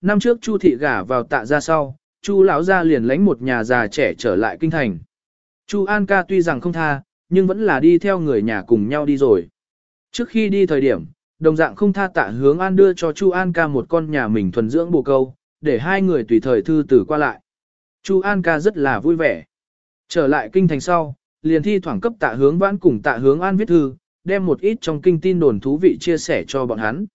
năm trước Chu thị gả vào tạ ra sau, Chu lão gia liền lãnh một nhà già trẻ trở lại kinh thành. Chu An ca tuy rằng không tha, nhưng vẫn là đi theo người nhà cùng nhau đi rồi. Trước khi đi thời điểm, đồng dạng không tha tạ hướng an đưa cho Chu An ca một con nhà mình thuần dưỡng bồ câu, để hai người tùy thời thư tử qua lại. Chu An ca rất là vui vẻ. Trở lại kinh thành sau, liền thi thoảng cấp tạ hướng vãn cùng tạ hướng an viết thư, đem một ít trong kinh tin đồn thú vị chia sẻ cho bọn hắn.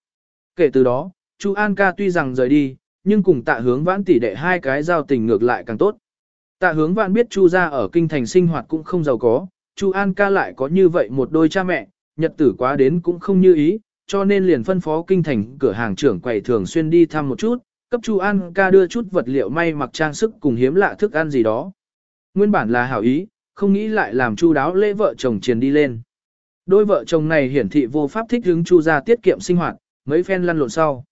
Kể từ đó, Chu An ca tuy rằng rời đi, nhưng cùng tạ hướng vãn tỷ đệ hai cái giao tình ngược lại càng tốt. Tạ hướng vãn biết Chu gia ở kinh thành sinh hoạt cũng không giàu có, Chu An ca lại có như vậy một đôi cha mẹ, nhật tử quá đến cũng không như ý, cho nên liền phân phó kinh thành cửa hàng trưởng quầy thường xuyên đi thăm một chút, cấp Chu An ca đưa chút vật liệu may mặc trang sức cùng hiếm lạ thức ăn gì đó. Nguyên bản là hảo ý, không nghĩ lại làm Chu đáo lễ vợ chồng truyền đi lên. Đôi vợ chồng này hiển thị vô pháp thích hứng Chu gia tiết kiệm sinh hoạt, mấy phen lăn lộn sau.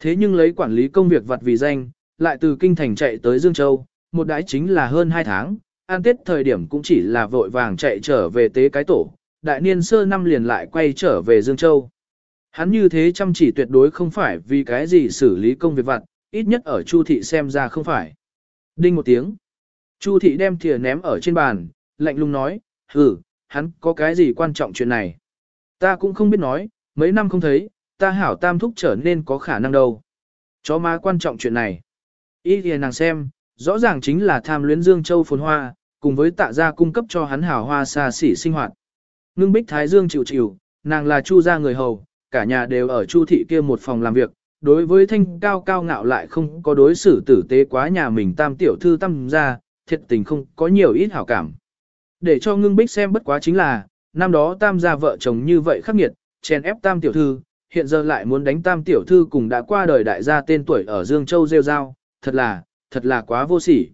Thế nhưng lấy quản lý công việc vật vì danh, lại từ kinh thành chạy tới Dương Châu, một đãi chính là hơn 2 tháng, an tết thời điểm cũng chỉ là vội vàng chạy trở về tế cái tổ, đại niên sơ năm liền lại quay trở về Dương Châu. Hắn như thế chăm chỉ tuyệt đối không phải vì cái gì xử lý công việc vặt, ít nhất ở Chu thị xem ra không phải. Đinh một tiếng. Chu thị đem thìa ném ở trên bàn, lạnh lùng nói, hừ, hắn có cái gì quan trọng chuyện này. Ta cũng không biết nói, mấy năm không thấy, ta hảo tam thúc trở nên có khả năng đâu. Chó má quan trọng chuyện này. Ý thì nàng xem, rõ ràng chính là tham luyến Dương Châu phồn hoa, cùng với tạ gia cung cấp cho hắn hảo hoa xa xỉ sinh hoạt. Ngưng bích thái dương chịu chịu, nàng là chu gia người hầu, cả nhà đều ở chu thị kia một phòng làm việc, đối với thanh cao cao ngạo lại không có đối xử tử tế quá nhà mình tam tiểu thư tam gia, thiệt tình không có nhiều ít hảo cảm. Để cho ngưng bích xem bất quá chính là, năm đó tam gia vợ chồng như vậy khắc nghiệt, chèn ép tam tiểu thư, hiện giờ lại muốn đánh tam tiểu thư cùng đã qua đời đại gia tên tuổi ở Dương Châu rêu rao, thật là, thật là quá vô sỉ.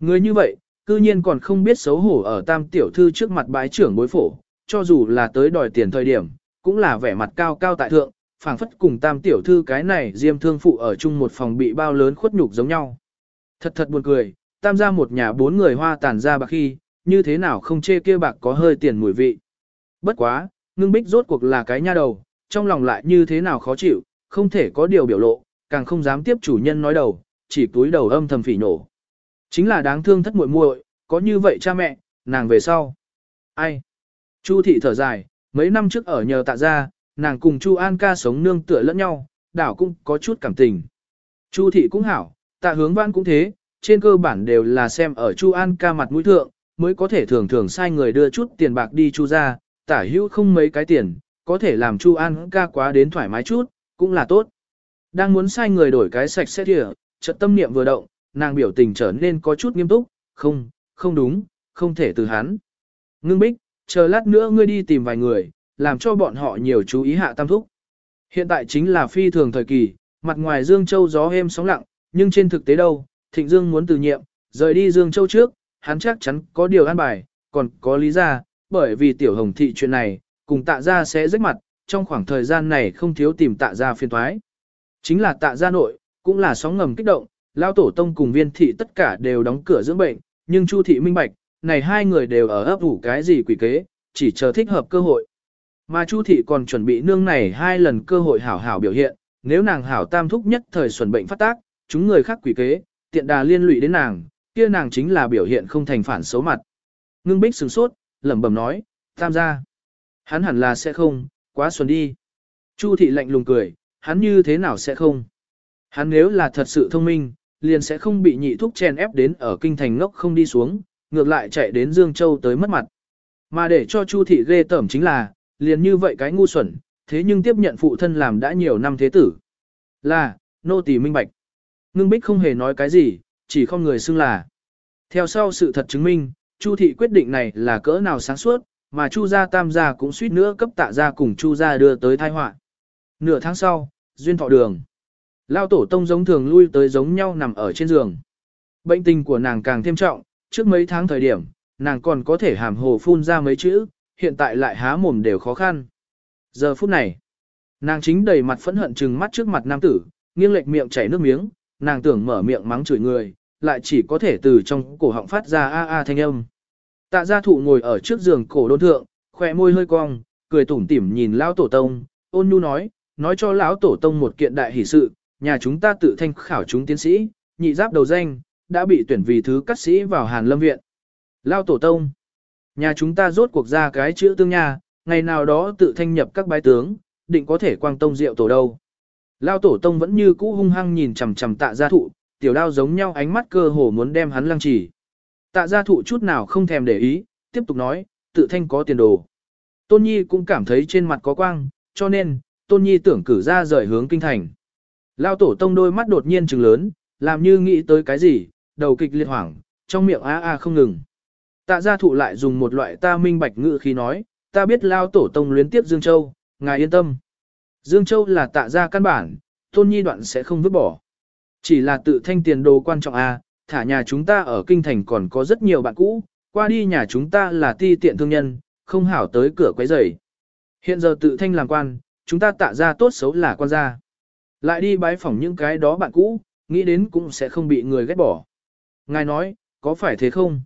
Người như vậy, cư nhiên còn không biết xấu hổ ở tam tiểu thư trước mặt bái trưởng bối phổ, cho dù là tới đòi tiền thời điểm, cũng là vẻ mặt cao cao tại thượng, phảng phất cùng tam tiểu thư cái này diêm thương phụ ở chung một phòng bị bao lớn khuất nhục giống nhau. Thật thật buồn cười, tam gia một nhà bốn người hoa tàn ra bạc khi, như thế nào không chê kia bạc có hơi tiền mùi vị. Bất quá, ngưng bích rốt cuộc là cái nha đầu, trong lòng lại như thế nào khó chịu, không thể có điều biểu lộ, càng không dám tiếp chủ nhân nói đầu, chỉ túi đầu âm thầm phỉ nổ. Chính là đáng thương thất muội muội, có như vậy cha mẹ, nàng về sau. Ai? Chu thị thở dài, mấy năm trước ở nhờ tạ gia, nàng cùng Chu An ca sống nương tựa lẫn nhau, đảo cũng có chút cảm tình. Chu thị cũng hảo, tạ hướng văn cũng thế, trên cơ bản đều là xem ở Chu An ca mặt mũi thượng, mới có thể thường thường sai người đưa chút tiền bạc đi Chu ra, tả hữu không mấy cái tiền, có thể làm Chu An ca quá đến thoải mái chút, cũng là tốt. Đang muốn sai người đổi cái sạch sẽ kìa, chợt tâm niệm vừa động, nàng biểu tình trở nên có chút nghiêm túc, không, không đúng, không thể từ hắn. Ngưng bích, chờ lát nữa ngươi đi tìm vài người, làm cho bọn họ nhiều chú ý hạ tam thúc. Hiện tại chính là phi thường thời kỳ, mặt ngoài Dương Châu gió êm sóng lặng, nhưng trên thực tế đâu, Thịnh Dương muốn từ nhiệm, rời đi Dương Châu trước, hắn chắc chắn có điều an bài, còn có lý ra, bởi vì tiểu hồng thị chuyện này, cùng tạ ra sẽ rách mặt, trong khoảng thời gian này không thiếu tìm tạ ra phiên thoái. Chính là tạ gia nội, cũng là sóng ngầm kích động, lao tổ tông cùng viên thị tất cả đều đóng cửa dưỡng bệnh, nhưng Chu thị minh bạch, này hai người đều ở ấp ủ cái gì quỷ kế, chỉ chờ thích hợp cơ hội. Mà Chu thị còn chuẩn bị nương này hai lần cơ hội hảo hảo biểu hiện, nếu nàng hảo tam thúc nhất thời xuẩn bệnh phát tác, chúng người khác quỷ kế, tiện đà liên lụy đến nàng, kia nàng chính là biểu hiện không thành phản xấu mặt. Ngưng bích sửng sốt, lẩm bẩm nói, tam gia. Hắn hẳn là sẽ không, quá xuân đi. Chu thị lạnh lùng cười, hắn như thế nào sẽ không. Hắn nếu là thật sự thông minh, liền sẽ không bị nhị thúc chen ép đến ở kinh thành ngốc không đi xuống, ngược lại chạy đến Dương Châu tới mất mặt. Mà để cho Chu thị ghê tởm chính là, liền như vậy cái ngu xuẩn, thế nhưng tiếp nhận phụ thân làm đã nhiều năm thế tử. Là, nô tỳ minh bạch. Ngưng bích không hề nói cái gì, chỉ không người xưng là. Theo sau sự thật chứng minh, Chu thị quyết định này là cỡ nào sáng suốt, mà Chu gia tam gia cũng suýt nữa cấp tạ gia cùng Chu gia đưa tới tai họa. Nửa tháng sau, duyên thọ đường. Lao tổ tông giống thường lui tới giống nhau nằm ở trên giường. Bệnh tình của nàng càng thêm trọng, trước mấy tháng thời điểm, nàng còn có thể hàm hồ phun ra mấy chữ, hiện tại lại há mồm đều khó khăn. Giờ phút này, nàng chính đầy mặt phẫn hận trừng mắt trước mặt nam tử, nghiêng lệch miệng chảy nước miếng, nàng tưởng mở miệng mắng chửi người, lại chỉ có thể từ trong cổ họng phát ra a a thanh âm. Tạ gia thụ ngồi ở trước giường cổ đôn thượng, khỏe môi hơi cong, cười tủm tỉm nhìn lão tổ tông, ôn nhu nói, nói cho lão tổ tông một kiện đại hỷ sự, nhà chúng ta tự thanh khảo chúng tiến sĩ, nhị giáp đầu danh, đã bị tuyển vì thứ cắt sĩ vào Hàn Lâm Viện. Lão tổ tông. Nhà chúng ta rốt cuộc ra cái chữ tương nhà, ngày nào đó tự thanh nhập các bái tướng, định có thể quang tông diệu tổ đâu. Lão tổ tông vẫn như cũ hung hăng nhìn chằm chằm tạ gia thụ, tiểu đao giống nhau ánh mắt cơ hồ muốn đem hắn lăng trì. Tạ gia thụ chút nào không thèm để ý, tiếp tục nói, tự thanh có tiền đồ. Tôn Nhi cũng cảm thấy trên mặt có quang, cho nên, Tôn Nhi tưởng cử ra rời hướng kinh thành. Lao tổ tông đôi mắt đột nhiên trừng lớn, làm như nghĩ tới cái gì, đầu kịch liệt hoảng, trong miệng a a không ngừng. Tạ gia thụ lại dùng một loại ta minh bạch ngữ khi nói, ta biết Lao tổ tông luyến tiếp Dương Châu, ngài yên tâm. Dương Châu là tạ gia căn bản, Tôn Nhi đoạn sẽ không vứt bỏ. Chỉ là tự thanh tiền đồ quan trọng a, thả nhà chúng ta ở kinh thành còn có rất nhiều bạn cũ, qua đi nhà chúng ta là ti tiện thương nhân, không hảo tới cửa quấy rầy. Hiện giờ tự thanh làm quan, chúng ta tạ ra tốt xấu là quan gia. Lại đi bái phỏng những cái đó bạn cũ, nghĩ đến cũng sẽ không bị người ghét bỏ. Ngài nói, có phải thế không?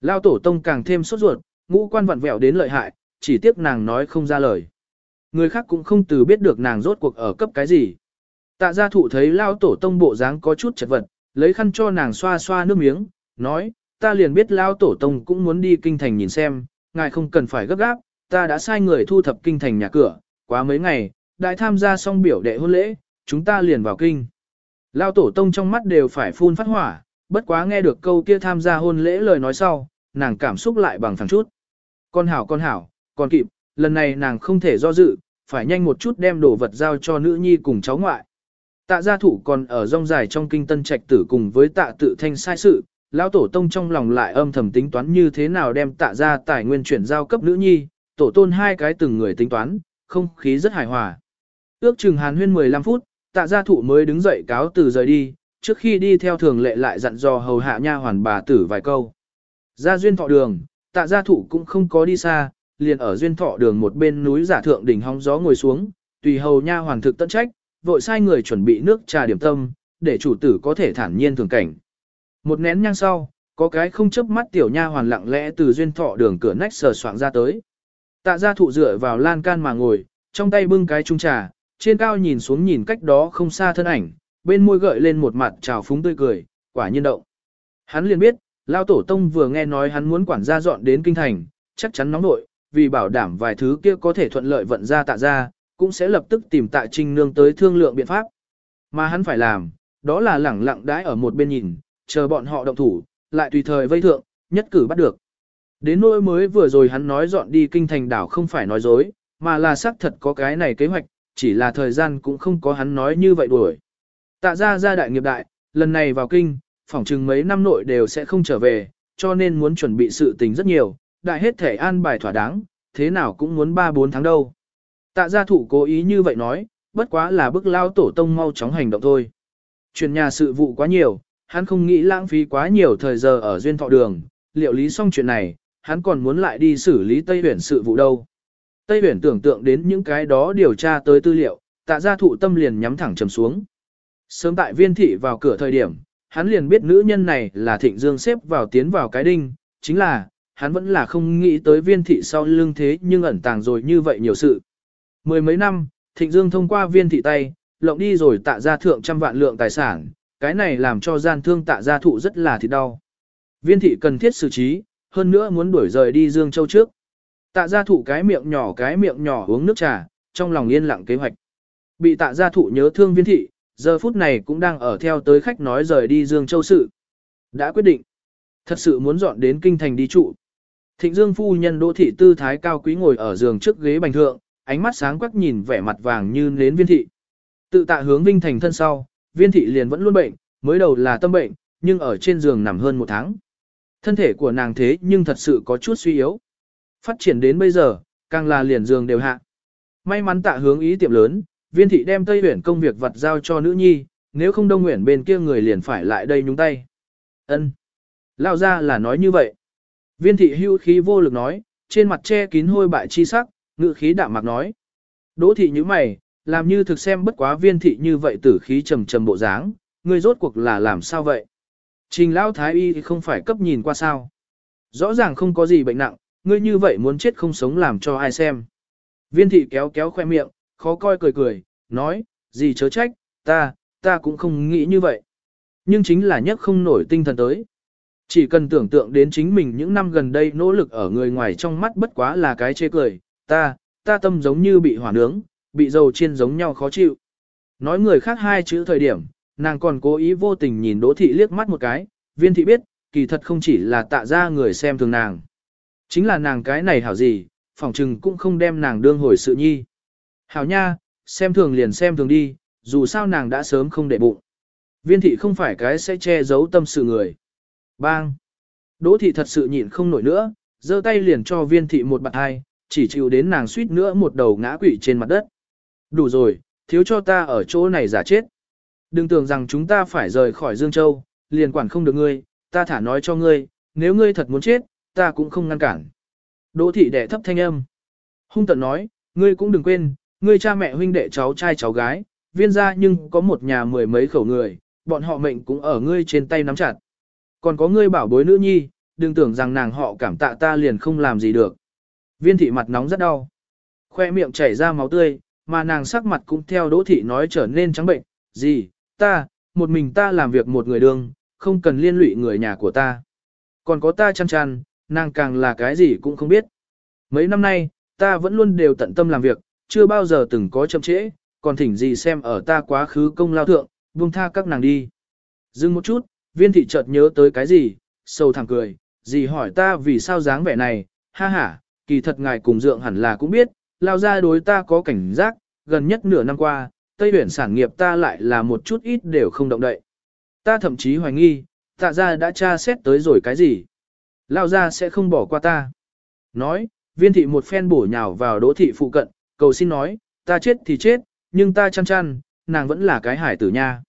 Lao tổ tông càng thêm sốt ruột, ngũ quan vặn vẹo đến lợi hại, chỉ tiếc nàng nói không ra lời. Người khác cũng không từ biết được nàng rốt cuộc ở cấp cái gì. Tạ gia thụ thấy Lao tổ tông bộ dáng có chút chật vật, lấy khăn cho nàng xoa xoa nước miếng, nói, ta liền biết Lao tổ tông cũng muốn đi kinh thành nhìn xem, ngài không cần phải gấp gáp, ta đã sai người thu thập kinh thành nhà cửa, quá mấy ngày, đại tham gia xong biểu đệ hôn lễ, chúng ta liền vào kinh. Lao tổ tông trong mắt đều phải phun phát hỏa, bất quá nghe được câu kia tham gia hôn lễ lời nói sau, nàng cảm xúc lại bằng phẳng chút. Con hảo con hảo, con kịp, lần này nàng không thể do dự, phải nhanh một chút đem đồ vật giao cho nữ nhi cùng cháu ngoại. Tạ gia thủ còn ở rong dài trong kinh tân trạch tử cùng với tạ tự thanh sai sự, lão tổ tông trong lòng lại âm thầm tính toán như thế nào đem tạ gia tài nguyên chuyển giao cấp nữ nhi, tổ tôn hai cái từng người tính toán, không khí rất hài hòa. Ước chừng hàn huyên 15 phút, tạ gia thụ mới đứng dậy cáo từ rời đi, trước khi đi theo thường lệ lại dặn dò hầu hạ nha hoàn bà tử vài câu. Ra duyên thọ đường, tạ gia thụ cũng không có đi xa, liền ở duyên thọ đường một bên núi giả thượng đỉnh hóng gió ngồi xuống, tùy hầu nha hoàn thực tận trách, vội sai người chuẩn bị nước trà điểm tâm, để chủ tử có thể thản nhiên thường cảnh. Một nén nhang sau, có cái không chớp mắt tiểu nha hoàn lặng lẽ từ duyên thọ đường cửa nách sờ soạng ra tới. Tạ gia thụ dựa vào lan can mà ngồi, trong tay bưng cái chung trà, trên cao nhìn xuống nhìn cách đó không xa thân ảnh, bên môi gợi lên một mặt trào phúng tươi cười, quả nhiên động. Hắn liền biết, Lao Tổ Tông vừa nghe nói hắn muốn quản gia dọn đến kinh thành, chắc chắn nóng nội, vì bảo đảm vài thứ kia có thể thuận lợi vận ra tạ ra, cũng sẽ lập tức tìm tạ trinh nương tới thương lượng biện pháp. Mà hắn phải làm, đó là lẳng lặng đãi ở một bên nhìn, chờ bọn họ động thủ, lại tùy thời vây thượng, nhất cử bắt được. Đến nỗi mới vừa rồi hắn nói dọn đi kinh thành đảo không phải nói dối, mà là xác thật có cái này kế hoạch, chỉ là thời gian cũng không có hắn nói như vậy đuổi. Tạ ra gia đại nghiệp đại, lần này vào kinh, phỏng chừng mấy năm nội đều sẽ không trở về, cho nên muốn chuẩn bị sự tình rất nhiều, đại hết thể an bài thỏa đáng, thế nào cũng muốn 3-4 tháng đâu. Tạ gia thủ cố ý như vậy nói, bất quá là bức lao tổ tông mau chóng hành động thôi. Chuyển nhà sự vụ quá nhiều, hắn không nghĩ lãng phí quá nhiều thời giờ ở duyên thọ đường, liệu lý xong chuyện này, hắn còn muốn lại đi xử lý Tây Huyển sự vụ đâu. Tây Huyển tưởng tượng đến những cái đó điều tra tới tư liệu, tạ gia thụ tâm liền nhắm thẳng trầm xuống. Sớm tại viên thị vào cửa thời điểm, hắn liền biết nữ nhân này là thịnh dương xếp vào tiến vào cái đinh, chính là, hắn vẫn là không nghĩ tới viên thị sau lưng thế nhưng ẩn tàng rồi như vậy nhiều sự. Mười mấy năm, thịnh dương thông qua viên thị tay, lộng đi rồi tạ ra thượng trăm vạn lượng tài sản, cái này làm cho gian thương tạ gia thụ rất là thịt đau. Viên thị cần thiết xử trí, hơn nữa muốn đuổi rời đi Dương Châu trước. Tạ gia thụ cái miệng nhỏ cái miệng nhỏ uống nước trà, trong lòng yên lặng kế hoạch. Bị tạ gia thụ nhớ thương viên thị, giờ phút này cũng đang ở theo tới khách nói rời đi Dương Châu sự. Đã quyết định. Thật sự muốn dọn đến kinh thành đi trụ. Thịnh Dương phu nhân đỗ thị tư thái cao quý ngồi ở giường trước ghế bành thượng, ánh mắt sáng quắc nhìn vẻ mặt vàng như nến viên thị. Tự tạ hướng vinh thành thân sau, viên thị liền vẫn luôn bệnh, mới đầu là tâm bệnh, nhưng ở trên giường nằm hơn một tháng. Thân thể của nàng thế nhưng thật sự có chút suy yếu. Phát triển đến bây giờ, càng là liền giường đều hạ. May mắn tạ hướng ý tiệm lớn, viên thị đem Tây Huyển công việc vật giao cho nữ nhi, nếu không Đông nguyện bên kia người liền phải lại đây nhúng tay. Ân, Lao ra là nói như vậy. Viên thị hưu khí vô lực nói, trên mặt che kín hôi bại chi sắc, ngự khí đạm mạc nói. Đỗ thị như mày, làm như thực xem bất quá viên thị như vậy tử khí trầm trầm bộ dáng, ngươi rốt cuộc là làm sao vậy? Trình lão thái y không phải cấp nhìn qua sao? Rõ ràng không có gì bệnh nặng, ngươi như vậy muốn chết không sống làm cho ai xem. Viên thị kéo kéo khoe miệng, khó coi cười cười, nói, gì chớ trách, ta, ta cũng không nghĩ như vậy. Nhưng chính là nhất không nổi tinh thần tới. Chỉ cần tưởng tượng đến chính mình những năm gần đây nỗ lực ở người ngoài trong mắt bất quá là cái chê cười, ta, ta tâm giống như bị hỏa nướng, bị dầu chiên giống nhau khó chịu. Nói người khác hai chữ thời điểm, nàng còn cố ý vô tình nhìn Đỗ Thị liếc mắt một cái, viên thị biết, kỳ thật không chỉ là tạ ra người xem thường nàng. Chính là nàng cái này hảo gì, phỏng trừng cũng không đem nàng đương hồi sự nhi. Hảo nha, xem thường liền xem thường đi, dù sao nàng đã sớm không để bụng. Viên thị không phải cái sẽ che giấu tâm sự người. Bang! Đỗ thị thật sự nhịn không nổi nữa, giơ tay liền cho viên thị một bạt hai, chỉ chịu đến nàng suýt nữa một đầu ngã quỵ trên mặt đất. Đủ rồi, thiếu cho ta ở chỗ này giả chết. Đừng tưởng rằng chúng ta phải rời khỏi Dương Châu, liền quản không được ngươi, ta thả nói cho ngươi, nếu ngươi thật muốn chết, ta cũng không ngăn cản. Đỗ thị đệ thấp thanh âm. Hung tận nói, ngươi cũng đừng quên, ngươi cha mẹ huynh đệ cháu trai cháu gái, viên gia nhưng có một nhà mười mấy khẩu người, bọn họ mệnh cũng ở ngươi trên tay nắm chặt. Còn có ngươi bảo bối nữ nhi, đừng tưởng rằng nàng họ cảm tạ ta liền không làm gì được. Viên thị mặt nóng rất đau. Khoe miệng chảy ra máu tươi, mà nàng sắc mặt cũng theo đỗ thị nói trở nên trắng bệnh. Gì, ta, một mình ta làm việc một người đương, không cần liên lụy người nhà của ta. Còn có ta chăn chăn, nàng càng là cái gì cũng không biết. Mấy năm nay, ta vẫn luôn đều tận tâm làm việc, chưa bao giờ từng có chậm trễ, còn thỉnh gì xem ở ta quá khứ công lao thượng, buông tha các nàng đi. Dừng một chút, viên thị chợt nhớ tới cái gì, sâu thẳng cười, gì hỏi ta vì sao dáng vẻ này, ha ha, kỳ thật ngài cùng dượng hẳn là cũng biết, lao ra đối ta có cảnh giác, gần nhất nửa năm qua, Tây Huyển sản nghiệp ta lại là một chút ít đều không động đậy. Ta thậm chí hoài nghi, tạ ra đã tra xét tới rồi cái gì. Lao ra sẽ không bỏ qua ta. Nói, viên thị một phen bổ nhào vào đỗ thị phụ cận, cầu xin nói, ta chết thì chết, nhưng ta chăn chăn, nàng vẫn là cái hải tử nha.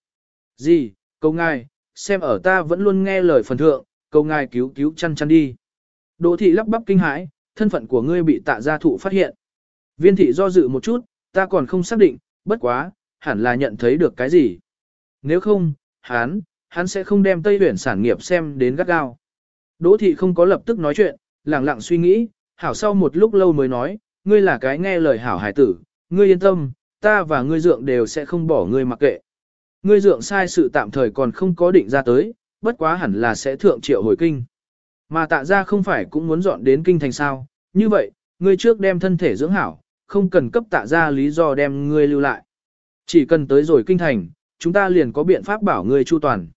Gì, câu ngài, xem ở ta vẫn luôn nghe lời phần thượng, câu ngài cứu cứu chăn chăn đi. Đỗ thị lắp bắp kinh hãi, thân phận của ngươi bị tạ gia thụ phát hiện. Viên thị do dự một chút, ta còn không xác định, bất quá, hẳn là nhận thấy được cái gì. Nếu không, hắn, hắn sẽ không đem Tây Huyền sản nghiệp xem đến gắt gao. Đỗ thị không có lập tức nói chuyện, lặng lặng suy nghĩ, hảo sau một lúc lâu mới nói, ngươi là cái nghe lời hảo hải tử, ngươi yên tâm, ta và ngươi dượng đều sẽ không bỏ ngươi mặc kệ. Ngươi dượng sai sự tạm thời còn không có định ra tới, bất quá hẳn là sẽ thượng triệu hồi kinh. Mà tạ ra không phải cũng muốn dọn đến kinh thành sao, như vậy, ngươi trước đem thân thể dưỡng hảo, không cần cấp tạ ra lý do đem ngươi lưu lại. Chỉ cần tới rồi kinh thành, chúng ta liền có biện pháp bảo ngươi chu toàn.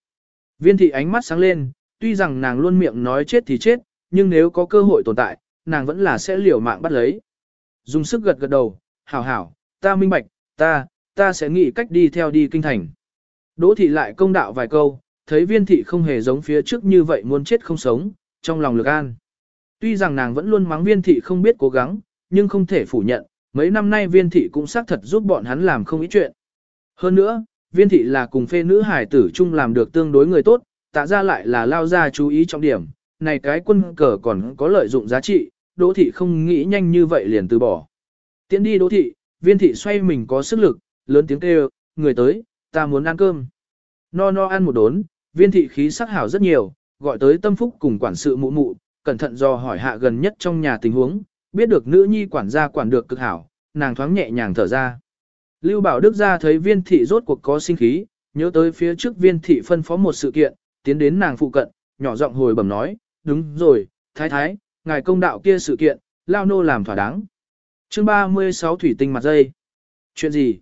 Viên thị ánh mắt sáng lên, tuy rằng nàng luôn miệng nói chết thì chết, nhưng nếu có cơ hội tồn tại, nàng vẫn là sẽ liều mạng bắt lấy. Dùng sức gật gật đầu, hảo hảo, ta minh bạch, ta, ta sẽ nghĩ cách đi theo đi kinh thành. Đỗ thị lại công đạo vài câu, thấy viên thị không hề giống phía trước như vậy muốn chết không sống, trong lòng lực an. Tuy rằng nàng vẫn luôn mắng viên thị không biết cố gắng, nhưng không thể phủ nhận, mấy năm nay viên thị cũng xác thật giúp bọn hắn làm không ít chuyện. Hơn nữa, viên thị là cùng phê nữ hải tử chung làm được tương đối người tốt, tạ ra lại là lao ra chú ý trọng điểm, này cái quân cờ còn có lợi dụng giá trị, đỗ thị không nghĩ nhanh như vậy liền từ bỏ. Tiến đi đỗ thị, viên thị xoay mình có sức lực, lớn tiếng kêu, người tới, ta muốn ăn cơm. No no ăn một đốn, viên thị khí sắc hảo rất nhiều, gọi tới tâm phúc cùng quản sự mụ mụ, cẩn thận do hỏi hạ gần nhất trong nhà tình huống, biết được nữ nhi quản gia quản được cực hảo, nàng thoáng nhẹ nhàng thở ra. Lưu Bảo Đức ra thấy viên thị rốt cuộc có sinh khí, nhớ tới phía trước viên thị phân phó một sự kiện, tiến đến nàng phụ cận, nhỏ giọng hồi bẩm nói, đúng rồi, thái thái, ngài công đạo kia sự kiện, lao nô làm thỏa đáng. chương 36 thủy tinh mặt dây. Chuyện gì?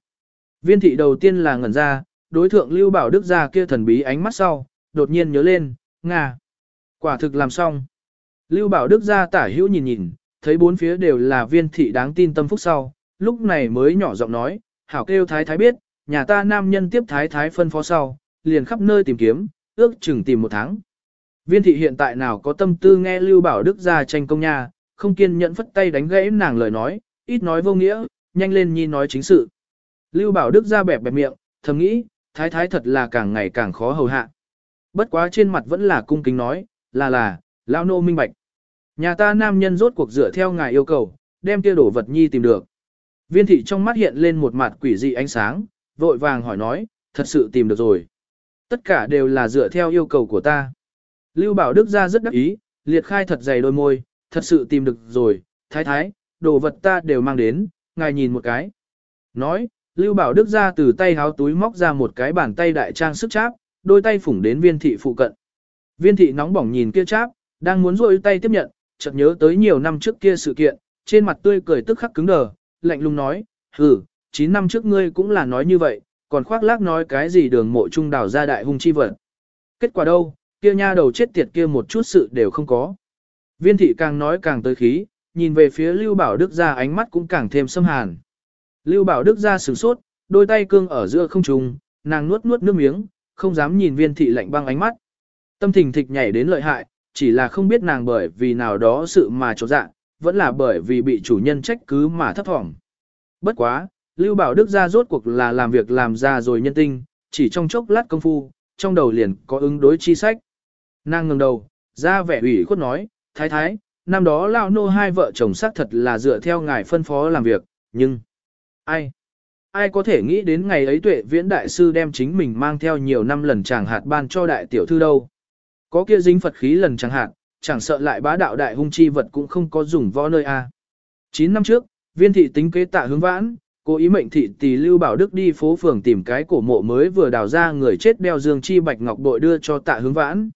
Viên thị đầu tiên là ngẩn ra, đối thượng Lưu Bảo Đức ra kia thần bí ánh mắt sau, đột nhiên nhớ lên, Nga. Quả thực làm xong. Lưu Bảo Đức ra tả hữu nhìn nhìn, thấy bốn phía đều là viên thị đáng tin tâm phúc sau, lúc này mới nhỏ giọng nói, hảo kêu thái thái biết, nhà ta nam nhân tiếp thái thái phân phó sau, liền khắp nơi tìm kiếm, ước chừng tìm một tháng. Viên thị hiện tại nào có tâm tư nghe Lưu Bảo Đức ra tranh công nha, không kiên nhẫn phất tay đánh gãy nàng lời nói, ít nói vô nghĩa, nhanh lên nhi nói chính sự. Lưu Bảo Đức ra bẹp bẹp miệng, thầm nghĩ, thái thái thật là càng ngày càng khó hầu hạ. Bất quá trên mặt vẫn là cung kính nói, là là, lão nô minh bạch. Nhà ta nam nhân rốt cuộc dựa theo ngài yêu cầu, đem kia đổ vật nhi tìm được. Viên thị trong mắt hiện lên một mặt quỷ dị ánh sáng, vội vàng hỏi nói, thật sự tìm được rồi. Tất cả đều là dựa theo yêu cầu của ta. Lưu Bảo Đức ra rất đắc ý, liệt khai thật dày đôi môi, thật sự tìm được rồi, thái thái, đồ vật ta đều mang đến, ngài nhìn một cái. Nói, Lưu Bảo Đức ra từ tay háo túi móc ra một cái bàn tay đại trang sức cháp, đôi tay phủng đến viên thị phụ cận. Viên thị nóng bỏng nhìn kia cháp, đang muốn rôi tay tiếp nhận, chợt nhớ tới nhiều năm trước kia sự kiện, trên mặt tươi cười tức khắc cứng đờ, lạnh lùng nói, hừ, 9 năm trước ngươi cũng là nói như vậy, còn khoác lác nói cái gì đường mộ trung đảo ra đại hung chi vật. Kết quả đâu, kia nha đầu chết tiệt kia một chút sự đều không có. Viên thị càng nói càng tới khí, nhìn về phía Lưu Bảo Đức ra ánh mắt cũng càng thêm xâm hàn. Lưu Bảo Đức ra sửng sốt, đôi tay cương ở giữa không trung, nàng nuốt nuốt nước miếng, không dám nhìn viên thị lạnh băng ánh mắt. Tâm thình thịch nhảy đến lợi hại, chỉ là không biết nàng bởi vì nào đó sự mà trột dạ, vẫn là bởi vì bị chủ nhân trách cứ mà thấp thỏm. Bất quá, Lưu Bảo Đức ra rốt cuộc là làm việc làm ra rồi nhân tinh, chỉ trong chốc lát công phu, trong đầu liền có ứng đối chi sách. Nàng ngừng đầu, ra vẻ ủy khuất nói, thái thái, năm đó lão nô hai vợ chồng xác thật là dựa theo ngài phân phó làm việc, nhưng... Ai? Ai có thể nghĩ đến ngày ấy tuệ viễn đại sư đem chính mình mang theo nhiều năm lần chàng hạt ban cho đại tiểu thư đâu? Có kia dính Phật khí lần chàng hạt, chẳng sợ lại bá đạo đại hung chi vật cũng không có dùng võ nơi a. 9 năm trước, viên thị tính kế tạ hướng vãn, cố ý mệnh thị tỷ Lưu Bảo Đức đi phố phường tìm cái cổ mộ mới vừa đào ra người chết đeo dương chi bạch ngọc bội đưa cho tạ hướng vãn.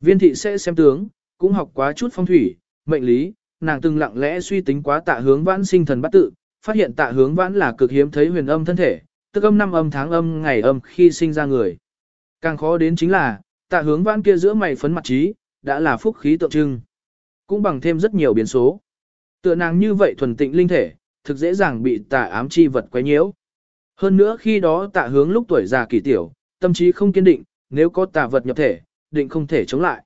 Viên thị sẽ xem tướng, cũng học quá chút phong thủy, mệnh lý, nàng từng lặng lẽ suy tính quá tạ hướng vãn sinh thần bắt tự, phát hiện tạ hướng vãn là cực hiếm thấy huyền âm thân thể, tức âm năm âm tháng âm ngày âm khi sinh ra người. Càng khó đến chính là, tạ hướng vãn kia giữa mày phấn mặt trí, đã là phúc khí tượng trưng. Cũng bằng thêm rất nhiều biến số. Tựa nàng như vậy thuần tịnh linh thể, thực dễ dàng bị tà ám chi vật quấy nhiễu. Hơn nữa khi đó tạ hướng lúc tuổi già kỳ tiểu, tâm trí không kiên định, nếu có tà vật nhập thể, định không thể chống lại.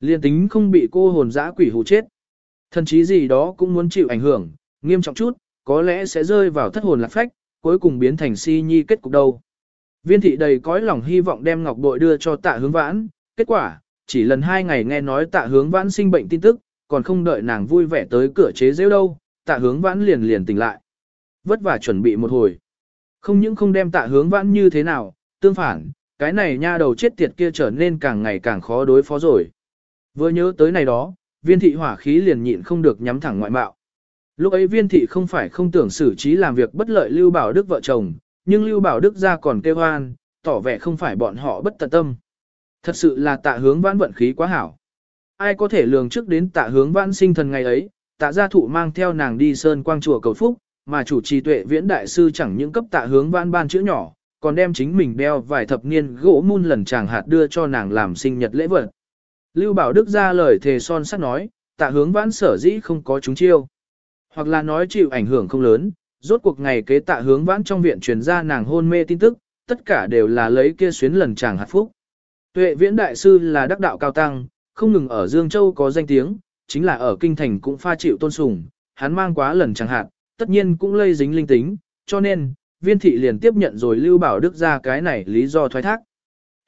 Liên tính không bị cô hồn dã quỷ hù chết. Thần trí gì đó cũng muốn chịu ảnh hưởng, nghiêm trọng chút, có lẽ sẽ rơi vào thất hồn lạc phách, cuối cùng biến thành si nhi kết cục đâu. Viên thị đầy cõi lòng hy vọng đem ngọc bội đưa cho tạ hướng vãn, kết quả, chỉ lần hai ngày nghe nói tạ hướng vãn sinh bệnh tin tức, còn không đợi nàng vui vẻ tới cửa chế rêu đâu, tạ hướng vãn liền liền tỉnh lại. Vất vả chuẩn bị một hồi. Không những không đem tạ hướng vãn như thế nào, tương phản, cái này nha đầu chết tiệt kia trở nên càng ngày càng khó đối phó rồi. Vừa nhớ tới này đó, viên thị hỏa khí liền nhịn không được nhắm thẳng ngoại mạo. Lúc ấy viên thị không phải không tưởng xử trí làm việc bất lợi Lưu Bảo Đức vợ chồng, nhưng Lưu Bảo Đức ra còn kêu hoan, tỏ vẻ không phải bọn họ bất tận tâm. Thật sự là tạ hướng vãn vận khí quá hảo. Ai có thể lường trước đến tạ hướng vãn sinh thần ngày ấy, tạ gia thụ mang theo nàng đi sơn quang chùa cầu phúc, mà chủ trì tuệ viễn đại sư chẳng những cấp tạ hướng vãn ban chữ nhỏ, còn đem chính mình đeo vài thập niên gỗ mun lần chàng hạt đưa cho nàng làm sinh nhật lễ vật. Lưu Bảo Đức ra lời thề son sắt nói, tạ hướng vãn sở dĩ không có chúng chiêu. Hoặc là nói chịu ảnh hưởng không lớn, rốt cuộc ngày kế tạ hướng vãn trong viện truyền ra nàng hôn mê tin tức, tất cả đều là lấy kia xuyến lần chàng hạt phúc. Tuệ viễn đại sư là đắc đạo cao tăng, không ngừng ở Dương Châu có danh tiếng, chính là ở Kinh Thành cũng pha chịu tôn sùng, hắn mang quá lần chàng hạt, tất nhiên cũng lây dính linh tính, cho nên, viên thị liền tiếp nhận rồi Lưu Bảo Đức ra cái này lý do thoái thác.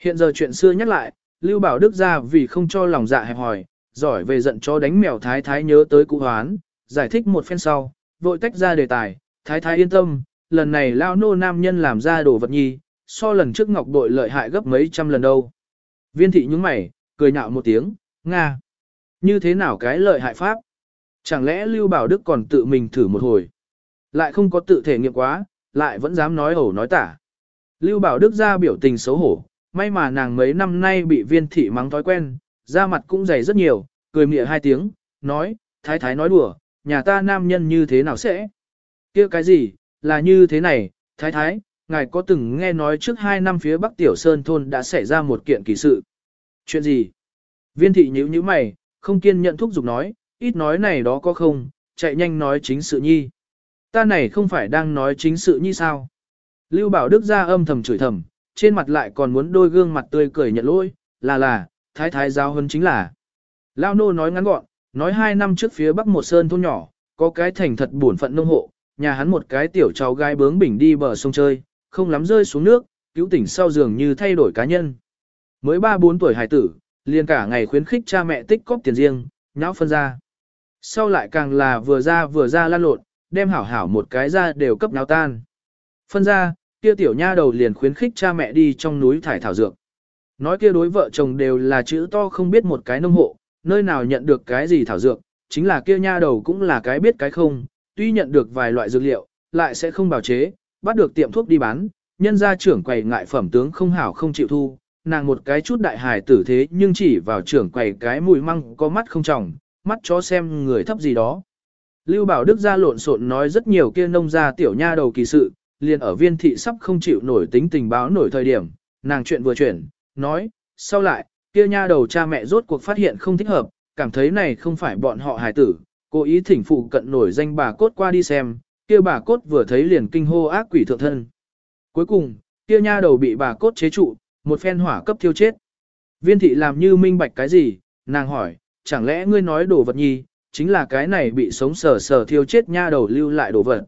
Hiện giờ chuyện xưa nhắc lại, Lưu Bảo Đức ra vì không cho lòng dạ hẹp hòi, giỏi về giận cho đánh mèo thái thái nhớ tới cụ hoán, giải thích một phen sau, vội tách ra đề tài, thái thái yên tâm, lần này lao nô nam nhân làm ra đồ vật nhi, so lần trước ngọc bội lợi hại gấp mấy trăm lần đâu. Viên thị nhúng mày, cười nhạo một tiếng, Nga. Như thế nào cái lợi hại pháp? Chẳng lẽ Lưu Bảo Đức còn tự mình thử một hồi? Lại không có tự thể nghiệm quá, lại vẫn dám nói hổ nói tả. Lưu Bảo Đức ra biểu tình xấu hổ, may mà nàng mấy năm nay bị viên thị mắng thói quen, da mặt cũng dày rất nhiều, cười mỉa hai tiếng, nói, thái thái nói đùa, nhà ta nam nhân như thế nào sẽ? kia cái gì, là như thế này, thái thái, ngài có từng nghe nói trước hai năm phía Bắc Tiểu Sơn Thôn đã xảy ra một kiện kỳ sự. Chuyện gì? Viên thị nhíu nhíu mày, không kiên nhận thúc giục nói, ít nói này đó có không, chạy nhanh nói chính sự nhi. Ta này không phải đang nói chính sự nhi sao? Lưu Bảo Đức ra âm thầm chửi thầm, trên mặt lại còn muốn đôi gương mặt tươi cười nhận lỗi, là là, thái thái giao hơn chính là. Lao nô nói ngắn gọn, nói hai năm trước phía Bắc một sơn thôn nhỏ, có cái thành thật buồn phận nông hộ, nhà hắn một cái tiểu cháu gái bướng bỉnh đi bờ sông chơi, không lắm rơi xuống nước, cứu tỉnh sau giường như thay đổi cá nhân. Mới 3-4 tuổi hải tử, liền cả ngày khuyến khích cha mẹ tích cóp tiền riêng, nhão phân ra. Sau lại càng là vừa ra vừa ra lan lộn, đem hảo hảo một cái ra đều cấp náo tan. Phân ra, kia tiểu nha đầu liền khuyến khích cha mẹ đi trong núi thải thảo dược. Nói kia đối vợ chồng đều là chữ to không biết một cái nông hộ, nơi nào nhận được cái gì thảo dược, chính là kia nha đầu cũng là cái biết cái không, tuy nhận được vài loại dược liệu, lại sẽ không bào chế, bắt được tiệm thuốc đi bán, nhân gia trưởng quầy ngại phẩm tướng không hảo không chịu thu, nàng một cái chút đại hài tử thế nhưng chỉ vào trưởng quầy cái mùi măng có mắt không trọng, mắt chó xem người thấp gì đó. Lưu Bảo Đức ra lộn xộn nói rất nhiều kia nông gia tiểu nha đầu kỳ sự, liền ở viên thị sắp không chịu nổi tính tình báo nổi thời điểm, nàng chuyện vừa chuyển, nói, sau lại, kia nha đầu cha mẹ rốt cuộc phát hiện không thích hợp, cảm thấy này không phải bọn họ hài tử, cố ý thỉnh phụ cận nổi danh bà cốt qua đi xem, kia bà cốt vừa thấy liền kinh hô ác quỷ thượng thân. Cuối cùng, kia nha đầu bị bà cốt chế trụ, một phen hỏa cấp thiêu chết. Viên thị làm như minh bạch cái gì, nàng hỏi, chẳng lẽ ngươi nói đồ vật nhi, chính là cái này bị sống sờ sờ thiêu chết nha đầu lưu lại đồ vật.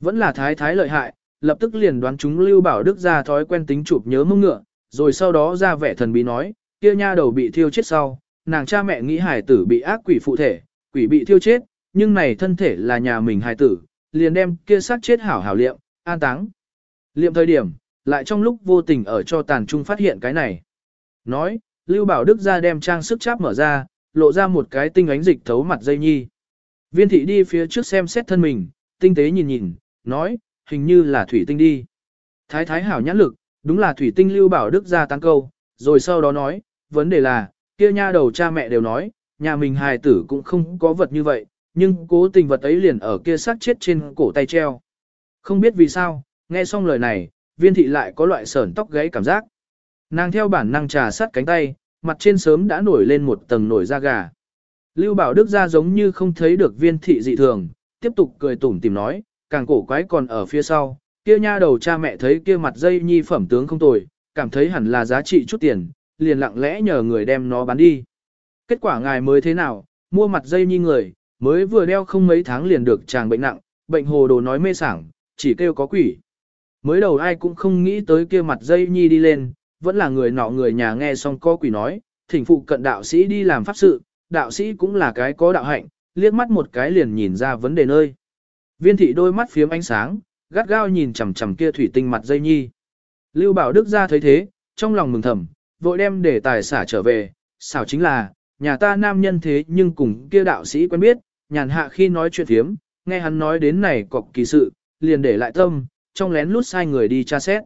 Vẫn là thái thái lợi hại, lập tức liền đoán chúng lưu bảo đức ra thói quen tính chụp nhớ mông ngựa, rồi sau đó ra vẻ thần bí nói, kia nha đầu bị thiêu chết sau, nàng cha mẹ nghĩ hải tử bị ác quỷ phụ thể, quỷ bị thiêu chết, nhưng này thân thể là nhà mình hải tử, liền đem kia xác chết hảo hảo liệm, an táng. Liệm thời điểm, lại trong lúc vô tình ở cho tàn trung phát hiện cái này. Nói, Lưu Bảo Đức ra đem trang sức cháp mở ra, lộ ra một cái tinh ánh dịch thấu mặt dây nhi. Viên thị đi phía trước xem xét thân mình, tinh tế nhìn nhìn, nói, hình như là thủy tinh đi. Thái thái hảo nhãn lực, đúng là thủy tinh Lưu Bảo Đức ra tăng câu, rồi sau đó nói, vấn đề là, kia nha đầu cha mẹ đều nói, nhà mình hài tử cũng không có vật như vậy, nhưng cố tình vật ấy liền ở kia xác chết trên cổ tay treo. Không biết vì sao, nghe xong lời này, viên thị lại có loại sởn tóc gáy cảm giác. Nàng theo bản năng trà sát cánh tay, mặt trên sớm đã nổi lên một tầng nổi da gà. Lưu Bảo Đức ra giống như không thấy được viên thị dị thường, tiếp tục cười tủm tìm nói, càng cổ quái còn ở phía sau, kia nha đầu cha mẹ thấy kia mặt dây nhi phẩm tướng không tồi, cảm thấy hẳn là giá trị chút tiền, liền lặng lẽ nhờ người đem nó bán đi. Kết quả ngài mới thế nào, mua mặt dây nhi người, mới vừa đeo không mấy tháng liền được chàng bệnh nặng, bệnh hồ đồ nói mê sảng, chỉ kêu có quỷ. Mới đầu ai cũng không nghĩ tới kia mặt dây nhi đi lên, vẫn là người nọ người nhà nghe xong có quỷ nói, thỉnh phụ cận đạo sĩ đi làm pháp sự, đạo sĩ cũng là cái có đạo hạnh, liếc mắt một cái liền nhìn ra vấn đề nơi. Viên thị đôi mắt phiếm ánh sáng, gắt gao nhìn chằm chằm kia thủy tinh mặt dây nhi. Lưu Bảo Đức ra thấy thế, trong lòng mừng thầm, vội đem để tài xả trở về, xảo chính là, nhà ta nam nhân thế nhưng cùng kia đạo sĩ quen biết, nhàn hạ khi nói chuyện thiếm, nghe hắn nói đến này cọc kỳ sự, liền để lại tâm, trong lén lút sai người đi tra xét.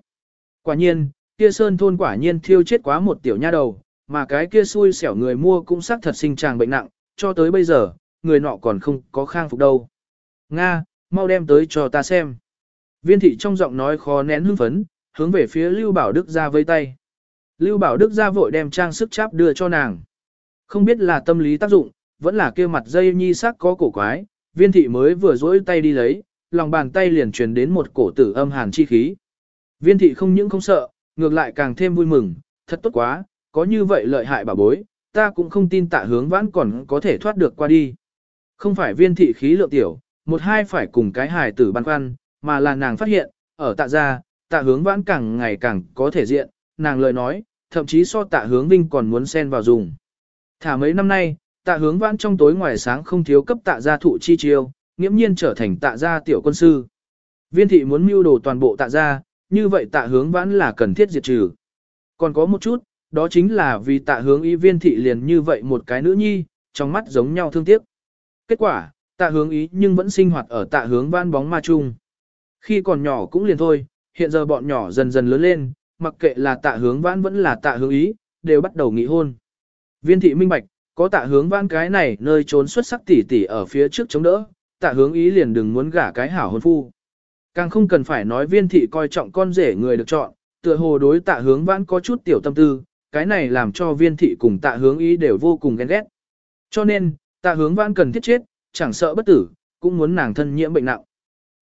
Quả nhiên, kia sơn thôn quả nhiên thiêu chết quá một tiểu nha đầu, mà cái kia xui xẻo người mua cũng xác thật sinh tràng bệnh nặng, cho tới bây giờ, người nọ còn không có khang phục đâu. Nga, mau đem tới cho ta xem. Viên thị trong giọng nói khó nén hưng phấn, hướng về phía Lưu Bảo Đức ra vây tay. Lưu Bảo Đức ra vội đem trang sức cháp đưa cho nàng. Không biết là tâm lý tác dụng, vẫn là kia mặt dây nhi sắc có cổ quái, viên thị mới vừa dỗi tay đi lấy, lòng bàn tay liền truyền đến một cổ tử âm hàn chi khí. Viên thị không những không sợ, ngược lại càng thêm vui mừng, thật tốt quá, có như vậy lợi hại bà bối, ta cũng không tin tạ hướng vãn còn có thể thoát được qua đi. Không phải viên thị khí lượng tiểu, một hai phải cùng cái hài tử băn khoăn, mà là nàng phát hiện, ở tạ gia, tạ hướng vãn càng ngày càng có thể diện, nàng lời nói, thậm chí so tạ hướng vinh còn muốn xen vào dùng. Thả mấy năm nay, tạ hướng vãn trong tối ngoài sáng không thiếu cấp tạ gia thụ chi chiêu, nghiễm nhiên trở thành tạ gia tiểu quân sư. Viên thị muốn mưu đồ toàn bộ tạ gia, như vậy tạ hướng vãn là cần thiết diệt trừ. Còn có một chút, đó chính là vì tạ hướng ý viên thị liền như vậy một cái nữ nhi, trong mắt giống nhau thương tiếc. Kết quả, tạ hướng ý nhưng vẫn sinh hoạt ở tạ hướng vãn bóng ma chung. Khi còn nhỏ cũng liền thôi, hiện giờ bọn nhỏ dần dần lớn lên, mặc kệ là tạ hướng vãn vẫn là tạ hướng ý, đều bắt đầu nghị hôn. Viên thị minh bạch, có tạ hướng vãn cái này nơi trốn xuất sắc tỉ tỉ ở phía trước chống đỡ, tạ hướng ý liền đừng muốn gả cái hảo hôn phu. Càng không cần phải nói viên thị coi trọng con rể người được chọn, tựa hồ đối tạ hướng vãn có chút tiểu tâm tư, cái này làm cho viên thị cùng tạ hướng ý đều vô cùng ghen ghét. Cho nên, tạ hướng vãn cần thiết chết, chẳng sợ bất tử, cũng muốn nàng thân nhiễm bệnh nặng.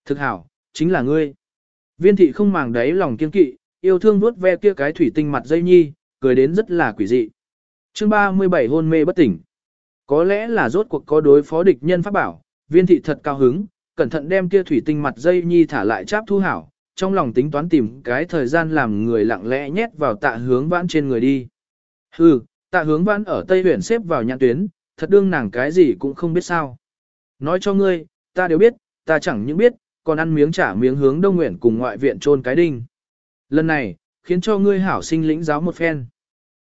Thực hảo, chính là ngươi. Viên thị không màng đáy lòng kiên kỵ, yêu thương nuốt ve kia cái thủy tinh mặt dây nhi, cười đến rất là quỷ dị. Chương 37 hôn mê bất tỉnh. Có lẽ là rốt cuộc có đối phó địch nhân pháp bảo, viên thị thật cao hứng, cẩn thận đem kia thủy tinh mặt dây nhi thả lại cháp thu hảo, trong lòng tính toán tìm cái thời gian làm người lặng lẽ nhét vào tạ hướng vãn trên người đi. Hừ, tạ hướng vãn ở Tây huyện xếp vào nhãn tuyến, thật đương nàng cái gì cũng không biết sao. Nói cho ngươi, ta đều biết, ta chẳng những biết, còn ăn miếng trả miếng hướng đông nguyện cùng ngoại viện trôn cái đinh. Lần này, khiến cho ngươi hảo sinh lĩnh giáo một phen.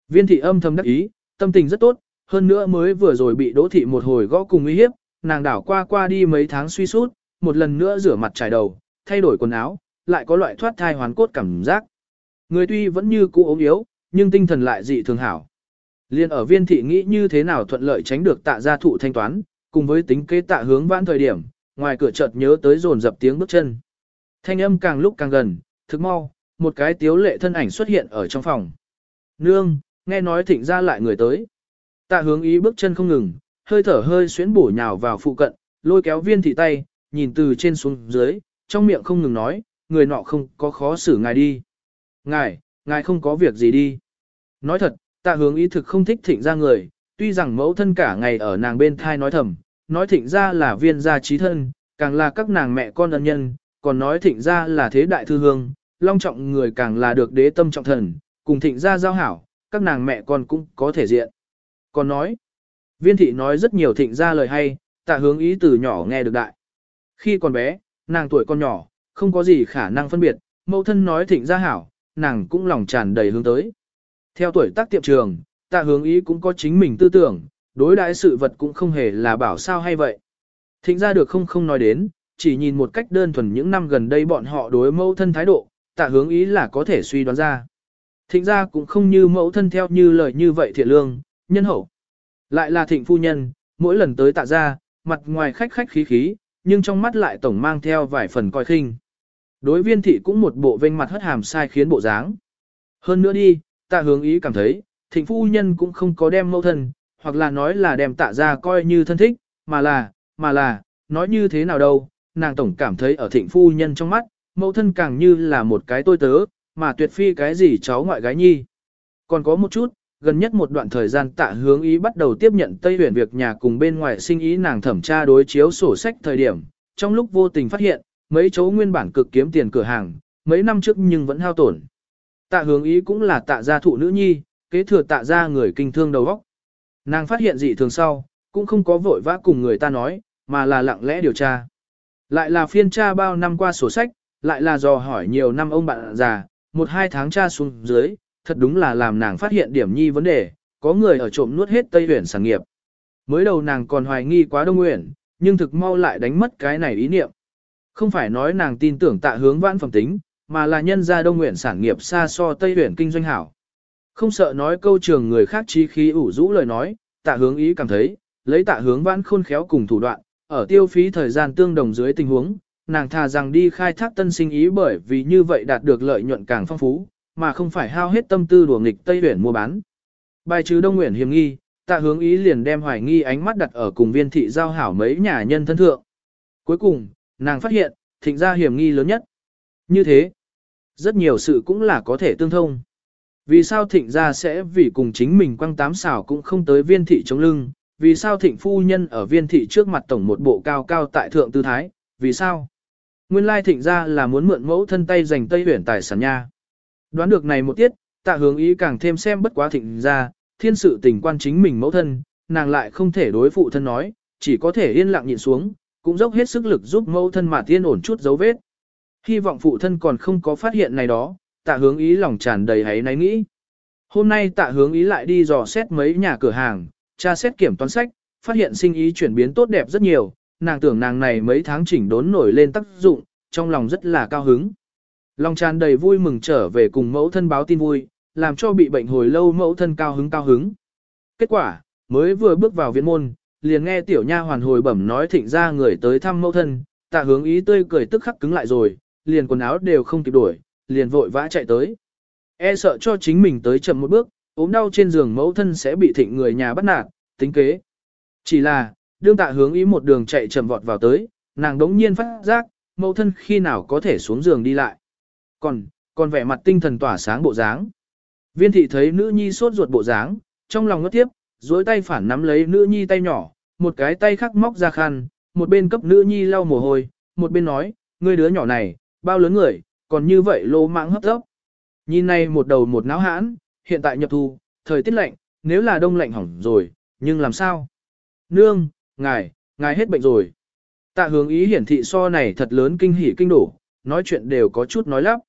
Viên thị âm thầm đắc ý, tâm tình rất tốt, hơn nữa mới vừa rồi bị đỗ thị một hồi gõ cùng uy hiếp, nàng đảo qua qua đi mấy tháng suy sút, một lần nữa rửa mặt trải đầu, thay đổi quần áo, lại có loại thoát thai hoàn cốt cảm giác. Người tuy vẫn như cũ ốm yếu, nhưng tinh thần lại dị thường hảo. Liên ở viên thị nghĩ như thế nào thuận lợi tránh được tạ gia thụ thanh toán, cùng với tính kế tạ hướng vãn thời điểm, ngoài cửa chợt nhớ tới dồn dập tiếng bước chân. Thanh âm càng lúc càng gần, thực mau, một cái tiếu lệ thân ảnh xuất hiện ở trong phòng. Nương, nghe nói thịnh ra lại người tới. Tạ hướng ý bước chân không ngừng, hơi thở hơi xuyến bổ nhào vào phụ cận, lôi kéo viên thị tay, nhìn từ trên xuống dưới, trong miệng không ngừng nói, người nọ không có khó xử ngài đi. Ngài, ngài không có việc gì đi. Nói thật, tạ hướng ý thực không thích thịnh ra người, tuy rằng mẫu thân cả ngày ở nàng bên thai nói thầm, nói thịnh ra là viên gia trí thân, càng là các nàng mẹ con ân nhân, còn nói thịnh ra là thế đại thư hương, long trọng người càng là được đế tâm trọng thần, cùng thịnh gia giao hảo, các nàng mẹ con cũng có thể diện. Còn nói, viên thị nói rất nhiều thịnh gia lời hay, tạ hướng ý từ nhỏ nghe được đại. Khi còn bé, nàng tuổi con nhỏ, không có gì khả năng phân biệt, mẫu thân nói thịnh gia hảo, nàng cũng lòng tràn đầy hướng tới. Theo tuổi tác tiệm trường, tạ hướng ý cũng có chính mình tư tưởng, đối đãi sự vật cũng không hề là bảo sao hay vậy. Thịnh ra được không không nói đến, chỉ nhìn một cách đơn thuần những năm gần đây bọn họ đối mâu thân thái độ, tạ hướng ý là có thể suy đoán ra. Thịnh ra cũng không như mẫu thân theo như lời như vậy thiện lương, nhân hậu. Lại là thịnh phu nhân, mỗi lần tới tạ ra, mặt ngoài khách khách khí khí, nhưng trong mắt lại tổng mang theo vài phần coi khinh. Đối viên thị cũng một bộ vênh mặt hất hàm sai khiến bộ dáng. Hơn nữa đi, tạ hướng ý cảm thấy, thịnh phu nhân cũng không có đem mẫu thân, hoặc là nói là đem tạ ra coi như thân thích, mà là, mà là, nói như thế nào đâu, nàng tổng cảm thấy ở thịnh phu nhân trong mắt, mẫu thân càng như là một cái tôi tớ, mà tuyệt phi cái gì cháu ngoại gái nhi. Còn có một chút, gần nhất một đoạn thời gian tạ hướng ý bắt đầu tiếp nhận Tây huyền việc nhà cùng bên ngoài sinh ý nàng thẩm tra đối chiếu sổ sách thời điểm, trong lúc vô tình phát hiện, mấy chỗ nguyên bản cực kiếm tiền cửa hàng, mấy năm trước nhưng vẫn hao tổn. Tạ hướng ý cũng là tạ gia thụ nữ nhi, kế thừa tạ gia người kinh thương đầu óc. Nàng phát hiện dị thường sau, cũng không có vội vã cùng người ta nói, mà là lặng lẽ điều tra. Lại là phiên tra bao năm qua sổ sách, lại là dò hỏi nhiều năm ông bạn già, một hai tháng tra xuống dưới, thật đúng là làm nàng phát hiện điểm nhi vấn đề, có người ở trộm nuốt hết Tây Huyền sản nghiệp. Mới đầu nàng còn hoài nghi quá Đông Nguyện, nhưng thực mau lại đánh mất cái này ý niệm. Không phải nói nàng tin tưởng tạ hướng vãn phẩm tính, mà là nhân ra Đông Nguyện sản nghiệp xa so Tây Huyền kinh doanh hảo. Không sợ nói câu trường người khác chi khí ủ rũ lời nói, tạ hướng ý cảm thấy, lấy tạ hướng vãn khôn khéo cùng thủ đoạn, ở tiêu phí thời gian tương đồng dưới tình huống, nàng thà rằng đi khai thác tân sinh ý bởi vì như vậy đạt được lợi nhuận càng phong phú, mà không phải hao hết tâm tư đùa nghịch Tây Uyển mua bán. Bài trừ Đông Nguyễn hiềm nghi, tạ hướng ý liền đem hoài nghi ánh mắt đặt ở cùng viên thị giao hảo mấy nhà nhân thân thượng. Cuối cùng, nàng phát hiện, thịnh ra hiểm nghi lớn nhất. Như thế, rất nhiều sự cũng là có thể tương thông. Vì sao thịnh ra sẽ vì cùng chính mình quăng tám xảo cũng không tới viên thị chống lưng, vì sao thịnh phu nhân ở viên thị trước mặt tổng một bộ cao cao tại thượng tư thái, vì sao? Nguyên lai thịnh ra là muốn mượn mẫu thân tay giành tây Huyền tài sản nha. Đoán được này một tiết, tạ hướng ý càng thêm xem bất quá thịnh ra, thiên sự tình quan chính mình mẫu thân, nàng lại không thể đối phụ thân nói, chỉ có thể yên lặng nhịn xuống, cũng dốc hết sức lực giúp mẫu thân mà tiên ổn chút dấu vết. Hy vọng phụ thân còn không có phát hiện này đó, tạ hướng ý lòng tràn đầy hấy náy nghĩ. Hôm nay tạ hướng ý lại đi dò xét mấy nhà cửa hàng, tra xét kiểm toán sách, phát hiện sinh ý chuyển biến tốt đẹp rất nhiều, nàng tưởng nàng này mấy tháng chỉnh đốn nổi lên tác dụng, trong lòng rất là cao hứng. Lòng tràn đầy vui mừng trở về cùng mẫu thân báo tin vui, làm cho bị bệnh hồi lâu mẫu thân cao hứng cao hứng. Kết quả, mới vừa bước vào viện môn, liền nghe tiểu nha hoàn hồi bẩm nói thịnh ra người tới thăm mẫu thân, tạ hướng ý tươi cười tức khắc cứng lại rồi, liền quần áo đều không kịp đuổi, liền vội vã chạy tới. E sợ cho chính mình tới chậm một bước, ốm đau trên giường mẫu thân sẽ bị thịnh người nhà bắt nạt, tính kế. Chỉ là, đương tạ hướng ý một đường chạy chậm vọt vào tới, nàng đống nhiên phát giác, mẫu thân khi nào có thể xuống giường đi lại. Còn, còn vẻ mặt tinh thần tỏa sáng bộ dáng. Viên thị thấy nữ nhi sốt ruột bộ dáng, trong lòng ngất tiếp, duỗi tay phản nắm lấy nữ nhi tay nhỏ, một cái tay khắc móc ra khăn, một bên cấp nữ nhi lau mồ hôi, một bên nói, ngươi đứa nhỏ này, bao lớn người, còn như vậy lô mạng hấp tấp. Nhìn này một đầu một náo hãn, hiện tại nhập thu, thời tiết lạnh, nếu là đông lạnh hỏng rồi, nhưng làm sao? Nương, ngài, ngài hết bệnh rồi. Tạ hướng ý hiển thị so này thật lớn kinh hỉ kinh đổ, nói chuyện đều có chút nói lắp.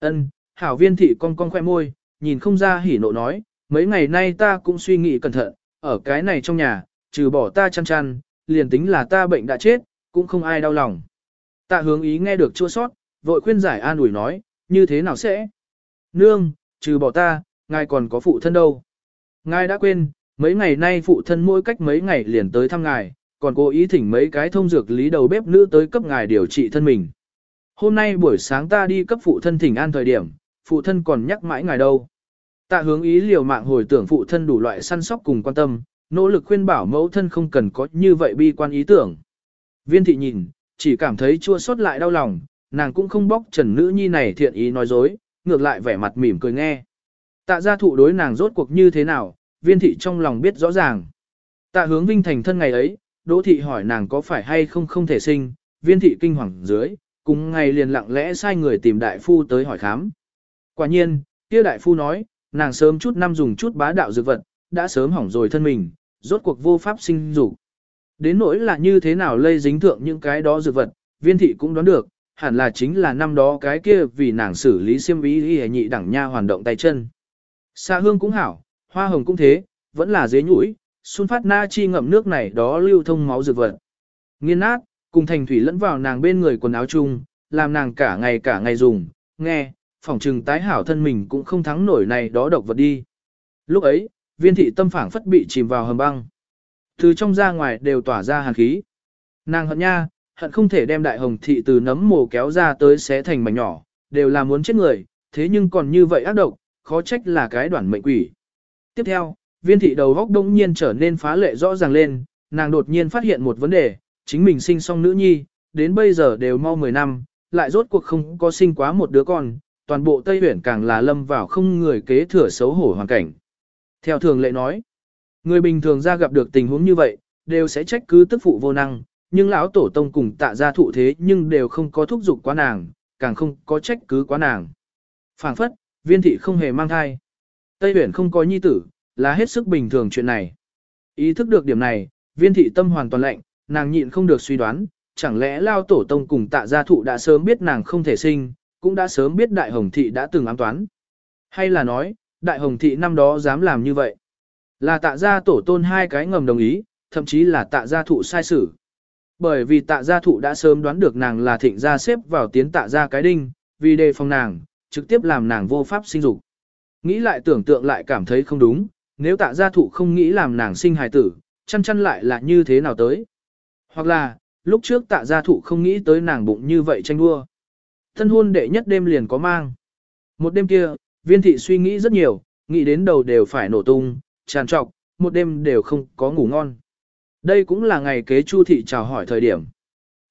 Ân, hảo viên thị con con khoe môi, nhìn không ra hỉ nộ nói, mấy ngày nay ta cũng suy nghĩ cẩn thận, ở cái này trong nhà, trừ bỏ ta chăn chăn, liền tính là ta bệnh đã chết, cũng không ai đau lòng. Tạ hướng ý nghe được chua sót, vội khuyên giải an ủi nói, như thế nào sẽ? Nương, trừ bỏ ta, ngài còn có phụ thân đâu. Ngài đã quên, mấy ngày nay phụ thân mỗi cách mấy ngày liền tới thăm ngài, còn cố ý thỉnh mấy cái thông dược lý đầu bếp nữ tới cấp ngài điều trị thân mình. Hôm nay buổi sáng ta đi cấp phụ thân thỉnh an thời điểm, phụ thân còn nhắc mãi ngài đâu. Tạ hướng ý liều mạng hồi tưởng phụ thân đủ loại săn sóc cùng quan tâm, nỗ lực khuyên bảo mẫu thân không cần có như vậy bi quan ý tưởng. Viên thị nhìn, chỉ cảm thấy chua xót lại đau lòng, nàng cũng không bóc trần nữ nhi này thiện ý nói dối, ngược lại vẻ mặt mỉm cười nghe. Tạ gia thụ đối nàng rốt cuộc như thế nào, viên thị trong lòng biết rõ ràng. Tạ hướng vinh thành thân ngày ấy, đỗ thị hỏi nàng có phải hay không không thể sinh, viên thị kinh hoàng dưới, cùng ngày liền lặng lẽ sai người tìm đại phu tới hỏi khám. Quả nhiên, kia đại phu nói, nàng sớm chút năm dùng chút bá đạo dược vật, đã sớm hỏng rồi thân mình, rốt cuộc vô pháp sinh dục. Đến nỗi là như thế nào lây dính thượng những cái đó dược vật, viên thị cũng đoán được, hẳn là chính là năm đó cái kia vì nàng xử lý siêm ý y nhị đẳng nha hoàn động tay chân. Xa hương cũng hảo, hoa hồng cũng thế, vẫn là dế nhũi, xuân phát na chi ngậm nước này đó lưu thông máu dược vật. Nghiên nát, cùng thành thủy lẫn vào nàng bên người quần áo chung, làm nàng cả ngày cả ngày dùng, nghe, phỏng trừng tái hảo thân mình cũng không thắng nổi này đó độc vật đi. Lúc ấy, viên thị tâm phảng phất bị chìm vào hầm băng. Từ trong ra ngoài đều tỏa ra hàn khí. Nàng hận nha, hận không thể đem đại hồng thị từ nấm mồ kéo ra tới xé thành mảnh nhỏ, đều là muốn chết người, thế nhưng còn như vậy ác độc, khó trách là cái đoạn mệnh quỷ. Tiếp theo, viên thị đầu góc đông nhiên trở nên phá lệ rõ ràng lên, nàng đột nhiên phát hiện một vấn đề, chính mình sinh xong nữ nhi, đến bây giờ đều mau 10 năm, lại rốt cuộc không có sinh quá một đứa con, toàn bộ Tây Huyển càng là lâm vào không người kế thừa xấu hổ hoàn cảnh. Theo thường lệ nói, người bình thường ra gặp được tình huống như vậy, đều sẽ trách cứ tức phụ vô năng, nhưng lão tổ tông cùng tạ gia thụ thế nhưng đều không có thúc giục quá nàng, càng không có trách cứ quá nàng. phảng phất, viên thị không hề mang thai. Tây Huyền không có nhi tử, là hết sức bình thường chuyện này. Ý thức được điểm này, viên thị tâm hoàn toàn lạnh, nàng nhịn không được suy đoán, chẳng lẽ lao tổ tông cùng tạ gia thụ đã sớm biết nàng không thể sinh, cũng đã sớm biết đại hồng thị đã từng ám toán. Hay là nói, đại hồng thị năm đó dám làm như vậy. Là tạ gia tổ tôn hai cái ngầm đồng ý, thậm chí là tạ gia thụ sai xử. Bởi vì tạ gia thụ đã sớm đoán được nàng là thịnh gia xếp vào tiến tạ gia cái đinh, vì đề phòng nàng, trực tiếp làm nàng vô pháp sinh dục. Nghĩ lại tưởng tượng lại cảm thấy không đúng, nếu tạ gia thụ không nghĩ làm nàng sinh hài tử, chăn chăn lại là như thế nào tới. Hoặc là, lúc trước tạ gia thụ không nghĩ tới nàng bụng như vậy tranh đua. Thân hôn đệ nhất đêm liền có mang. Một đêm kia, viên thị suy nghĩ rất nhiều, nghĩ đến đầu đều phải nổ tung, tràn trọc, một đêm đều không có ngủ ngon. Đây cũng là ngày kế chu thị chào hỏi thời điểm.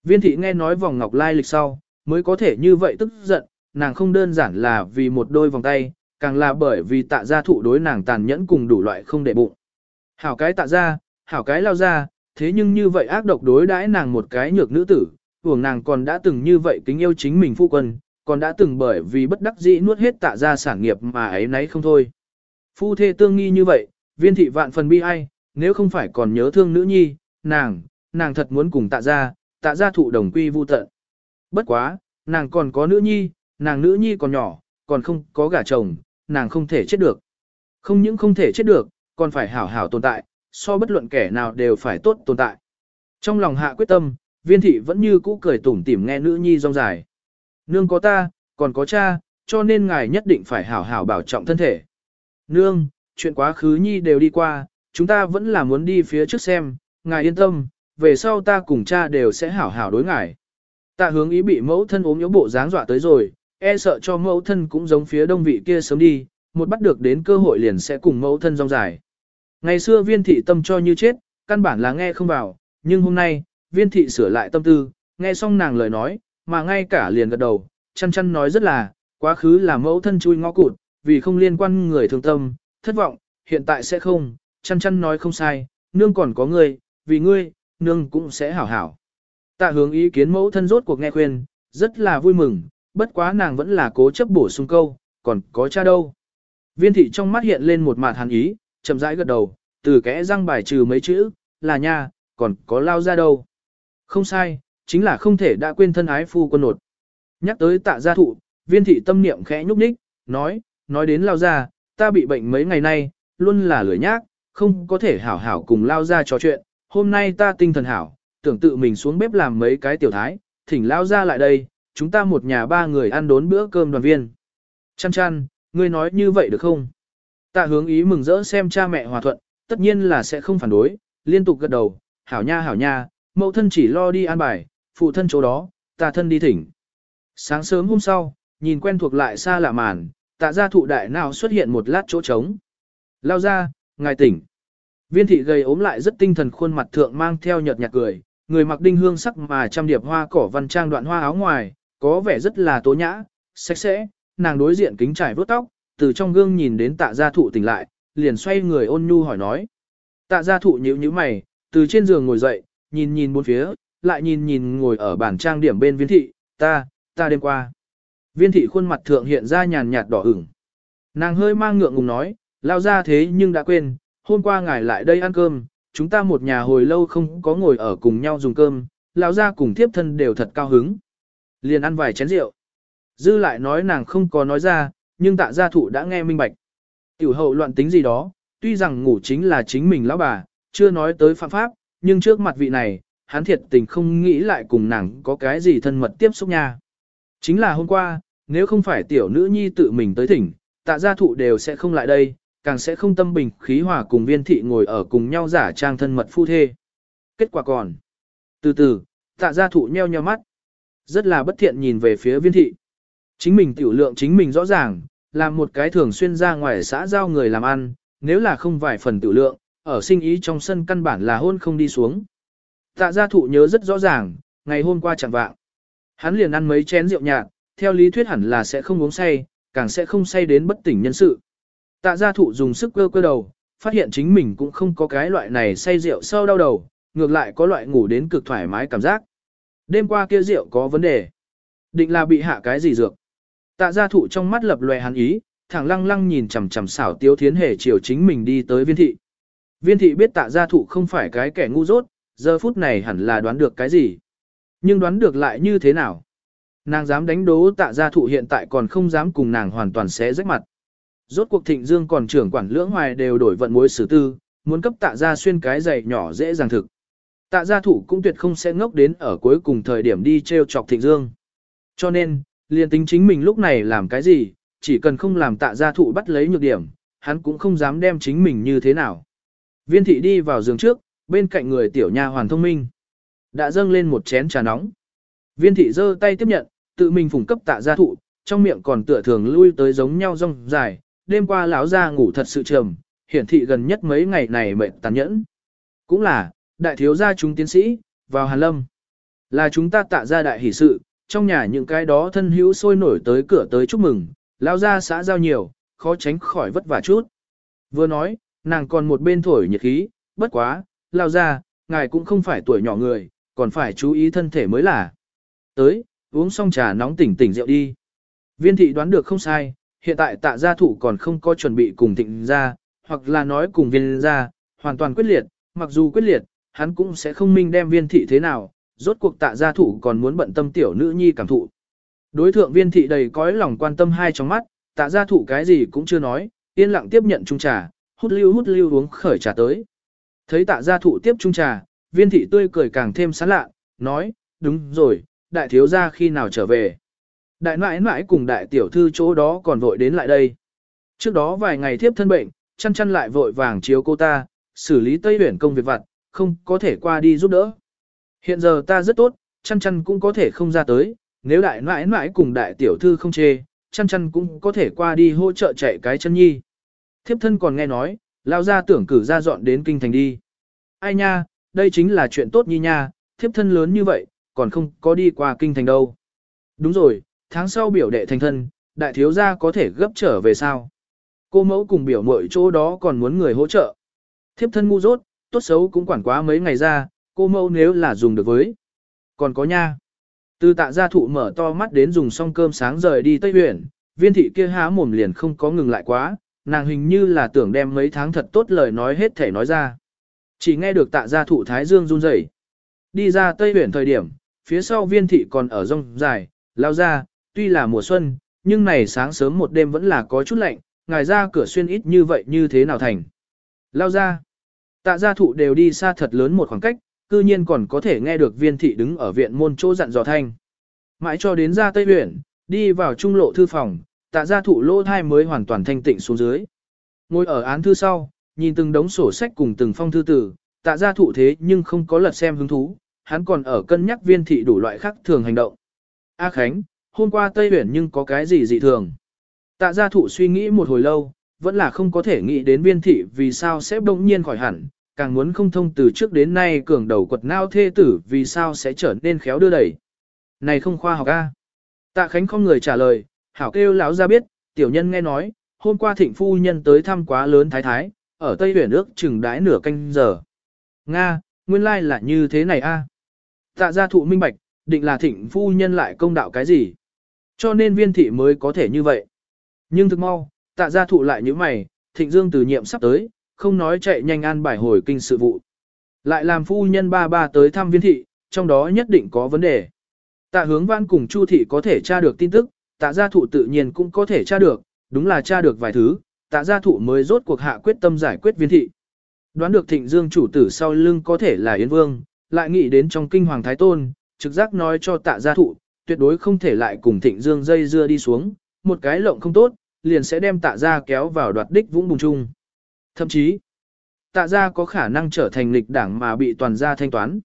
Viên thị nghe nói vòng ngọc lai lịch sau, mới có thể như vậy tức giận, nàng không đơn giản là vì một đôi vòng tay, càng là bởi vì tạ gia thụ đối nàng tàn nhẫn cùng đủ loại không để bụng. Hảo cái tạ gia, hảo cái lao gia, thế nhưng như vậy ác độc đối đãi nàng một cái nhược nữ tử, hưởng nàng còn đã từng như vậy kính yêu chính mình phu quân, còn đã từng bởi vì bất đắc dĩ nuốt hết tạ gia sản nghiệp mà ấy nấy không thôi. Phu thê tương nghi như vậy, viên thị vạn phần bi ai, nếu không phải còn nhớ thương nữ nhi, nàng, nàng thật muốn cùng tạ gia, tạ gia thụ đồng quy vu tận. Bất quá, nàng còn có nữ nhi, nàng nữ nhi còn nhỏ, còn không có gả chồng, nàng không thể chết được. Không những không thể chết được, còn phải hảo hảo tồn tại, so bất luận kẻ nào đều phải tốt tồn tại. Trong lòng hạ quyết tâm, viên thị vẫn như cũ cười tủm tỉm nghe nữ nhi rong dài. Nương có ta, còn có cha, cho nên ngài nhất định phải hảo hảo bảo trọng thân thể. Nương, chuyện quá khứ nhi đều đi qua, chúng ta vẫn là muốn đi phía trước xem, ngài yên tâm, về sau ta cùng cha đều sẽ hảo hảo đối ngài. Ta hướng ý bị mẫu thân ốm yếu bộ dáng dọa tới rồi, e sợ cho mẫu thân cũng giống phía đông vị kia sớm đi, một bắt được đến cơ hội liền sẽ cùng mẫu thân rong dài. Ngày xưa viên thị tâm cho như chết, căn bản là nghe không vào, nhưng hôm nay, viên thị sửa lại tâm tư, nghe xong nàng lời nói, mà ngay cả liền gật đầu, chăn chăn nói rất là, quá khứ là mẫu thân chui ngõ cụt, vì không liên quan người thương tâm, thất vọng, hiện tại sẽ không, chăn chăn nói không sai, nương còn có ngươi, vì ngươi, nương cũng sẽ hảo hảo. Tạ hướng ý kiến mẫu thân rốt cuộc nghe khuyên, rất là vui mừng, bất quá nàng vẫn là cố chấp bổ sung câu, còn có cha đâu. Viên thị trong mắt hiện lên một mặt hàn ý, chậm rãi gật đầu, từ kẽ răng bài trừ mấy chữ, là nha, còn có lao ra đâu. Không sai, chính là không thể đã quên thân ái phu quân nột. Nhắc tới tạ gia thụ, viên thị tâm niệm khẽ nhúc nhích, nói, nói đến lao ra, ta bị bệnh mấy ngày nay, luôn là lười nhác, không có thể hảo hảo cùng lao ra trò chuyện, hôm nay ta tinh thần hảo, tưởng tự mình xuống bếp làm mấy cái tiểu thái, thỉnh lao ra lại đây, chúng ta một nhà ba người ăn đốn bữa cơm đoàn viên. Chăn chăn, ngươi nói như vậy được không? Tạ hướng ý mừng rỡ xem cha mẹ hòa thuận, tất nhiên là sẽ không phản đối, liên tục gật đầu, hảo nha hảo nha, mẫu thân chỉ lo đi an bài, phụ thân chỗ đó, ta thân đi thỉnh. Sáng sớm hôm sau, nhìn quen thuộc lại xa lạ màn, tạ gia thụ đại nào xuất hiện một lát chỗ trống. Lao ra, ngài tỉnh. Viên thị gầy ốm lại rất tinh thần khuôn mặt thượng mang theo nhợt nhạt cười, người mặc đinh hương sắc mà trăm điệp hoa cỏ văn trang đoạn hoa áo ngoài, có vẻ rất là tố nhã, sạch sẽ, nàng đối diện kính trải vuốt tóc, từ trong gương nhìn đến tạ gia thụ tỉnh lại, liền xoay người ôn nhu hỏi nói. Tạ gia thụ nhíu nhíu mày, từ trên giường ngồi dậy, nhìn nhìn bốn phía, lại nhìn nhìn ngồi ở bàn trang điểm bên viên thị, ta, ta đêm qua. Viên thị khuôn mặt thượng hiện ra nhàn nhạt đỏ ửng. Nàng hơi mang ngượng ngùng nói, lao ra thế nhưng đã quên, hôm qua ngài lại đây ăn cơm, chúng ta một nhà hồi lâu không có ngồi ở cùng nhau dùng cơm, lao ra cùng tiếp thân đều thật cao hứng. Liền ăn vài chén rượu. Dư lại nói nàng không có nói ra, nhưng tạ gia thụ đã nghe minh bạch. Tiểu hậu loạn tính gì đó, tuy rằng ngủ chính là chính mình lão bà, chưa nói tới phạm pháp, nhưng trước mặt vị này, hắn thiệt tình không nghĩ lại cùng nàng có cái gì thân mật tiếp xúc nha. Chính là hôm qua, nếu không phải tiểu nữ nhi tự mình tới thỉnh, tạ gia thụ đều sẽ không lại đây, càng sẽ không tâm bình khí hòa cùng viên thị ngồi ở cùng nhau giả trang thân mật phu thê. Kết quả còn. Từ từ, tạ gia thụ nheo nheo mắt. Rất là bất thiện nhìn về phía viên thị. Chính mình tiểu lượng chính mình rõ ràng, làm một cái thường xuyên ra ngoài xã giao người làm ăn, nếu là không vài phần tiểu lượng, ở sinh ý trong sân căn bản là hôn không đi xuống. Tạ gia thụ nhớ rất rõ ràng, ngày hôm qua chẳng vạng. Hắn liền ăn mấy chén rượu nhạt, theo lý thuyết hẳn là sẽ không uống say, càng sẽ không say đến bất tỉnh nhân sự. Tạ gia thụ dùng sức cơ cơ đầu, phát hiện chính mình cũng không có cái loại này say rượu sau đau đầu, ngược lại có loại ngủ đến cực thoải mái cảm giác. Đêm qua kia rượu có vấn đề. Định là bị hạ cái gì dược. Tạ gia thụ trong mắt lập loè hắn ý, thẳng lăng lăng nhìn chằm chằm xảo tiếu thiến hề chiều chính mình đi tới viên thị. Viên thị biết tạ gia thụ không phải cái kẻ ngu dốt, giờ phút này hẳn là đoán được cái gì. Nhưng đoán được lại như thế nào? Nàng dám đánh đố tạ gia thụ hiện tại còn không dám cùng nàng hoàn toàn xé rách mặt. Rốt cuộc thịnh dương còn trưởng quản lưỡng hoài đều đổi vận mối xử tư, muốn cấp tạ gia xuyên cái giày nhỏ dễ dàng thực. Tạ gia thụ cũng tuyệt không sẽ ngốc đến ở cuối cùng thời điểm đi treo chọc thịnh dương. Cho nên, liền tính chính mình lúc này làm cái gì, chỉ cần không làm tạ gia thụ bắt lấy nhược điểm, hắn cũng không dám đem chính mình như thế nào. Viên thị đi vào giường trước, bên cạnh người tiểu nha hoàn thông minh. Đã dâng lên một chén trà nóng. Viên thị giơ tay tiếp nhận, tự mình phủng cấp tạ gia thụ, trong miệng còn tựa thường lui tới giống nhau rong dài, đêm qua lão gia ngủ thật sự trầm, hiển thị gần nhất mấy ngày này mệt tàn nhẫn. Cũng là, đại thiếu gia chúng tiến sĩ, vào Hàn Lâm. Là chúng ta tạ ra đại hỷ sự, trong nhà những cái đó thân hữu sôi nổi tới cửa tới chúc mừng, lão gia xã giao nhiều, khó tránh khỏi vất vả chút. Vừa nói, nàng còn một bên thổi nhiệt khí, bất quá, lão gia, ngài cũng không phải tuổi nhỏ người, còn phải chú ý thân thể mới là. Tới, uống xong trà nóng tỉnh tỉnh rượu đi. Viên thị đoán được không sai, hiện tại tạ gia thủ còn không có chuẩn bị cùng thịnh ra, hoặc là nói cùng viên ra, hoàn toàn quyết liệt, mặc dù quyết liệt, hắn cũng sẽ không minh đem viên thị thế nào, rốt cuộc tạ gia thủ còn muốn bận tâm tiểu nữ nhi cảm thụ. Đối thượng viên thị đầy cõi lòng quan tâm hai trong mắt, tạ gia thủ cái gì cũng chưa nói, yên lặng tiếp nhận chung trà, hút lưu hút lưu uống khởi trà tới. Thấy tạ gia thủ tiếp chung trà, viên thị tươi cười càng thêm sán lạ, nói, đúng rồi, đại thiếu gia khi nào trở về. Đại nãi nãi cùng đại tiểu thư chỗ đó còn vội đến lại đây. Trước đó vài ngày thiếp thân bệnh, chăn chăn lại vội vàng chiếu cô ta, xử lý tây huyển công việc vặt, không có thể qua đi giúp đỡ. Hiện giờ ta rất tốt, chăn chăn cũng có thể không ra tới, nếu đại nãi nãi cùng đại tiểu thư không chê, chăn chăn cũng có thể qua đi hỗ trợ chạy cái chân nhi. Thiếp thân còn nghe nói, lao ra tưởng cử ra dọn đến kinh thành đi. Ai nha, đây chính là chuyện tốt nhi nha, thiếp thân lớn như vậy, còn không có đi qua kinh thành đâu. Đúng rồi, tháng sau biểu đệ thành thân, đại thiếu gia có thể gấp trở về sao? Cô mẫu cùng biểu mội chỗ đó còn muốn người hỗ trợ. Thiếp thân ngu dốt, tốt xấu cũng quản quá mấy ngày ra, cô mẫu nếu là dùng được với. Còn có nha. Từ tạ gia thụ mở to mắt đến dùng xong cơm sáng rời đi Tây Huyện, viên thị kia há mồm liền không có ngừng lại quá, nàng hình như là tưởng đem mấy tháng thật tốt lời nói hết thể nói ra. Chỉ nghe được tạ gia thụ Thái Dương run rẩy. Đi ra Tây Huyện thời điểm, phía sau viên thị còn ở rong dài, lao ra, tuy là mùa xuân, nhưng này sáng sớm một đêm vẫn là có chút lạnh, ngài ra cửa xuyên ít như vậy như thế nào thành. Lao ra, tạ gia thụ đều đi xa thật lớn một khoảng cách, cư nhiên còn có thể nghe được viên thị đứng ở viện môn chỗ dặn dò thanh. Mãi cho đến ra Tây Huyện, đi vào trung lộ thư phòng, tạ gia thụ lỗ thai mới hoàn toàn thanh tịnh xuống dưới. Ngồi ở án thư sau, nhìn từng đống sổ sách cùng từng phong thư tử, tạ gia thụ thế nhưng không có lật xem hứng thú, hắn còn ở cân nhắc viên thị đủ loại khác thường hành động. A Khánh, hôm qua Tây Huyền nhưng có cái gì dị thường? Tạ gia thụ suy nghĩ một hồi lâu, vẫn là không có thể nghĩ đến viên thị vì sao sẽ bỗng nhiên khỏi hẳn, càng muốn không thông từ trước đến nay cường đầu quật nao thê tử vì sao sẽ trở nên khéo đưa đẩy. Này không khoa học a. Tạ Khánh không người trả lời, hảo kêu lão ra biết, tiểu nhân nghe nói, hôm qua thịnh phu nhân tới thăm quá lớn thái thái, ở Tây Huyền ước chừng đãi nửa canh giờ. Nga, nguyên lai là như thế này a. Tạ gia thụ minh bạch, định là thịnh phu nhân lại công đạo cái gì. Cho nên viên thị mới có thể như vậy. Nhưng thực mau, tạ gia thụ lại như mày, thịnh dương từ nhiệm sắp tới, không nói chạy nhanh an bài hồi kinh sự vụ. Lại làm phu nhân ba ba tới thăm viên thị, trong đó nhất định có vấn đề. Tạ hướng văn cùng Chu thị có thể tra được tin tức, tạ gia thụ tự nhiên cũng có thể tra được, đúng là tra được vài thứ, tạ gia thụ mới rốt cuộc hạ quyết tâm giải quyết viên thị. Đoán được thịnh dương chủ tử sau lưng có thể là Yến Vương, lại nghĩ đến trong kinh Hoàng Thái Tôn, trực giác nói cho tạ gia thụ, tuyệt đối không thể lại cùng thịnh dương dây dưa đi xuống, một cái lộng không tốt, liền sẽ đem tạ gia kéo vào đoạt đích vũng bùng chung. Thậm chí, tạ gia có khả năng trở thành lịch đảng mà bị toàn gia thanh toán.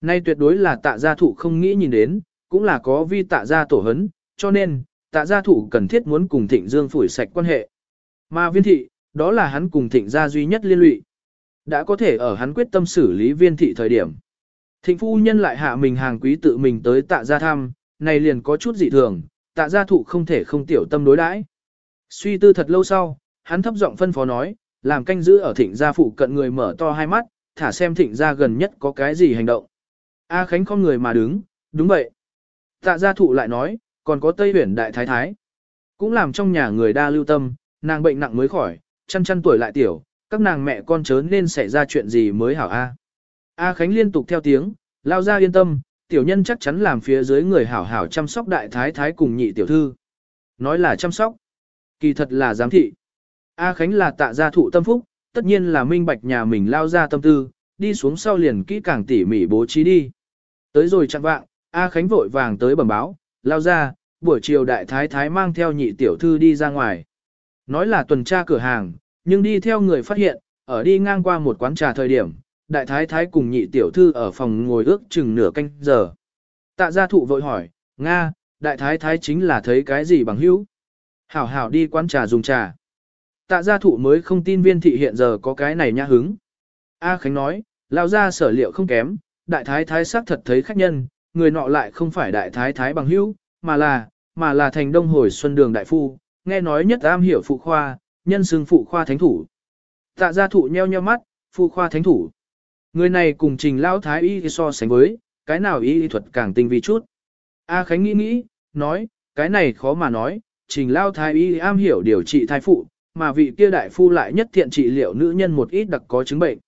Nay tuyệt đối là tạ gia thụ không nghĩ nhìn đến, cũng là có vi tạ gia tổ hấn, cho nên, tạ gia thụ cần thiết muốn cùng thịnh dương phủi sạch quan hệ. Mà viên thị, đó là hắn cùng thịnh gia duy nhất liên lụy. Đã có thể ở hắn quyết tâm xử lý viên thị thời điểm. Thịnh phu nhân lại hạ mình hàng quý tự mình tới tạ gia thăm, này liền có chút dị thường, tạ gia thụ không thể không tiểu tâm đối đãi. Suy tư thật lâu sau, hắn thấp giọng phân phó nói, làm canh giữ ở thịnh gia phụ cận người mở to hai mắt, thả xem thịnh gia gần nhất có cái gì hành động. A Khánh con người mà đứng, đúng vậy. Tạ gia thụ lại nói, còn có Tây Huyền Đại Thái Thái. Cũng làm trong nhà người đa lưu tâm, nàng bệnh nặng mới khỏi, chăn chăn tuổi lại tiểu, các nàng mẹ con chớ nên xảy ra chuyện gì mới hảo A. A Khánh liên tục theo tiếng, lao ra yên tâm, tiểu nhân chắc chắn làm phía dưới người hảo hảo chăm sóc đại thái thái cùng nhị tiểu thư. Nói là chăm sóc, kỳ thật là giám thị. A Khánh là tạ gia thụ tâm phúc, tất nhiên là minh bạch nhà mình lao ra tâm tư, đi xuống sau liền kỹ càng tỉ mỉ bố trí đi. Tới rồi chặn vạng, A Khánh vội vàng tới bẩm báo, lao ra, buổi chiều đại thái thái mang theo nhị tiểu thư đi ra ngoài. Nói là tuần tra cửa hàng, nhưng đi theo người phát hiện, ở đi ngang qua một quán trà thời điểm, đại thái thái cùng nhị tiểu thư ở phòng ngồi ước chừng nửa canh giờ. Tạ gia thụ vội hỏi, Nga, đại thái thái chính là thấy cái gì bằng hữu? Hảo hảo đi quán trà dùng trà. Tạ gia thụ mới không tin viên thị hiện giờ có cái này nha hứng. A Khánh nói, lão gia sở liệu không kém, đại thái thái xác thật thấy khách nhân, người nọ lại không phải đại thái thái bằng hữu, mà là, mà là thành đông hồi xuân đường đại phu, nghe nói nhất am hiểu phụ khoa, nhân xưng phụ khoa thánh thủ. Tạ gia thụ nheo nheo mắt, phụ khoa thánh thủ. Người này cùng trình lão thái y so sánh với, cái nào y thuật càng tinh vi chút. A Khánh nghĩ nghĩ, nói, cái này khó mà nói, trình lao thái y am hiểu điều trị thai phụ, mà vị kia đại phu lại nhất thiện trị liệu nữ nhân một ít đặc có chứng bệnh.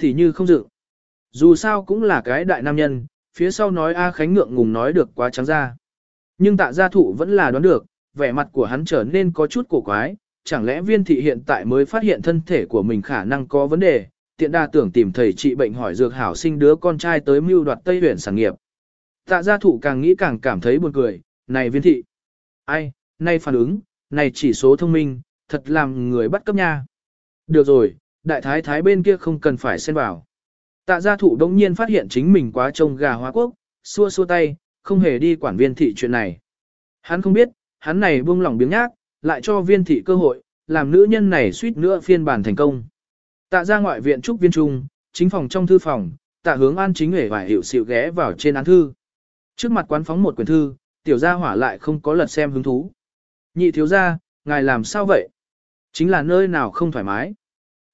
Thì như không dự. Dù sao cũng là cái đại nam nhân, phía sau nói A Khánh ngượng ngùng nói được quá trắng ra. Nhưng tạ gia thụ vẫn là đoán được, vẻ mặt của hắn trở nên có chút cổ quái, chẳng lẽ viên thị hiện tại mới phát hiện thân thể của mình khả năng có vấn đề, tiện đa tưởng tìm thầy trị bệnh hỏi dược hảo sinh đứa con trai tới mưu đoạt Tây huyện sản nghiệp. Tạ gia thụ càng nghĩ càng cảm thấy buồn cười, này viên thị. Ai, nay phản ứng, này chỉ số thông minh, thật làm người bắt cấp nha. Được rồi, đại thái thái bên kia không cần phải xen vào. Tạ gia thụ đông nhiên phát hiện chính mình quá trông gà hóa quốc, xua xua tay, không hề đi quản viên thị chuyện này. Hắn không biết, hắn này buông lỏng biếng nhác, lại cho viên thị cơ hội, làm nữ nhân này suýt nữa phiên bản thành công. Tạ gia ngoại viện trúc viên trung, chính phòng trong thư phòng, tạ hướng an chính hề và hiểu xịu ghé vào trên án thư. Trước mặt quán phóng một quyển thư, tiểu gia hỏa lại không có lật xem hứng thú. Nhị thiếu gia, ngài làm sao vậy? Chính là nơi nào không thoải mái.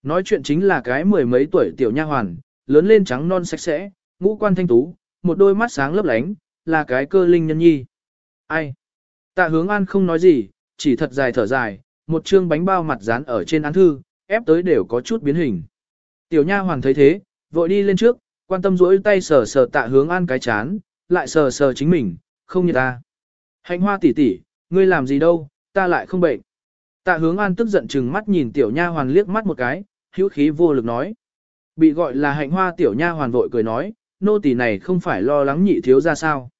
Nói chuyện chính là cái mười mấy tuổi tiểu nha hoàn, lớn lên trắng non sạch sẽ, ngũ quan thanh tú, một đôi mắt sáng lấp lánh, là cái cơ linh nhân nhi. Ai? Tạ hướng an không nói gì, chỉ thật dài thở dài, một chương bánh bao mặt dán ở trên án thư, ép tới đều có chút biến hình. Tiểu nha hoàn thấy thế, vội đi lên trước, quan tâm rỗi tay sờ sờ tạ hướng an cái chán, lại sờ sờ chính mình, không như ta. Hạnh hoa tỷ tỷ, ngươi làm gì đâu, ta lại không bệnh. Tạ hướng an tức giận chừng mắt nhìn tiểu nha hoàn liếc mắt một cái, hữu khí vô lực nói. Bị gọi là hạnh hoa tiểu nha hoàn vội cười nói, nô tỳ này không phải lo lắng nhị thiếu ra sao.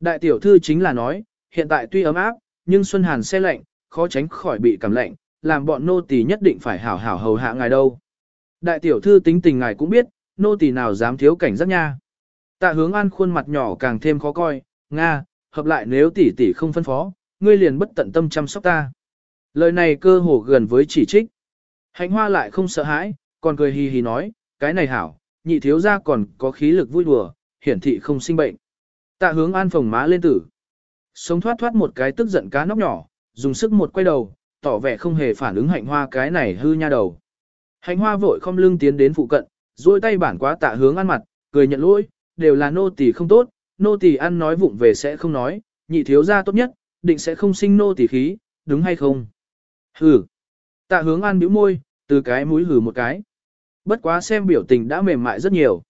Đại tiểu thư chính là nói, hiện tại tuy ấm áp, nhưng xuân hàn xe lạnh, khó tránh khỏi bị cảm lạnh, làm bọn nô tỳ nhất định phải hảo hảo hầu hạ ngài đâu. Đại tiểu thư tính tình ngài cũng biết, nô tỳ nào dám thiếu cảnh giác nha. Tạ hướng an khuôn mặt nhỏ càng thêm khó coi, Nga, hợp lại nếu tỷ tỷ không phân phó, ngươi liền bất tận tâm chăm sóc ta. Lời này cơ hồ gần với chỉ trích. Hạnh hoa lại không sợ hãi, còn cười hì hì nói, cái này hảo, nhị thiếu gia còn có khí lực vui đùa, hiển thị không sinh bệnh. Tạ hướng an phòng má lên tử. Sống thoát thoát một cái tức giận cá nóc nhỏ, dùng sức một quay đầu, tỏ vẻ không hề phản ứng hạnh hoa cái này hư nha đầu. Hạnh hoa vội không lưng tiến đến phụ cận, duỗi tay bản quá tạ hướng ăn mặt, cười nhận lỗi, đều là nô tỳ không tốt, nô tỳ ăn nói vụng về sẽ không nói, nhị thiếu gia tốt nhất, định sẽ không sinh nô tỳ khí, đúng hay không? Hừ. Tạ hướng an bĩu môi, từ cái mũi hừ một cái. Bất quá xem biểu tình đã mềm mại rất nhiều.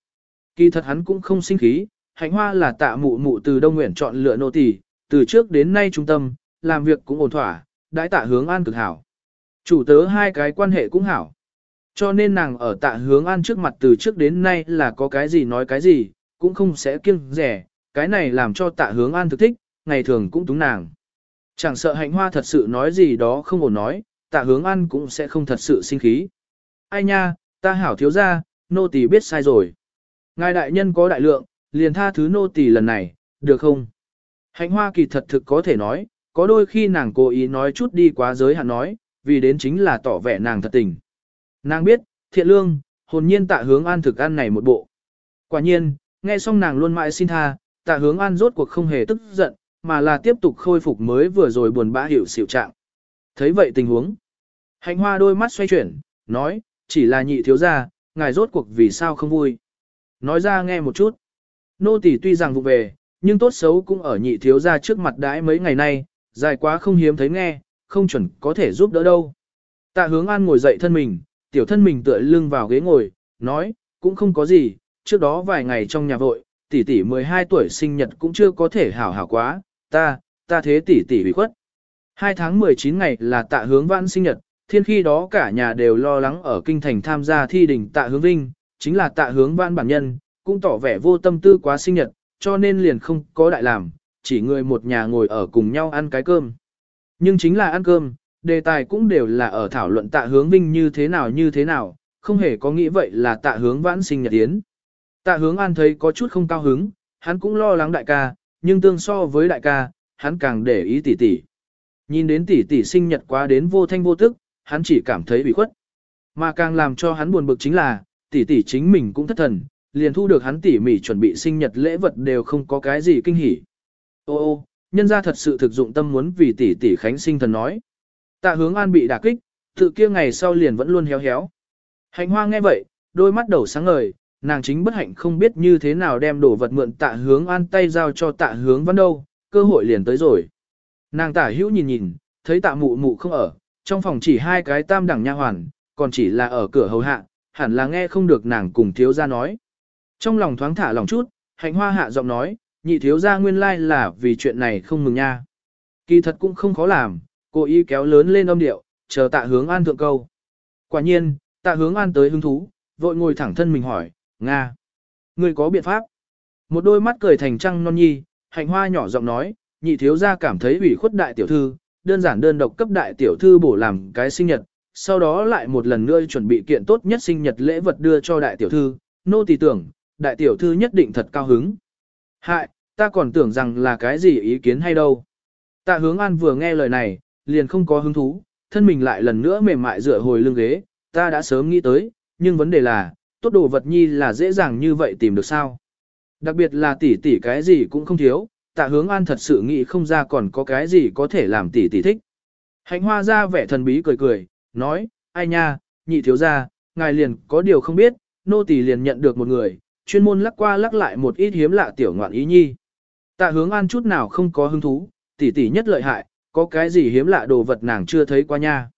Kỳ thật hắn cũng không sinh khí, hạnh hoa là tạ mụ mụ từ Đông Nguyện chọn lựa nô tỳ, từ trước đến nay trung tâm, làm việc cũng ổn thỏa, đãi tạ hướng an cực hảo. Chủ tớ hai cái quan hệ cũng hảo. Cho nên nàng ở tạ hướng an trước mặt từ trước đến nay là có cái gì nói cái gì, cũng không sẽ kiêng rẻ, cái này làm cho tạ hướng an thực thích, ngày thường cũng túng nàng. Chẳng sợ hạnh hoa thật sự nói gì đó không ổn nói, tạ hướng an cũng sẽ không thật sự sinh khí. Ai nha, ta hảo thiếu ra, nô tỳ biết sai rồi. Ngài đại nhân có đại lượng, liền tha thứ nô tỳ lần này, được không? Hạnh hoa kỳ thật thực có thể nói, có đôi khi nàng cố ý nói chút đi quá giới hạn nói, vì đến chính là tỏ vẻ nàng thật tình. Nàng biết, thiện lương, hồn nhiên tạ hướng an thực ăn này một bộ. Quả nhiên, nghe xong nàng luôn mãi xin tha, tạ hướng an rốt cuộc không hề tức giận, mà là tiếp tục khôi phục mới vừa rồi buồn bã hiểu xỉu trạng. Thấy vậy tình huống, hạnh hoa đôi mắt xoay chuyển, nói, chỉ là nhị thiếu gia, ngài rốt cuộc vì sao không vui. Nói ra nghe một chút. Nô tỳ tuy rằng vụ về, nhưng tốt xấu cũng ở nhị thiếu gia trước mặt đãi mấy ngày nay, dài quá không hiếm thấy nghe, không chuẩn có thể giúp đỡ đâu. Tạ hướng an ngồi dậy thân mình, tiểu thân mình tựa lưng vào ghế ngồi, nói, cũng không có gì, trước đó vài ngày trong nhà vội, tỷ tỷ 12 tuổi sinh nhật cũng chưa có thể hảo hảo quá, ta, ta thế tỷ tỷ bị khuất. Hai tháng 19 ngày là tạ hướng vãn sinh nhật, thiên khi đó cả nhà đều lo lắng ở kinh thành tham gia thi đình tạ hướng vinh, chính là tạ hướng vãn bản nhân, cũng tỏ vẻ vô tâm tư quá sinh nhật, cho nên liền không có đại làm, chỉ người một nhà ngồi ở cùng nhau ăn cái cơm. Nhưng chính là ăn cơm, đề tài cũng đều là ở thảo luận tạ hướng vinh như thế nào như thế nào, không hề có nghĩ vậy là tạ hướng vãn sinh nhật yến. Tạ hướng an thấy có chút không cao hứng, hắn cũng lo lắng đại ca, nhưng tương so với đại ca, hắn càng để ý tỷ tỷ. Nhìn đến tỷ tỷ sinh nhật quá đến vô thanh vô tức, hắn chỉ cảm thấy bị khuất. Mà càng làm cho hắn buồn bực chính là, tỷ tỷ chính mình cũng thất thần, liền thu được hắn tỉ mỉ chuẩn bị sinh nhật lễ vật đều không có cái gì kinh hỉ. Ô ô, nhân gia thật sự thực dụng tâm muốn vì tỷ tỷ khánh sinh thần nói. Tạ hướng an bị đả kích, tự kia ngày sau liền vẫn luôn héo héo. Hạnh hoa nghe vậy, đôi mắt đầu sáng ngời, nàng chính bất hạnh không biết như thế nào đem đồ vật mượn tạ hướng an tay giao cho tạ hướng văn đâu, cơ hội liền tới rồi. Nàng tả hữu nhìn nhìn, thấy tạ mụ mụ không ở, trong phòng chỉ hai cái tam đẳng nha hoàn, còn chỉ là ở cửa hầu hạ, hẳn là nghe không được nàng cùng thiếu gia nói. Trong lòng thoáng thả lòng chút, hạnh hoa hạ giọng nói, nhị thiếu gia nguyên lai là vì chuyện này không mừng nha. Kỳ thật cũng không khó làm, cô ý kéo lớn lên âm điệu, chờ tạ hướng an thượng câu. Quả nhiên, tạ hướng an tới hứng thú, vội ngồi thẳng thân mình hỏi, Nga. Người có biện pháp? Một đôi mắt cười thành trăng non nhi, hạnh hoa nhỏ giọng nói, nhị thiếu gia cảm thấy ủy khuất đại tiểu thư, đơn giản đơn độc cấp đại tiểu thư bổ làm cái sinh nhật, sau đó lại một lần nữa chuẩn bị kiện tốt nhất sinh nhật lễ vật đưa cho đại tiểu thư, nô tỳ tưởng, đại tiểu thư nhất định thật cao hứng. Hại, ta còn tưởng rằng là cái gì ý kiến hay đâu. Tạ hướng an vừa nghe lời này, liền không có hứng thú, thân mình lại lần nữa mềm mại dựa hồi lưng ghế, ta đã sớm nghĩ tới, nhưng vấn đề là, tốt đồ vật nhi là dễ dàng như vậy tìm được sao. Đặc biệt là tỷ tỷ cái gì cũng không thiếu, tạ hướng an thật sự nghĩ không ra còn có cái gì có thể làm tỷ tỷ thích. Hạnh hoa ra vẻ thần bí cười cười, nói, ai nha, nhị thiếu ra, ngài liền có điều không biết, nô tỷ liền nhận được một người, chuyên môn lắc qua lắc lại một ít hiếm lạ tiểu ngoạn ý nhi. Tạ hướng an chút nào không có hứng thú, tỷ tỷ nhất lợi hại, có cái gì hiếm lạ đồ vật nàng chưa thấy qua nha.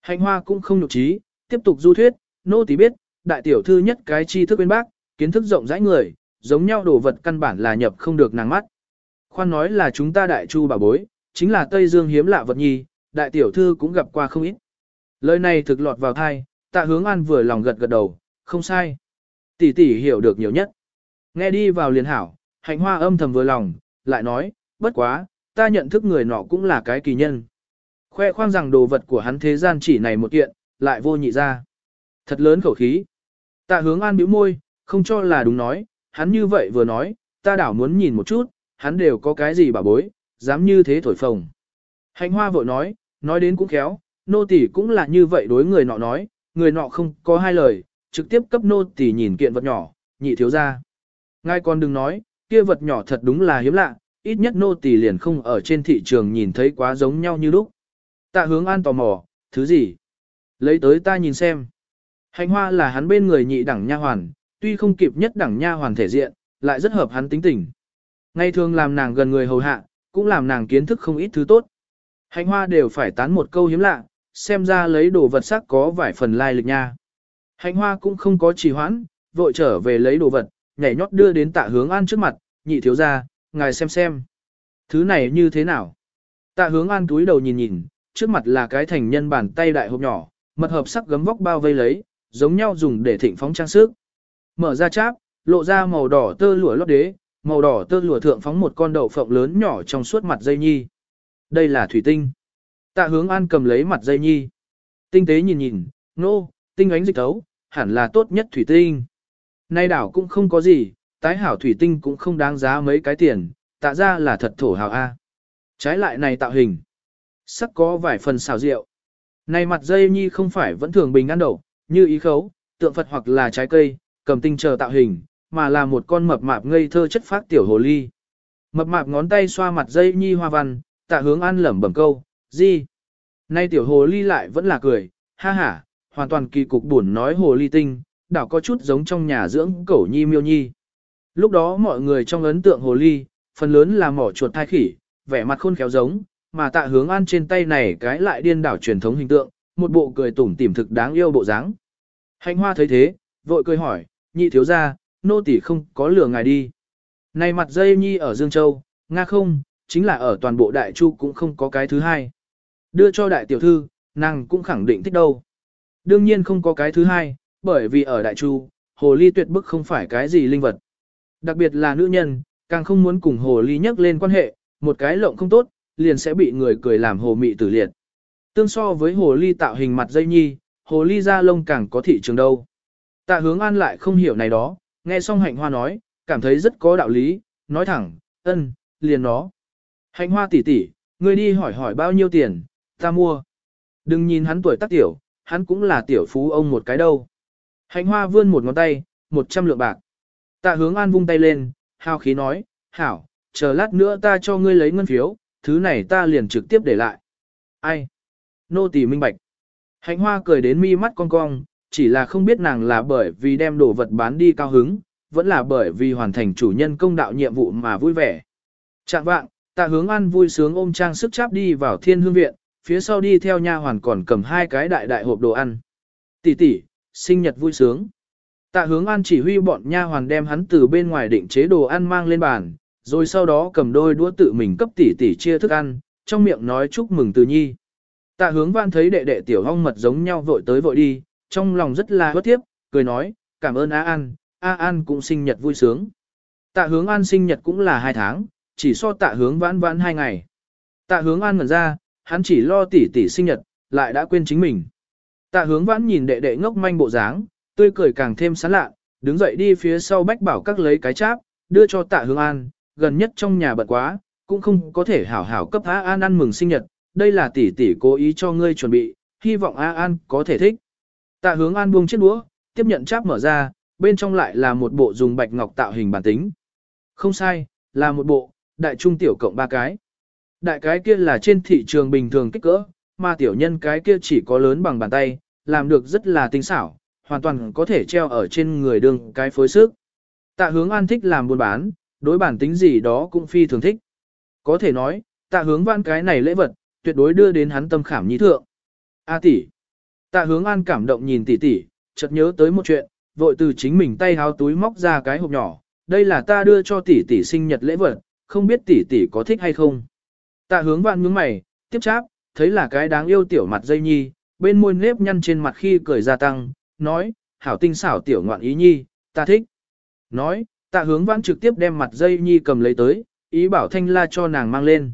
Hạnh hoa cũng không nhục trí, tiếp tục du thuyết, nô tỷ biết, đại tiểu thư nhất cái tri thức bên bác, kiến thức rộng rãi người, giống nhau đồ vật căn bản là nhập không được nàng mắt. Khoan nói là chúng ta đại chu bà bối, chính là Tây Dương hiếm lạ vật nhi, đại tiểu thư cũng gặp qua không ít. Lời này thực lọt vào thai, tạ hướng an vừa lòng gật gật đầu, không sai. Tỷ tỷ hiểu được nhiều nhất. Nghe đi vào liền hảo, hạnh hoa âm thầm vừa lòng, lại nói, bất quá, ta nhận thức người nọ cũng là cái kỳ nhân. Khoe khoang rằng đồ vật của hắn thế gian chỉ này một kiện, lại vô nhị ra. Thật lớn khẩu khí. Tạ hướng an bĩu môi, không cho là đúng nói, hắn như vậy vừa nói, ta đảo muốn nhìn một chút, hắn đều có cái gì bà bối, dám như thế thổi phồng. Hạnh hoa vội nói, nói đến cũng khéo, nô tỳ cũng là như vậy đối người nọ nói, người nọ không có hai lời, trực tiếp cấp nô tỳ nhìn kiện vật nhỏ, nhị thiếu ra. Ngay còn đừng nói, kia vật nhỏ thật đúng là hiếm lạ, ít nhất nô tỳ liền không ở trên thị trường nhìn thấy quá giống nhau như lúc. Tạ hướng an tò mò, thứ gì? Lấy tới ta nhìn xem. Hành hoa là hắn bên người nhị đẳng nha hoàn, tuy không kịp nhất đẳng nha hoàn thể diện, lại rất hợp hắn tính tình. Ngày thường làm nàng gần người hầu hạ, cũng làm nàng kiến thức không ít thứ tốt. Hành hoa đều phải tán một câu hiếm lạ, xem ra lấy đồ vật sắc có vài phần lai lịch nha. Hành hoa cũng không có trì hoãn, vội trở về lấy đồ vật, nhảy nhót đưa đến tạ hướng an trước mặt, nhị thiếu ra, ngài xem xem. Thứ này như thế nào? Tạ hướng an túi đầu nhìn nhìn, trước mặt là cái thành nhân bàn tay đại hộp nhỏ, mật hợp sắc gấm vóc bao vây lấy, giống nhau dùng để thịnh phóng trang sức. Mở ra cháp, lộ ra màu đỏ tơ lụa lót đế, màu đỏ tơ lụa thượng phóng một con đậu phộng lớn nhỏ trong suốt mặt dây nhi. Đây là thủy tinh. Tạ hướng an cầm lấy mặt dây nhi. Tinh tế nhìn nhìn, nô, tinh ánh dịch tấu, hẳn là tốt nhất thủy tinh. Nay đảo cũng không có gì, tái hảo thủy tinh cũng không đáng giá mấy cái tiền, tạ ra là thật thổ hào A. Trái lại này tạo hình. Sắc có vài phần xào rượu. Này mặt dây nhi không phải vẫn thường bình ăn đậu, như ý khấu, tượng Phật hoặc là trái cây, cầm tinh chờ tạo hình, mà là một con mập mạp ngây thơ chất phát tiểu hồ ly. Mập mạp ngón tay xoa mặt dây nhi hoa văn, tạ hướng an lẩm bẩm câu, gì? Nay tiểu hồ ly lại vẫn là cười, ha ha, hoàn toàn kỳ cục buồn nói hồ ly tinh, đảo có chút giống trong nhà dưỡng cẩu nhi miêu nhi. Lúc đó mọi người trong ấn tượng hồ ly, phần lớn là mỏ chuột thai khỉ, vẻ mặt khôn khéo giống, mà tạ hướng an trên tay này cái lại điên đảo truyền thống hình tượng, một bộ cười tủm tỉm thực đáng yêu bộ dáng. Hạnh hoa thấy thế, vội cười hỏi, nhị thiếu gia, nô tỷ không có lừa ngài đi. Này mặt dây nhi ở Dương Châu, Nga không, chính là ở toàn bộ đại chu cũng không có cái thứ hai. Đưa cho đại tiểu thư, nàng cũng khẳng định thích đâu. Đương nhiên không có cái thứ hai, bởi vì ở đại chu, hồ ly tuyệt bức không phải cái gì linh vật. Đặc biệt là nữ nhân, càng không muốn cùng hồ ly nhắc lên quan hệ, một cái lộng không tốt, liền sẽ bị người cười làm hồ mị tử liệt. Tương so với hồ ly tạo hình mặt dây nhi, hồ ly da lông càng có thị trường đâu. Tạ hướng an lại không hiểu này đó, nghe xong hạnh hoa nói, cảm thấy rất có đạo lý, nói thẳng, ân, liền nó. Hạnh hoa tỷ tỷ, ngươi đi hỏi hỏi bao nhiêu tiền, ta mua. Đừng nhìn hắn tuổi tác tiểu, hắn cũng là tiểu phú ông một cái đâu. Hạnh hoa vươn một ngón tay, một trăm lượng bạc. Tạ hướng an vung tay lên, hao khí nói, hảo, chờ lát nữa ta cho ngươi lấy ngân phiếu, thứ này ta liền trực tiếp để lại. Ai? Nô tỳ minh bạch. Hạnh hoa cười đến mi mắt cong cong, chỉ là không biết nàng là bởi vì đem đồ vật bán đi cao hứng, vẫn là bởi vì hoàn thành chủ nhân công đạo nhiệm vụ mà vui vẻ. Trạng vạng, tạ hướng an vui sướng ôm trang sức cháp đi vào thiên hương viện, phía sau đi theo nha hoàn còn cầm hai cái đại đại hộp đồ ăn. Tỷ tỷ, sinh nhật vui sướng. Tạ hướng an chỉ huy bọn nha hoàn đem hắn từ bên ngoài định chế đồ ăn mang lên bàn, rồi sau đó cầm đôi đũa tự mình cấp tỷ tỷ chia thức ăn, trong miệng nói chúc mừng từ nhi. Tạ hướng văn thấy đệ đệ tiểu hong mật giống nhau vội tới vội đi, trong lòng rất là bất thiếp, cười nói, cảm ơn A An, A An cũng sinh nhật vui sướng. Tạ hướng an sinh nhật cũng là hai tháng, chỉ so tạ hướng vãn vãn hai ngày. Tạ hướng an ngẩn ra, hắn chỉ lo tỷ tỷ sinh nhật, lại đã quên chính mình. Tạ hướng vãn nhìn đệ đệ ngốc manh bộ dáng, tươi cười càng thêm sán lạ, đứng dậy đi phía sau bách bảo các lấy cái cháp, đưa cho tạ hướng an, gần nhất trong nhà bận quá, cũng không có thể hảo hảo cấp A An ăn mừng sinh nhật, đây là tỷ tỷ cố ý cho ngươi chuẩn bị, hy vọng A An có thể thích. Tạ hướng An buông chiếc đũa, tiếp nhận cháp mở ra, bên trong lại là một bộ dùng bạch ngọc tạo hình bản tính. Không sai, là một bộ, đại trung tiểu cộng ba cái. Đại cái kia là trên thị trường bình thường kích cỡ, mà tiểu nhân cái kia chỉ có lớn bằng bàn tay, làm được rất là tinh xảo, hoàn toàn có thể treo ở trên người đường cái phối sức. Tạ hướng an thích làm buôn bán, đối bản tính gì đó cũng phi thường thích. Có thể nói, tạ hướng văn cái này lễ vật, tuyệt đối đưa đến hắn tâm khảm nhí thượng. A tỷ. Tạ hướng an cảm động nhìn tỷ tỷ, chợt nhớ tới một chuyện, vội từ chính mình tay háo túi móc ra cái hộp nhỏ. Đây là ta đưa cho tỷ tỷ sinh nhật lễ vật, không biết tỷ tỷ có thích hay không. Tạ hướng vạn nhướng mày, tiếp cháp, thấy là cái đáng yêu tiểu mặt dây nhi, bên môi nếp nhăn trên mặt khi cười gia tăng, nói, hảo tinh xảo tiểu ngoạn ý nhi, ta thích. Nói, tạ hướng vãn trực tiếp đem mặt dây nhi cầm lấy tới, ý bảo thanh la cho nàng mang lên.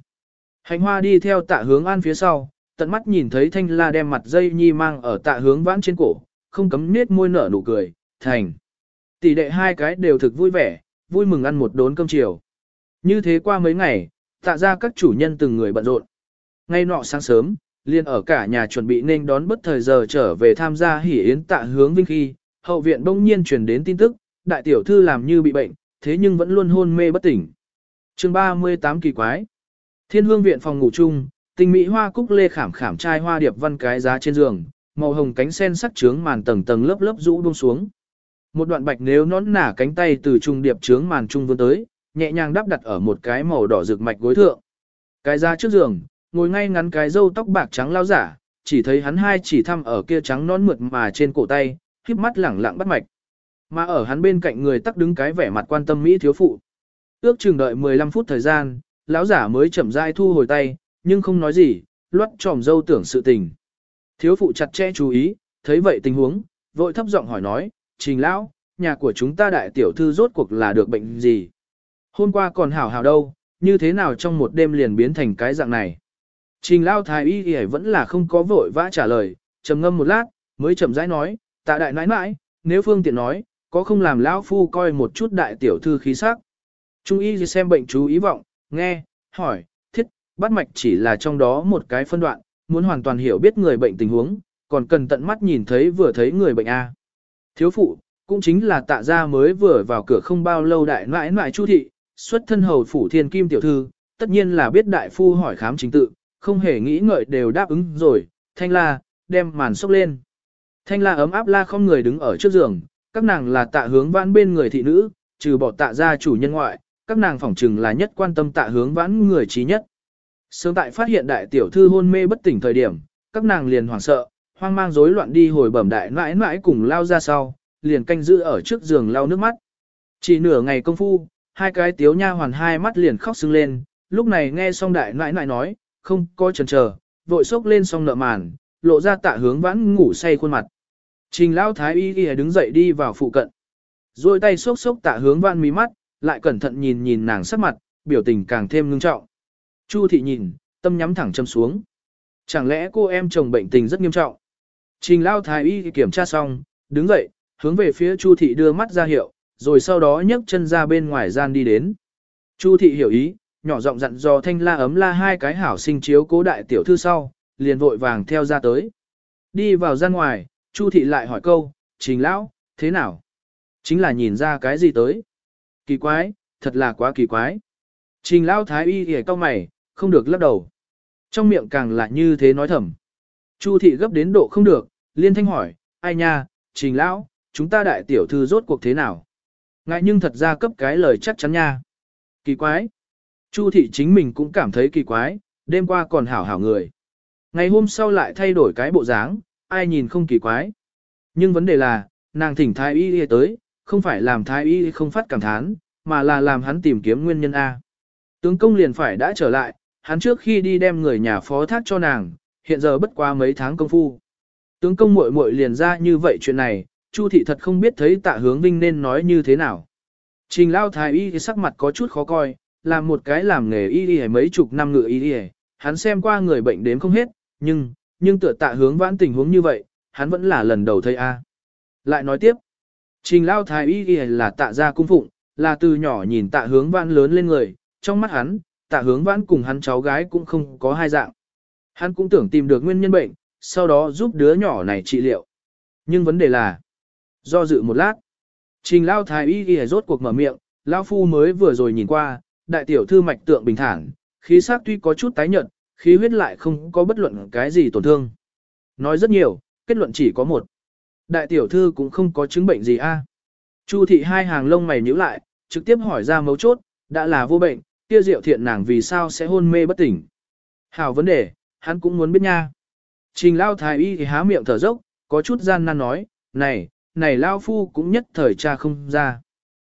Hành hoa đi theo tạ hướng an phía sau, tận mắt nhìn thấy thanh la đem mặt dây nhi mang ở tạ hướng vãn trên cổ, không cấm nết môi nở nụ cười, thành. Tỷ đệ hai cái đều thực vui vẻ, vui mừng ăn một đốn cơm chiều. Như thế qua mấy ngày, tạ ra các chủ nhân từng người bận rộn. Ngay nọ sáng sớm, liền ở cả nhà chuẩn bị nên đón bất thời giờ trở về tham gia hỉ yến tạ hướng vinh khi, hậu viện bỗng nhiên truyền đến tin tức, đại tiểu thư làm như bị bệnh, thế nhưng vẫn luôn hôn mê bất tỉnh. chương 38 kỳ quái. Thiên hương viện phòng ngủ chung, tình mỹ hoa cúc lê khảm khảm trai hoa điệp văn cái giá trên giường, màu hồng cánh sen sắc trướng màn tầng tầng lớp lớp rũ buông xuống. Một đoạn bạch nếu nón nả cánh tay từ trung điệp trướng màn trung vươn tới, nhẹ nhàng đắp đặt ở một cái màu đỏ rực mạch gối thượng. Cái giá trước giường, ngồi ngay ngắn cái râu tóc bạc trắng lao giả, chỉ thấy hắn hai chỉ thăm ở kia trắng nón mượt mà trên cổ tay, khiếp mắt lẳng lặng bắt mạch. Mà ở hắn bên cạnh người tắc đứng cái vẻ mặt quan tâm mỹ thiếu phụ. Ước chừng đợi 15 phút thời gian, lão giả mới chậm rãi thu hồi tay, nhưng không nói gì, luốt tròm dâu tưởng sự tình. Thiếu phụ chặt chẽ chú ý, thấy vậy tình huống, vội thấp giọng hỏi nói, trình lão, nhà của chúng ta đại tiểu thư rốt cuộc là được bệnh gì? Hôm qua còn hảo hảo đâu, như thế nào trong một đêm liền biến thành cái dạng này? Trình lão thái y y vẫn là không có vội vã trả lời, trầm ngâm một lát, mới chậm rãi nói, tạ đại nãi nãi, nếu phương tiện nói, có không làm lão phu coi một chút đại tiểu thư khí sắc. Trung y xem bệnh chú ý vọng, nghe, hỏi, thiết, bắt mạch chỉ là trong đó một cái phân đoạn, muốn hoàn toàn hiểu biết người bệnh tình huống, còn cần tận mắt nhìn thấy vừa thấy người bệnh A. Thiếu phụ, cũng chính là tạ gia mới vừa vào cửa không bao lâu đại nãi nãi chu thị, xuất thân hầu phủ thiên kim tiểu thư, tất nhiên là biết đại phu hỏi khám chính tự, không hề nghĩ ngợi đều đáp ứng rồi, thanh la, đem màn sốc lên. Thanh la ấm áp la không người đứng ở trước giường, các nàng là tạ hướng vãn bên người thị nữ, trừ bỏ tạ gia chủ nhân ngoại, các nàng phỏng trừng là nhất quan tâm tạ hướng vãn người trí nhất. Sớm tại phát hiện đại tiểu thư hôn mê bất tỉnh thời điểm, các nàng liền hoảng sợ, hoang mang rối loạn đi hồi bẩm đại mãi mãi cùng lao ra sau, liền canh giữ ở trước giường lau nước mắt. Chỉ nửa ngày công phu, hai cái tiếu nha hoàn hai mắt liền khóc sưng lên, lúc này nghe xong đại nãi nãi nói, không có chần chờ, vội sốc lên xong nợ màn, lộ ra tạ hướng vãn ngủ say khuôn mặt. Trình lão thái y y đứng dậy đi vào phụ cận. Rồi tay sốc sốc tạ hướng vãn mí mắt, lại cẩn thận nhìn nhìn nàng sắc mặt, biểu tình càng thêm ngưng trọng. Chu thị nhìn, tâm nhắm thẳng châm xuống. Chẳng lẽ cô em chồng bệnh tình rất nghiêm trọng? Trình lao thái y kiểm tra xong, đứng dậy, hướng về phía Chu thị đưa mắt ra hiệu, rồi sau đó nhấc chân ra bên ngoài gian đi đến. Chu thị hiểu ý, nhỏ giọng dặn dò thanh la ấm la hai cái hảo sinh chiếu cố đại tiểu thư sau, liền vội vàng theo ra tới. Đi vào gian ngoài, Chu thị lại hỏi câu, trình lão, thế nào? Chính là nhìn ra cái gì tới? Kỳ quái, thật là quá kỳ quái. Trình lão thái y hề cao mày, không được lắc đầu. Trong miệng càng là như thế nói thầm. Chu thị gấp đến độ không được, liên thanh hỏi, ai nha, trình lão, chúng ta đại tiểu thư rốt cuộc thế nào? Ngại nhưng thật ra cấp cái lời chắc chắn nha. Kỳ quái. Chu thị chính mình cũng cảm thấy kỳ quái, đêm qua còn hảo hảo người. Ngày hôm sau lại thay đổi cái bộ dáng, ai nhìn không kỳ quái. Nhưng vấn đề là, nàng thỉnh thái y đi tới, không phải làm thái y không phát cảm thán, mà là làm hắn tìm kiếm nguyên nhân A. Tướng công liền phải đã trở lại, hắn trước khi đi đem người nhà phó thác cho nàng, hiện giờ bất qua mấy tháng công phu. Tướng công muội muội liền ra như vậy chuyện này, Chu thị thật không biết thấy tạ hướng vinh nên nói như thế nào. Trình lao thái y thì sắc mặt có chút khó coi, làm một cái làm nghề y y mấy chục năm ngựa y y, hắn xem qua người bệnh đến không hết, nhưng, nhưng tựa tạ hướng vãn tình huống như vậy, hắn vẫn là lần đầu thấy a. Lại nói tiếp, trình lao thái y y là tạ gia cung phụng, là từ nhỏ nhìn tạ hướng vãn lớn lên người, trong mắt hắn, tạ hướng vãn cùng hắn cháu gái cũng không có hai dạng. Hắn cũng tưởng tìm được nguyên nhân bệnh, sau đó giúp đứa nhỏ này trị liệu. Nhưng vấn đề là, do dự một lát, trình lao thái y y rốt cuộc mở miệng, lao phu mới vừa rồi nhìn qua, đại tiểu thư mạch tượng bình thản, khí sắc tuy có chút tái nhợt, khí huyết lại không có bất luận cái gì tổn thương. Nói rất nhiều, kết luận chỉ có một. Đại tiểu thư cũng không có chứng bệnh gì a. Chu thị hai hàng lông mày nhíu lại, trực tiếp hỏi ra mấu chốt, đã là vô bệnh, kia diệu thiện nàng vì sao sẽ hôn mê bất tỉnh. Hảo vấn đề, hắn cũng muốn biết nha. Trình lao thái y thì há miệng thở dốc, có chút gian nan nói, này, này lao phu cũng nhất thời cha không ra.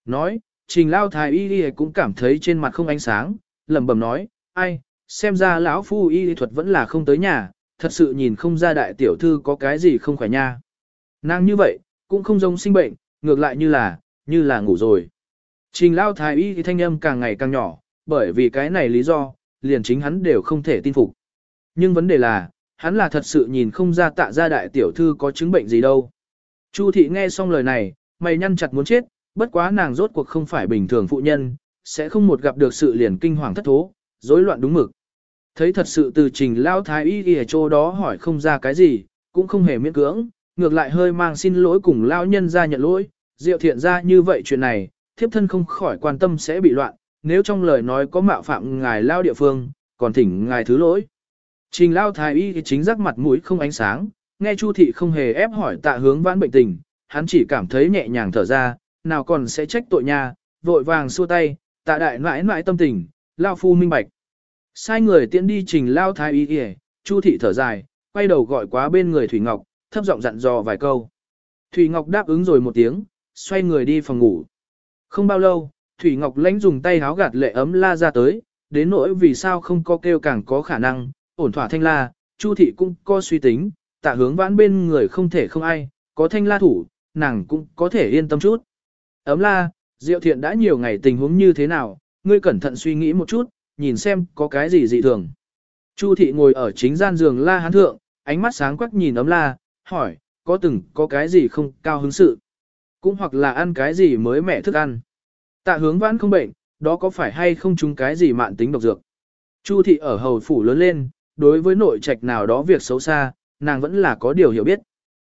Nói, trình lao thái y thì cũng cảm thấy trên mặt không ánh sáng, lẩm bẩm nói, ai, xem ra lão phu y thuật vẫn là không tới nhà, thật sự nhìn không ra đại tiểu thư có cái gì không khỏe nha. Nàng như vậy, cũng không giống sinh bệnh, ngược lại như là, như là ngủ rồi. Trình lao thái y thì thanh âm càng ngày càng nhỏ, bởi vì cái này lý do, liền chính hắn đều không thể tin phục. Nhưng vấn đề là, hắn là thật sự nhìn không ra tạ gia đại tiểu thư có chứng bệnh gì đâu. Chu thị nghe xong lời này, mày nhăn chặt muốn chết, bất quá nàng rốt cuộc không phải bình thường phụ nhân, sẽ không một gặp được sự liền kinh hoàng thất thố, rối loạn đúng mực. Thấy thật sự từ trình lao thái y y ở chỗ đó hỏi không ra cái gì, cũng không hề miễn cưỡng, ngược lại hơi mang xin lỗi cùng lao nhân ra nhận lỗi, diệu thiện ra như vậy chuyện này, thiếp thân không khỏi quan tâm sẽ bị loạn, nếu trong lời nói có mạo phạm ngài lao địa phương, còn thỉnh ngài thứ lỗi. Trình lao thái y thì chính giác mặt mũi không ánh sáng, nghe Chu thị không hề ép hỏi tạ hướng vãn bệnh tình, hắn chỉ cảm thấy nhẹ nhàng thở ra, nào còn sẽ trách tội nha, vội vàng xua tay, tạ đại mãi mãi tâm tình, lao phu minh bạch. Sai người tiễn đi trình lao thái y kìa, Chu thị thở dài, quay đầu gọi quá bên người Thủy Ngọc, thấp giọng dặn dò vài câu. Thủy Ngọc đáp ứng rồi một tiếng, xoay người đi phòng ngủ. Không bao lâu, Thủy Ngọc lãnh dùng tay háo gạt lệ ấm la ra tới, đến nỗi vì sao không có kêu càng có khả năng, ổn thỏa thanh la, Chu thị cũng có suy tính, tạ hướng vãn bên người không thể không ai, có thanh la thủ, nàng cũng có thể yên tâm chút. Ấm la, Diệu thiện đã nhiều ngày tình huống như thế nào, ngươi cẩn thận suy nghĩ một chút, nhìn xem có cái gì dị thường. Chu thị ngồi ở chính gian giường la hán thượng, ánh mắt sáng quắc nhìn ấm la, hỏi, có từng có cái gì không cao hứng sự. Cũng hoặc là ăn cái gì mới mẹ thức ăn. Tạ hướng vãn không bệnh, đó có phải hay không chúng cái gì mạn tính độc dược. Chu thị ở hầu phủ lớn lên, đối với nội trạch nào đó việc xấu xa, nàng vẫn là có điều hiểu biết.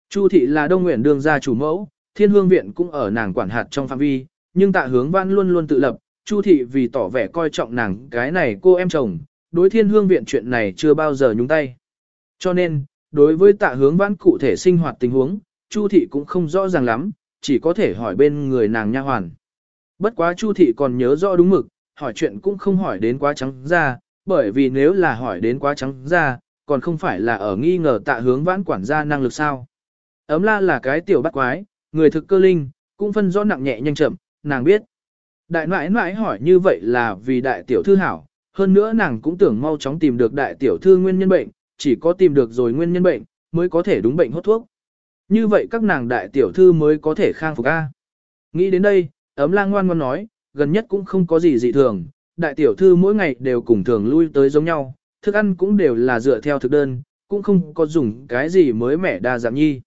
Chu thị là đông nguyện đường gia chủ mẫu, thiên hương viện cũng ở nàng quản hạt trong phạm vi, nhưng tạ hướng vãn luôn luôn tự lập, Chu thị vì tỏ vẻ coi trọng nàng cái này cô em chồng, đối thiên hương viện chuyện này chưa bao giờ nhúng tay. Cho nên, đối với tạ hướng vãn cụ thể sinh hoạt tình huống, Chu thị cũng không rõ ràng lắm, chỉ có thể hỏi bên người nàng nha hoàn. Bất quá Chu thị còn nhớ rõ đúng mực, hỏi chuyện cũng không hỏi đến quá trắng ra, bởi vì nếu là hỏi đến quá trắng ra, còn không phải là ở nghi ngờ tạ hướng vãn quản gia năng lực sao. Ấm la là cái tiểu bắt quái, người thực cơ linh, cũng phân rõ nặng nhẹ nhanh chậm, nàng biết. Đại nãi nãi hỏi như vậy là vì đại tiểu thư hảo, hơn nữa nàng cũng tưởng mau chóng tìm được đại tiểu thư nguyên nhân bệnh, chỉ có tìm được rồi nguyên nhân bệnh, mới có thể đúng bệnh hốt thuốc. Như vậy các nàng đại tiểu thư mới có thể khang phục A. Nghĩ đến đây, ấm lang ngoan ngoan nói, gần nhất cũng không có gì dị thường, đại tiểu thư mỗi ngày đều cùng thường lui tới giống nhau, thức ăn cũng đều là dựa theo thực đơn, cũng không có dùng cái gì mới mẻ đa dạng nhi.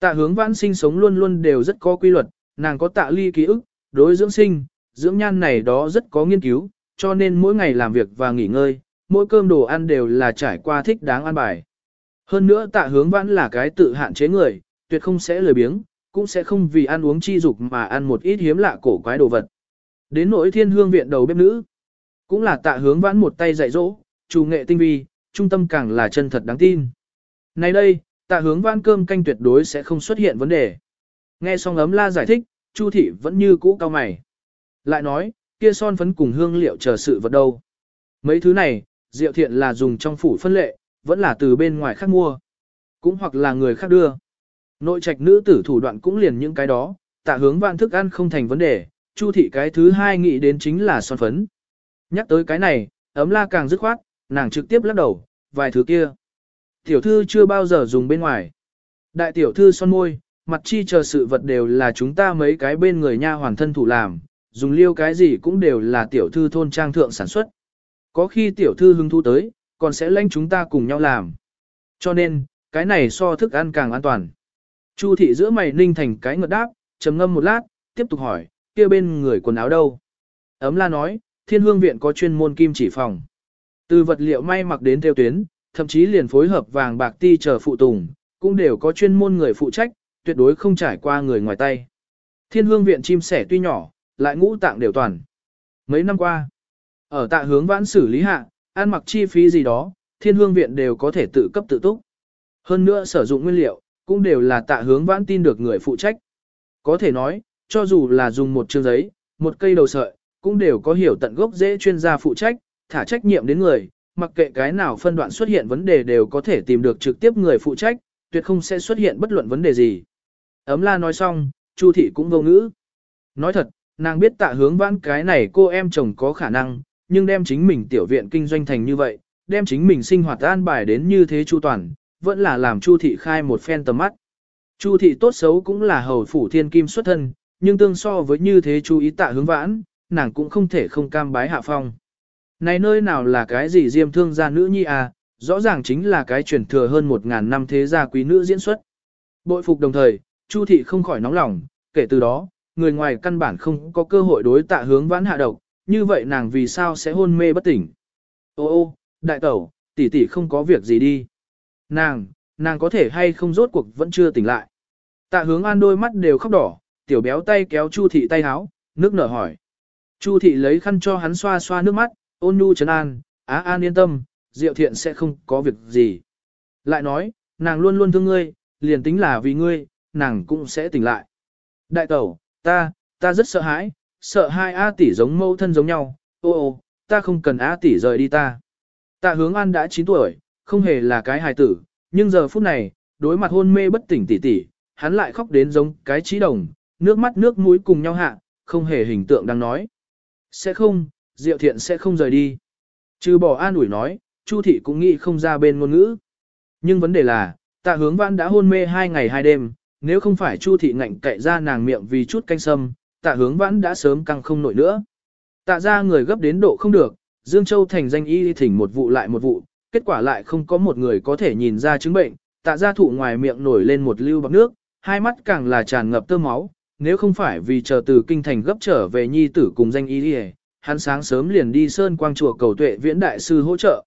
Tạ hướng vãn sinh sống luôn luôn đều rất có quy luật, nàng có tạ ly ký ức, đối dưỡng sinh, dưỡng nhan này đó rất có nghiên cứu, cho nên mỗi ngày làm việc và nghỉ ngơi, mỗi cơm đồ ăn đều là trải qua thích đáng ăn bài. Hơn nữa tạ hướng vãn là cái tự hạn chế người, tuyệt không sẽ lười biếng, cũng sẽ không vì ăn uống chi dục mà ăn một ít hiếm lạ cổ quái đồ vật. Đến nỗi thiên hương viện đầu bếp nữ, cũng là tạ hướng vãn một tay dạy dỗ, chủ nghệ tinh vi, trung tâm càng là chân thật đáng tin. Nay đây, tạ hướng vãn cơm canh tuyệt đối sẽ không xuất hiện vấn đề. Nghe xong ấm la giải thích, Chu thị vẫn như cũ cao mày. Lại nói, kia son phấn cùng hương liệu chờ sự vật đâu. Mấy thứ này, diệu thiện là dùng trong phủ phân lệ, vẫn là từ bên ngoài khác mua. Cũng hoặc là người khác đưa. Nội trạch nữ tử thủ đoạn cũng liền những cái đó, tạ hướng vạn thức ăn không thành vấn đề, chu thị cái thứ hai nghĩ đến chính là son phấn. Nhắc tới cái này, ấm la càng dứt khoát, nàng trực tiếp lắc đầu, vài thứ kia. Tiểu thư chưa bao giờ dùng bên ngoài. Đại tiểu thư son môi, mặt chi chờ sự vật đều là chúng ta mấy cái bên người nha hoàn thân thủ làm, dùng liêu cái gì cũng đều là tiểu thư thôn trang thượng sản xuất. Có khi tiểu thư hứng thu tới, còn sẽ lãnh chúng ta cùng nhau làm. Cho nên, cái này so thức ăn càng an toàn. Chu thị giữa mày ninh thành cái ngợt đáp, trầm ngâm một lát, tiếp tục hỏi, kia bên người quần áo đâu? Ấm la nói, thiên hương viện có chuyên môn kim chỉ phòng. Từ vật liệu may mặc đến theo tuyến, thậm chí liền phối hợp vàng bạc ti chờ phụ tùng, cũng đều có chuyên môn người phụ trách, tuyệt đối không trải qua người ngoài tay. Thiên hương viện chim sẻ tuy nhỏ, lại ngũ tạng đều toàn. Mấy năm qua, ở tạ hướng vãn xử lý hạ, ăn mặc chi phí gì đó, thiên hương viện đều có thể tự cấp tự túc. Hơn nữa sử dụng nguyên liệu, cũng đều là tạ hướng vãn tin được người phụ trách. Có thể nói, cho dù là dùng một chương giấy, một cây đầu sợi, cũng đều có hiểu tận gốc dễ chuyên gia phụ trách, thả trách nhiệm đến người, mặc kệ cái nào phân đoạn xuất hiện vấn đề đều có thể tìm được trực tiếp người phụ trách, tuyệt không sẽ xuất hiện bất luận vấn đề gì. Ấm la nói xong, Chu thị cũng vô ngữ. Nói thật, nàng biết tạ hướng vãn cái này cô em chồng có khả năng, nhưng đem chính mình tiểu viện kinh doanh thành như vậy, đem chính mình sinh hoạt an bài đến như thế chu toàn, vẫn là làm Chu thị khai một phen tầm mắt. Chu thị tốt xấu cũng là hầu phủ thiên kim xuất thân, nhưng tương so với như thế chú ý tạ hướng vãn, nàng cũng không thể không cam bái hạ phong. Này nơi nào là cái gì diêm thương gia nữ nhi à, rõ ràng chính là cái truyền thừa hơn một ngàn năm thế gia quý nữ diễn xuất. Bội phục đồng thời, Chu thị không khỏi nóng lòng, kể từ đó, người ngoài căn bản không có cơ hội đối tạ hướng vãn hạ độc, như vậy nàng vì sao sẽ hôn mê bất tỉnh. Ô ô, đại tẩu, tỷ tỷ không có việc gì đi. Nàng, nàng có thể hay không rốt cuộc vẫn chưa tỉnh lại. Tạ hướng an đôi mắt đều khóc đỏ, tiểu béo tay kéo Chu thị tay háo, nước nở hỏi. Chu thị lấy khăn cho hắn xoa xoa nước mắt, ôn nhu trấn an, á an yên tâm, diệu thiện sẽ không có việc gì. Lại nói, nàng luôn luôn thương ngươi, liền tính là vì ngươi, nàng cũng sẽ tỉnh lại. Đại tẩu, ta, ta rất sợ hãi, sợ hai A tỷ giống mâu thân giống nhau, ô ô, ta không cần A tỷ rời đi ta. Tạ hướng an đã 9 tuổi, không hề là cái hài tử, nhưng giờ phút này, đối mặt hôn mê bất tỉnh tỷ tỷ, hắn lại khóc đến giống cái trí đồng, nước mắt nước mũi cùng nhau hạ, không hề hình tượng đang nói. Sẽ không, Diệu Thiện sẽ không rời đi. Trừ bỏ an ủi nói, Chu thị cũng nghĩ không ra bên ngôn ngữ. Nhưng vấn đề là, tạ hướng văn đã hôn mê hai ngày hai đêm, nếu không phải Chu thị ngạnh cậy ra nàng miệng vì chút canh sâm, tạ hướng vãn đã sớm căng không nổi nữa. Tạ ra người gấp đến độ không được, Dương Châu thành danh y thỉnh một vụ lại một vụ, kết quả lại không có một người có thể nhìn ra chứng bệnh, tạ ra thụ ngoài miệng nổi lên một lưu bọc nước, hai mắt càng là tràn ngập tơ máu, nếu không phải vì chờ từ kinh thành gấp trở về nhi tử cùng danh y đi hắn sáng sớm liền đi sơn quang chùa cầu tuệ viễn đại sư hỗ trợ.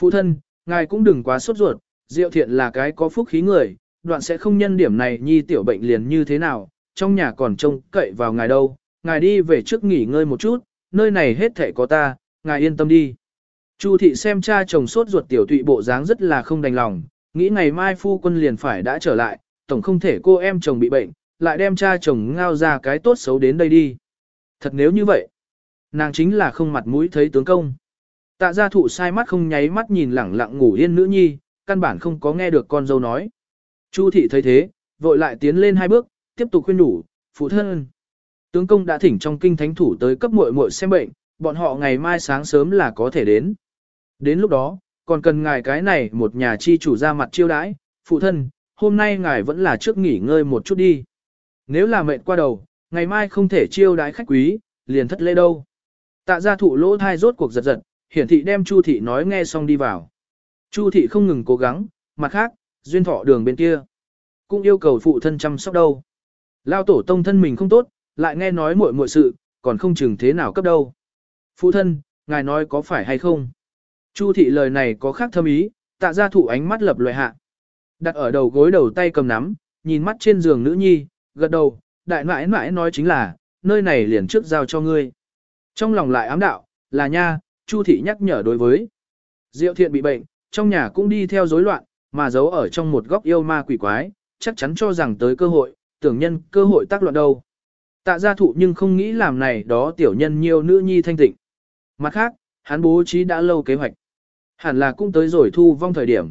Phụ thân, ngài cũng đừng quá sốt ruột, diệu thiện là cái có phúc khí người, đoạn sẽ không nhân điểm này nhi tiểu bệnh liền như thế nào, trong nhà còn trông cậy vào ngài đâu, ngài đi về trước nghỉ ngơi một chút, nơi này hết thể có ta, ngài yên tâm đi. Chu thị xem cha chồng sốt ruột tiểu tụy bộ dáng rất là không đành lòng, nghĩ ngày mai phu quân liền phải đã trở lại, tổng không thể cô em chồng bị bệnh, lại đem cha chồng ngao ra cái tốt xấu đến đây đi. Thật nếu như vậy, nàng chính là không mặt mũi thấy tướng công. Tạ gia thụ sai mắt không nháy mắt nhìn lẳng lặng ngủ yên nữ nhi, căn bản không có nghe được con dâu nói. Chu thị thấy thế, vội lại tiến lên hai bước, tiếp tục khuyên nhủ, phụ thân. Tướng công đã thỉnh trong kinh thánh thủ tới cấp muội muội xem bệnh, bọn họ ngày mai sáng sớm là có thể đến. Đến lúc đó, còn cần ngài cái này một nhà chi chủ ra mặt chiêu đãi, phụ thân, hôm nay ngài vẫn là trước nghỉ ngơi một chút đi. Nếu là mệt qua đầu, ngày mai không thể chiêu đãi khách quý, liền thất lễ đâu. Tạ gia thụ lỗ thai rốt cuộc giật giật, hiển thị đem Chu thị nói nghe xong đi vào. Chu thị không ngừng cố gắng, mặt khác, duyên thọ đường bên kia. Cũng yêu cầu phụ thân chăm sóc đâu. Lao tổ tông thân mình không tốt, lại nghe nói muội muội sự, còn không chừng thế nào cấp đâu. Phụ thân, ngài nói có phải hay không? Chu thị lời này có khác thâm ý, tạ gia thụ ánh mắt lập loại hạ. Đặt ở đầu gối đầu tay cầm nắm, nhìn mắt trên giường nữ nhi, gật đầu, đại nãi nãi nói chính là, nơi này liền trước giao cho ngươi. Trong lòng lại ám đạo, là nha, Chu thị nhắc nhở đối với. Diệu thiện bị bệnh, trong nhà cũng đi theo rối loạn, mà giấu ở trong một góc yêu ma quỷ quái, chắc chắn cho rằng tới cơ hội, tưởng nhân cơ hội tác loạn đâu. Tạ gia thụ nhưng không nghĩ làm này đó tiểu nhân nhiều nữ nhi thanh tịnh. Mặt khác, hắn bố trí đã lâu kế hoạch. Hẳn là cũng tới rồi thu vong thời điểm.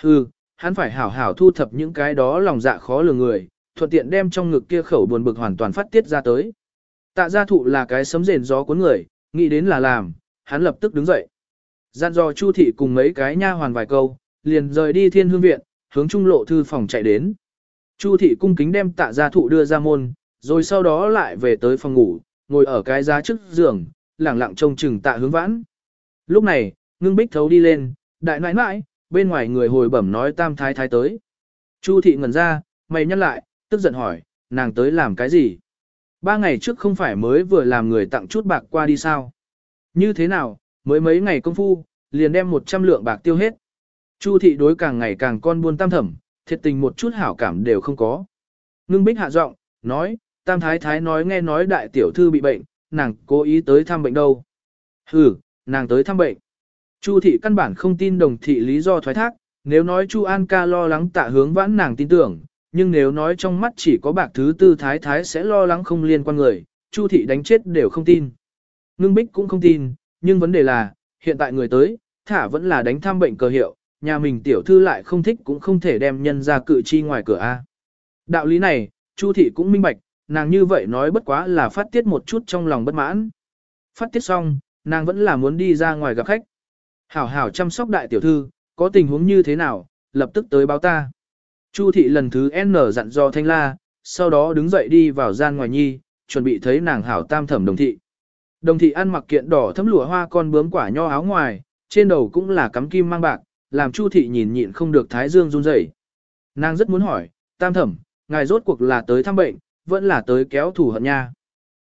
Hừ, hắn phải hảo hảo thu thập những cái đó lòng dạ khó lường người, thuận tiện đem trong ngực kia khẩu buồn bực hoàn toàn phát tiết ra tới. Tạ gia thụ là cái sấm rền gió cuốn người, nghĩ đến là làm, hắn lập tức đứng dậy. Gian dò Chu thị cùng mấy cái nha hoàn vài câu, liền rời đi thiên hương viện, hướng trung lộ thư phòng chạy đến. Chu thị cung kính đem tạ gia thụ đưa ra môn, rồi sau đó lại về tới phòng ngủ, ngồi ở cái giá trước giường, lẳng lặng trông chừng tạ hướng vãn. Lúc này, ngưng bích thấu đi lên, đại nãi nãi, bên ngoài người hồi bẩm nói tam thái thái tới. Chu thị ngẩn ra, mày nhắc lại, tức giận hỏi, nàng tới làm cái gì? Ba ngày trước không phải mới vừa làm người tặng chút bạc qua đi sao? Như thế nào, mới mấy ngày công phu, liền đem 100 lượng bạc tiêu hết. Chu thị đối càng ngày càng con buôn tam thẩm, thiệt tình một chút hảo cảm đều không có. Ngưng bích hạ giọng, nói, tam thái thái nói nghe nói đại tiểu thư bị bệnh, nàng cố ý tới thăm bệnh đâu. Ừ, nàng tới thăm bệnh. Chu thị căn bản không tin đồng thị lý do thoái thác, nếu nói Chu An ca lo lắng tạ hướng vãn nàng tin tưởng, nhưng nếu nói trong mắt chỉ có bạc thứ tư thái thái sẽ lo lắng không liên quan người, Chu thị đánh chết đều không tin. Ngưng bích cũng không tin, nhưng vấn đề là, hiện tại người tới, thả vẫn là đánh thăm bệnh cờ hiệu, nhà mình tiểu thư lại không thích cũng không thể đem nhân ra cự chi ngoài cửa A. Đạo lý này, Chu thị cũng minh bạch, nàng như vậy nói bất quá là phát tiết một chút trong lòng bất mãn. Phát tiết xong, nàng vẫn là muốn đi ra ngoài gặp khách. Hảo hảo chăm sóc đại tiểu thư, có tình huống như thế nào, lập tức tới báo ta. Chu thị lần thứ N dặn dò thanh la, sau đó đứng dậy đi vào gian ngoài nhi, chuẩn bị thấy nàng hảo tam thẩm đồng thị. Đồng thị ăn mặc kiện đỏ thấm lụa hoa con bướm quả nho áo ngoài, trên đầu cũng là cắm kim mang bạc, làm Chu thị nhìn nhịn không được thái dương run rẩy. Nàng rất muốn hỏi, tam thẩm, ngài rốt cuộc là tới thăm bệnh, vẫn là tới kéo thủ hận nha.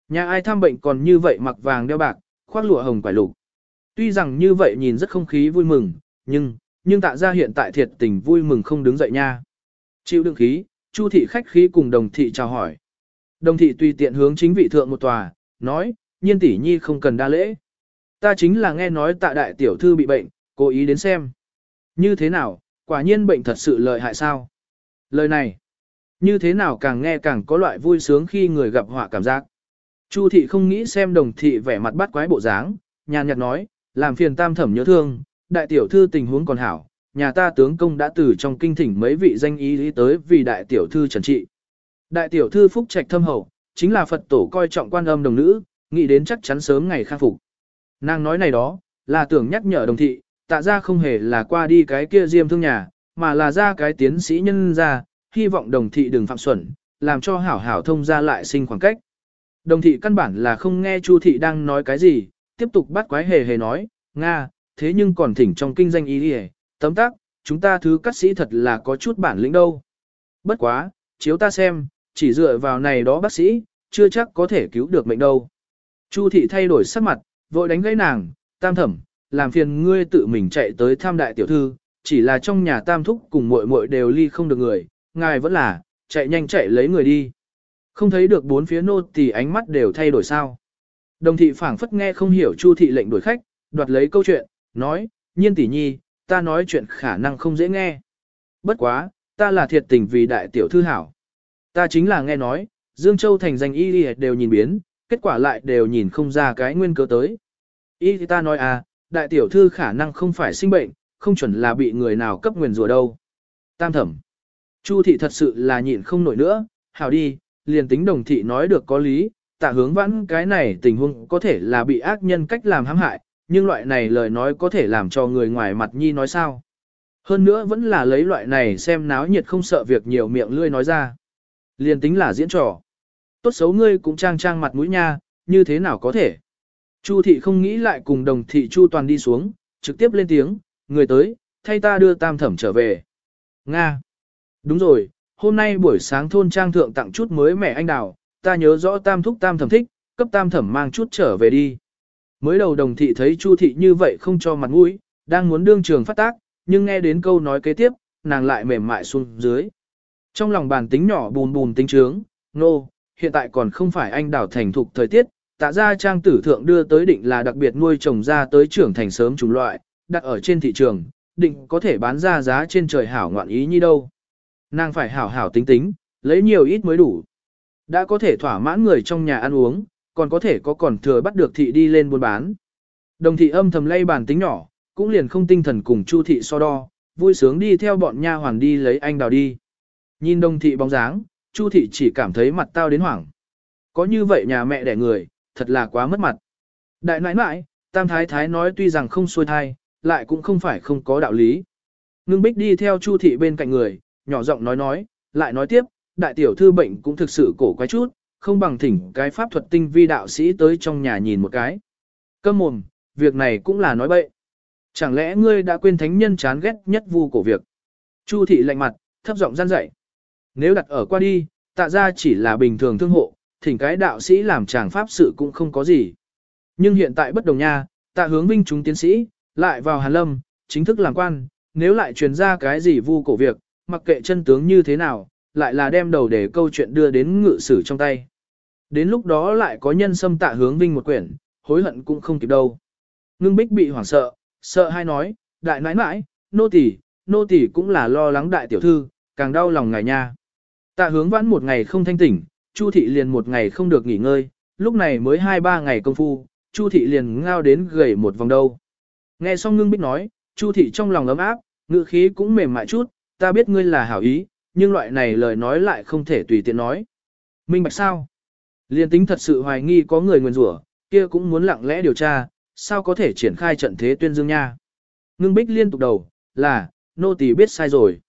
Nhà ai thăm bệnh còn như vậy mặc vàng đeo bạc, khoác lụa hồng quải lục. Tuy rằng như vậy nhìn rất không khí vui mừng, nhưng, nhưng tạ ra hiện tại thiệt tình vui mừng không đứng dậy nha. Chịu đựng khí, Chu thị khách khí cùng đồng thị chào hỏi. Đồng thị tùy tiện hướng chính vị thượng một tòa, nói, nhiên tỷ nhi không cần đa lễ. Ta chính là nghe nói tạ đại tiểu thư bị bệnh, cố ý đến xem. Như thế nào, quả nhiên bệnh thật sự lợi hại sao? Lời này, như thế nào càng nghe càng có loại vui sướng khi người gặp họa cảm giác. Chu thị không nghĩ xem đồng thị vẻ mặt bắt quái bộ dáng, nhàn nhạt nói, làm phiền tam thẩm nhớ thương, đại tiểu thư tình huống còn hảo, nhà ta tướng công đã từ trong kinh thỉnh mấy vị danh ý lý tới vì đại tiểu thư trần trị. Đại tiểu thư phúc trạch thâm hậu, chính là Phật tổ coi trọng quan âm đồng nữ, nghĩ đến chắc chắn sớm ngày khang phục. Nàng nói này đó, là tưởng nhắc nhở đồng thị, tạ ra không hề là qua đi cái kia diêm thương nhà, mà là ra cái tiến sĩ nhân ra, hy vọng đồng thị đừng phạm xuẩn, làm cho hảo hảo thông ra lại sinh khoảng cách. Đồng thị căn bản là không nghe Chu thị đang nói cái gì, tiếp tục bắt quái hề hề nói, Nga, thế nhưng còn thỉnh trong kinh danh ý đi tấm tắc, chúng ta thứ cắt sĩ thật là có chút bản lĩnh đâu. Bất quá, chiếu ta xem, chỉ dựa vào này đó bác sĩ, chưa chắc có thể cứu được mệnh đâu. Chu thị thay đổi sắc mặt, vội đánh gãy nàng, tam thẩm, làm phiền ngươi tự mình chạy tới tham đại tiểu thư, chỉ là trong nhà tam thúc cùng muội muội đều ly không được người, ngài vẫn là, chạy nhanh chạy lấy người đi. Không thấy được bốn phía nô thì ánh mắt đều thay đổi sao. Đồng thị phảng phất nghe không hiểu chu thị lệnh đuổi khách, đoạt lấy câu chuyện, nói, nhiên tỷ nhi, ta nói chuyện khả năng không dễ nghe. Bất quá, ta là thiệt tình vì đại tiểu thư hảo. Ta chính là nghe nói, Dương Châu thành danh y đều nhìn biến, kết quả lại đều nhìn không ra cái nguyên cớ tới. Y thì ta nói à, đại tiểu thư khả năng không phải sinh bệnh, không chuẩn là bị người nào cấp nguyền rủa đâu. Tam thẩm. Chu thị thật sự là nhịn không nổi nữa, hảo đi, liền tính đồng thị nói được có lý, tạ hướng vãn cái này tình huống có thể là bị ác nhân cách làm hãm hại, nhưng loại này lời nói có thể làm cho người ngoài mặt nhi nói sao. Hơn nữa vẫn là lấy loại này xem náo nhiệt không sợ việc nhiều miệng lươi nói ra. Liền tính là diễn trò. Tốt xấu ngươi cũng trang trang mặt mũi nha, như thế nào có thể. Chu thị không nghĩ lại cùng đồng thị Chu toàn đi xuống, trực tiếp lên tiếng, người tới, thay ta đưa tam thẩm trở về. Nga. Đúng rồi, hôm nay buổi sáng thôn trang thượng tặng chút mới mẻ anh đào, ta nhớ rõ tam thúc tam thẩm thích, cấp tam thẩm mang chút trở về đi. Mới đầu đồng thị thấy Chu thị như vậy không cho mặt mũi, đang muốn đương trường phát tác, nhưng nghe đến câu nói kế tiếp, nàng lại mềm mại xuống dưới. Trong lòng bàn tính nhỏ bùn bùn tính trướng, nô, no, hiện tại còn không phải anh đào thành thục thời tiết, tạ ra trang tử thượng đưa tới định là đặc biệt nuôi trồng ra tới trưởng thành sớm chủng loại, đặt ở trên thị trường, định có thể bán ra giá trên trời hảo ngoạn ý như đâu. Nàng phải hảo hảo tính tính, lấy nhiều ít mới đủ. Đã có thể thỏa mãn người trong nhà ăn uống, còn có thể có còn thừa bắt được thị đi lên buôn bán. Đồng thị âm thầm lay bàn tính nhỏ, cũng liền không tinh thần cùng Chu thị so đo, vui sướng đi theo bọn nha hoàn đi lấy anh đào đi. Nhìn đồng thị bóng dáng, Chu thị chỉ cảm thấy mặt tao đến hoảng. Có như vậy nhà mẹ đẻ người, thật là quá mất mặt. Đại nãi nãi, tam thái thái nói tuy rằng không xuôi thai, lại cũng không phải không có đạo lý. Ngưng bích đi theo Chu thị bên cạnh người, nhỏ giọng nói nói, lại nói tiếp, đại tiểu thư bệnh cũng thực sự cổ quái chút, không bằng thỉnh cái pháp thuật tinh vi đạo sĩ tới trong nhà nhìn một cái. Câm mồm, việc này cũng là nói bậy. Chẳng lẽ ngươi đã quên thánh nhân chán ghét nhất vu cổ việc? Chu thị lạnh mặt, thấp giọng gian dạy. Nếu đặt ở qua đi, tạ ra chỉ là bình thường thương hộ, thỉnh cái đạo sĩ làm chàng pháp sự cũng không có gì. Nhưng hiện tại bất đồng nha, tạ hướng vinh chúng tiến sĩ, lại vào Hàn Lâm, chính thức làm quan, nếu lại truyền ra cái gì vu cổ việc, mặc kệ chân tướng như thế nào, lại là đem đầu để câu chuyện đưa đến ngự sử trong tay. Đến lúc đó lại có nhân xâm tạ hướng vinh một quyển, hối hận cũng không kịp đâu. Ngưng bích bị hoảng sợ, sợ hay nói, đại nãi nãi, nô tỳ, nô tỳ cũng là lo lắng đại tiểu thư, càng đau lòng ngài nha. Tạ hướng vãn một ngày không thanh tỉnh, Chu thị liền một ngày không được nghỉ ngơi, lúc này mới hai ba ngày công phu, Chu thị liền ngao đến gầy một vòng đâu. Nghe xong ngưng bích nói, Chu thị trong lòng ấm áp, ngữ khí cũng mềm mại chút, ta biết ngươi là hảo ý, nhưng loại này lời nói lại không thể tùy tiện nói. Minh bạch sao? Liên tính thật sự hoài nghi có người nguyền rủa, kia cũng muốn lặng lẽ điều tra, sao có thể triển khai trận thế tuyên dương nha. Ngưng bích liên tục đầu, là, nô tỳ biết sai rồi.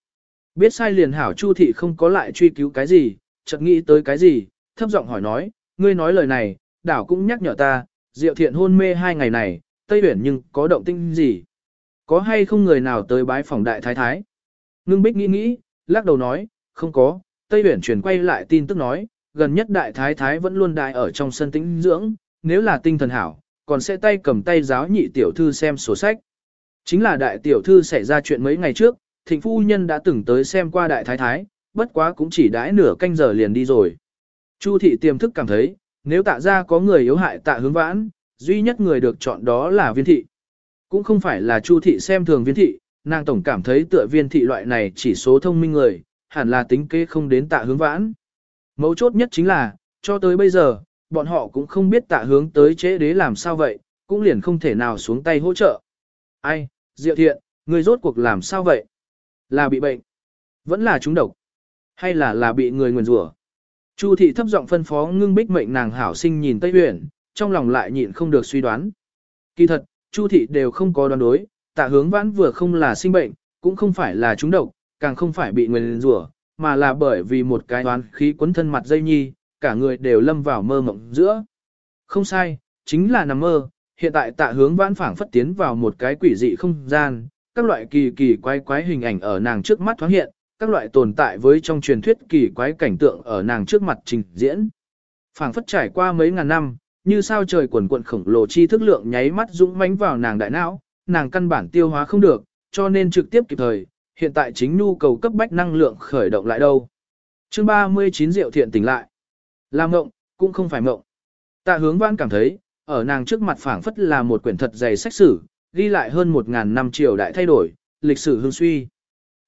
Biết sai liền hảo chu thị không có lại truy cứu cái gì, chợt nghĩ tới cái gì, thấp giọng hỏi nói, ngươi nói lời này, đảo cũng nhắc nhở ta, Diệu Thiện hôn mê hai ngày này, Tây Uyển nhưng có động tĩnh gì? Có hay không người nào tới bái phòng đại thái thái? Ngưng Bích nghĩ nghĩ, lắc đầu nói, không có, Tây Uyển chuyển quay lại tin tức nói, gần nhất đại thái thái vẫn luôn đại ở trong sân tĩnh dưỡng, nếu là tinh thần hảo, còn sẽ tay cầm tay giáo nhị tiểu thư xem sổ sách. Chính là đại tiểu thư xảy ra chuyện mấy ngày trước, thịnh phu nhân đã từng tới xem qua đại thái thái, bất quá cũng chỉ đãi nửa canh giờ liền đi rồi. Chu thị tiềm thức cảm thấy, nếu tạ ra có người yếu hại tạ hướng vãn, duy nhất người được chọn đó là viên thị. Cũng không phải là chu thị xem thường viên thị, nàng tổng cảm thấy tựa viên thị loại này chỉ số thông minh người, hẳn là tính kế không đến tạ hướng vãn. Mấu chốt nhất chính là, cho tới bây giờ, bọn họ cũng không biết tạ hướng tới chế đế làm sao vậy, cũng liền không thể nào xuống tay hỗ trợ. Ai, Diệu Thiện, người rốt cuộc làm sao vậy? Là bị bệnh? Vẫn là trúng độc? Hay là là bị người nguyền rủa? Chu thị thấp giọng phân phó ngưng bích mệnh nàng hảo sinh nhìn Tây Huyền, trong lòng lại nhịn không được suy đoán. Kỳ thật, Chu thị đều không có đoán đối, tạ hướng vãn vừa không là sinh bệnh, cũng không phải là trúng độc, càng không phải bị nguyền rủa, mà là bởi vì một cái đoán khí quấn thân mặt dây nhi, cả người đều lâm vào mơ mộng giữa. Không sai, chính là nằm mơ, hiện tại tạ hướng vãn phảng phất tiến vào một cái quỷ dị không gian, các loại kỳ kỳ quái quái hình ảnh ở nàng trước mắt thoáng hiện, các loại tồn tại với trong truyền thuyết kỳ quái cảnh tượng ở nàng trước mặt trình diễn. phảng phất trải qua mấy ngàn năm, như sao trời quần quận khổng lồ chi thức lượng nháy mắt dũng mãnh vào nàng đại não, nàng căn bản tiêu hóa không được, cho nên trực tiếp kịp thời, hiện tại chính nhu cầu cấp bách năng lượng khởi động lại đâu. Chương 39 Diệu Thiện tỉnh lại. Làm mộng, cũng không phải mộng. Tạ hướng Văn cảm thấy, ở nàng trước mặt phảng phất là một quyển thật dày sách sử, ghi lại hơn một ngàn năm triều đại thay đổi, lịch sử hương suy.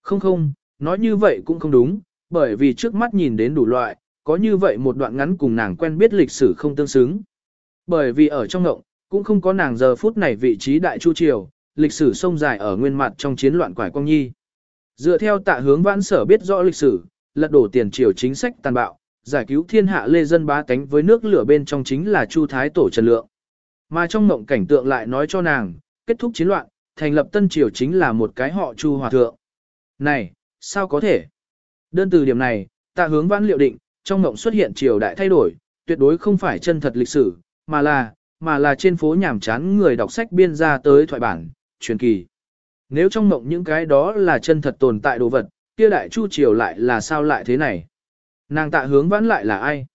Không không, nói như vậy cũng không đúng, bởi vì trước mắt nhìn đến đủ loại, có như vậy một đoạn ngắn cùng nàng quen biết lịch sử không tương xứng. Bởi vì ở trong ngộng, cũng không có nàng giờ phút này vị trí đại chu triều, lịch sử sông dài ở nguyên mặt trong chiến loạn quải quang nhi. Dựa theo tạ hướng vãn sở biết rõ lịch sử, lật đổ tiền triều chính sách tàn bạo, giải cứu thiên hạ lê dân bá tánh với nước lửa bên trong chính là Chu Thái Tổ Trần Lượng. Mà trong mộng cảnh tượng lại nói cho nàng, kết thúc chiến loạn, thành lập tân triều chính là một cái họ Chu Hòa Thượng. Này, sao có thể? Đơn từ điểm này, tạ hướng vãn liệu định, trong mộng xuất hiện triều đại thay đổi, tuyệt đối không phải chân thật lịch sử, mà là, mà là trên phố nhảm chán người đọc sách biên ra tới thoại bản, truyền kỳ. Nếu trong mộng những cái đó là chân thật tồn tại đồ vật, kia đại chu triều lại là sao lại thế này? Nàng tạ hướng vãn lại là ai?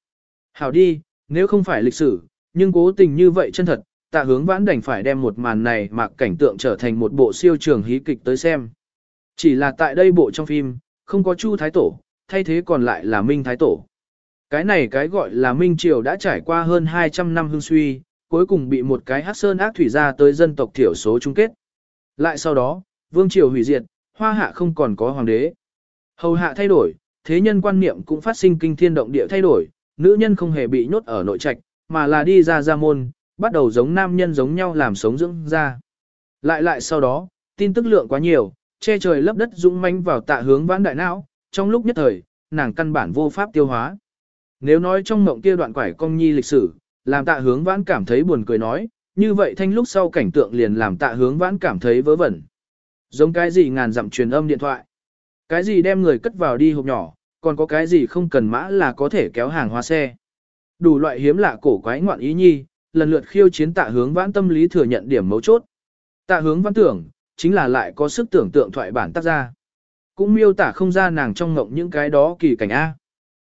Hảo đi, nếu không phải lịch sử, nhưng cố tình như vậy chân thật, tạ hướng vãn đành phải đem một màn này mặc cảnh tượng trở thành một bộ siêu trường hí kịch tới xem. Chỉ là tại đây bộ trong phim, không có Chu Thái Tổ, thay thế còn lại là Minh Thái Tổ. Cái này cái gọi là Minh Triều đã trải qua hơn 200 năm hương suy, cuối cùng bị một cái hát sơn ác thủy ra tới dân tộc thiểu số chung kết. Lại sau đó, Vương Triều hủy diệt, hoa hạ không còn có hoàng đế. Hầu hạ thay đổi, thế nhân quan niệm cũng phát sinh kinh thiên động địa thay đổi, nữ nhân không hề bị nhốt ở nội trạch, mà là đi ra ra môn, bắt đầu giống nam nhân giống nhau làm sống dưỡng ra. Lại lại sau đó, tin tức lượng quá nhiều, che trời lấp đất dũng manh vào tạ hướng vãn đại não, trong lúc nhất thời, nàng căn bản vô pháp tiêu hóa. Nếu nói trong mộng kia đoạn quải công nhi lịch sử, làm tạ hướng vãn cảm thấy buồn cười nói, như vậy thanh lúc sau cảnh tượng liền làm tạ hướng vãn cảm thấy vớ vẩn. Giống cái gì ngàn dặm truyền âm điện thoại. Cái gì đem người cất vào đi hộp nhỏ, còn có cái gì không cần mã là có thể kéo hàng hóa xe. Đủ loại hiếm lạ cổ quái ngoạn ý nhi, lần lượt khiêu chiến tạ hướng vãn tâm lý thừa nhận điểm mấu chốt. Tạ hướng vãn tưởng, chính là lại có sức tưởng tượng thoại bản tác ra. Cũng miêu tả không ra nàng trong ngộng những cái đó kỳ cảnh A.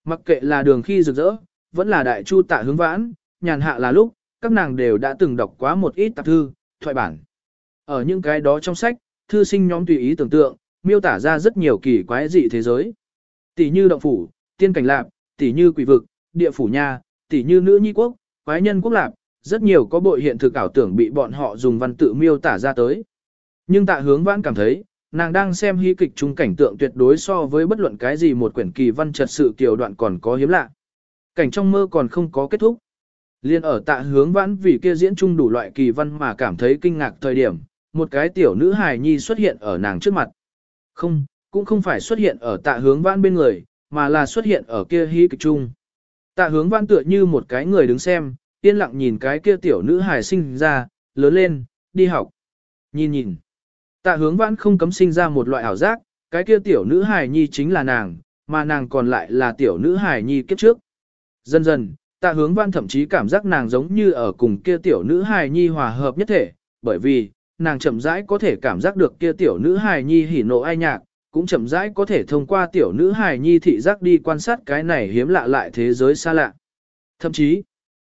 Mặc kệ là đường khi rực rỡ, vẫn là đại chu tạ hướng vãn, nhàn hạ là lúc, các nàng đều đã từng đọc quá một ít tạp thư, thoại bản. Ở những cái đó trong sách, thư sinh nhóm tùy ý tưởng tượng, miêu tả ra rất nhiều kỳ quái dị thế giới. Tỷ như động phủ, tiên cảnh lạp, tỷ như quỷ vực, địa phủ nha, tỷ như nữ nhi quốc, quái nhân quốc lạp, rất nhiều có bội hiện thực ảo tưởng bị bọn họ dùng văn tự miêu tả ra tới. Nhưng tạ hướng vãn cảm thấy, nàng đang xem hy kịch trung cảnh tượng tuyệt đối so với bất luận cái gì một quyển kỳ văn trật sự kiều đoạn còn có hiếm lạ. Cảnh trong mơ còn không có kết thúc. Liên ở tạ hướng vãn vì kia diễn chung đủ loại kỳ văn mà cảm thấy kinh ngạc thời điểm, một cái tiểu nữ hài nhi xuất hiện ở nàng trước mặt. Không, cũng không phải xuất hiện ở tạ hướng vãn bên người, mà là xuất hiện ở kia hí kịch chung. Tạ hướng vãn tựa như một cái người đứng xem, yên lặng nhìn cái kia tiểu nữ hài sinh ra, lớn lên, đi học. Nhìn nhìn. Tạ hướng vãn không cấm sinh ra một loại ảo giác, cái kia tiểu nữ hài nhi chính là nàng, mà nàng còn lại là tiểu nữ hài nhi kiếp trước. Dần dần, Tạ hướng Vãn thậm chí cảm giác nàng giống như ở cùng kia tiểu nữ hài nhi hòa hợp nhất thể, bởi vì, nàng chậm rãi có thể cảm giác được kia tiểu nữ hài nhi hỉ nộ ai nhạc, cũng chậm rãi có thể thông qua tiểu nữ hài nhi thị giác đi quan sát cái này hiếm lạ lại thế giới xa lạ. Thậm chí,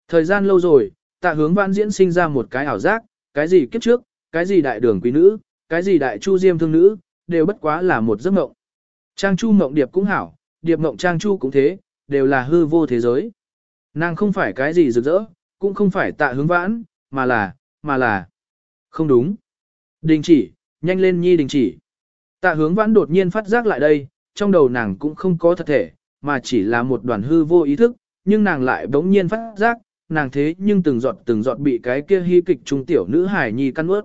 thời gian lâu rồi, tạ hướng Vãn diễn sinh ra một cái ảo giác, cái gì kiếp trước, cái gì đại đường quý nữ, cái gì đại chu diêm thương nữ, đều bất quá là một giấc mộng. Trang chu mộng điệp cũng hảo, điệp mộng trang chu cũng thế, đều là hư vô thế giới. Nàng không phải cái gì rực rỡ, cũng không phải tạ hướng vãn, mà là, mà là, không đúng. Đình chỉ, nhanh lên nhi đình chỉ. Tạ hướng vãn đột nhiên phát giác lại đây, trong đầu nàng cũng không có thật thể, mà chỉ là một đoàn hư vô ý thức, nhưng nàng lại bỗng nhiên phát giác, nàng thế nhưng từng giọt từng giọt bị cái kia hy kịch trung tiểu nữ hải nhi căn ướt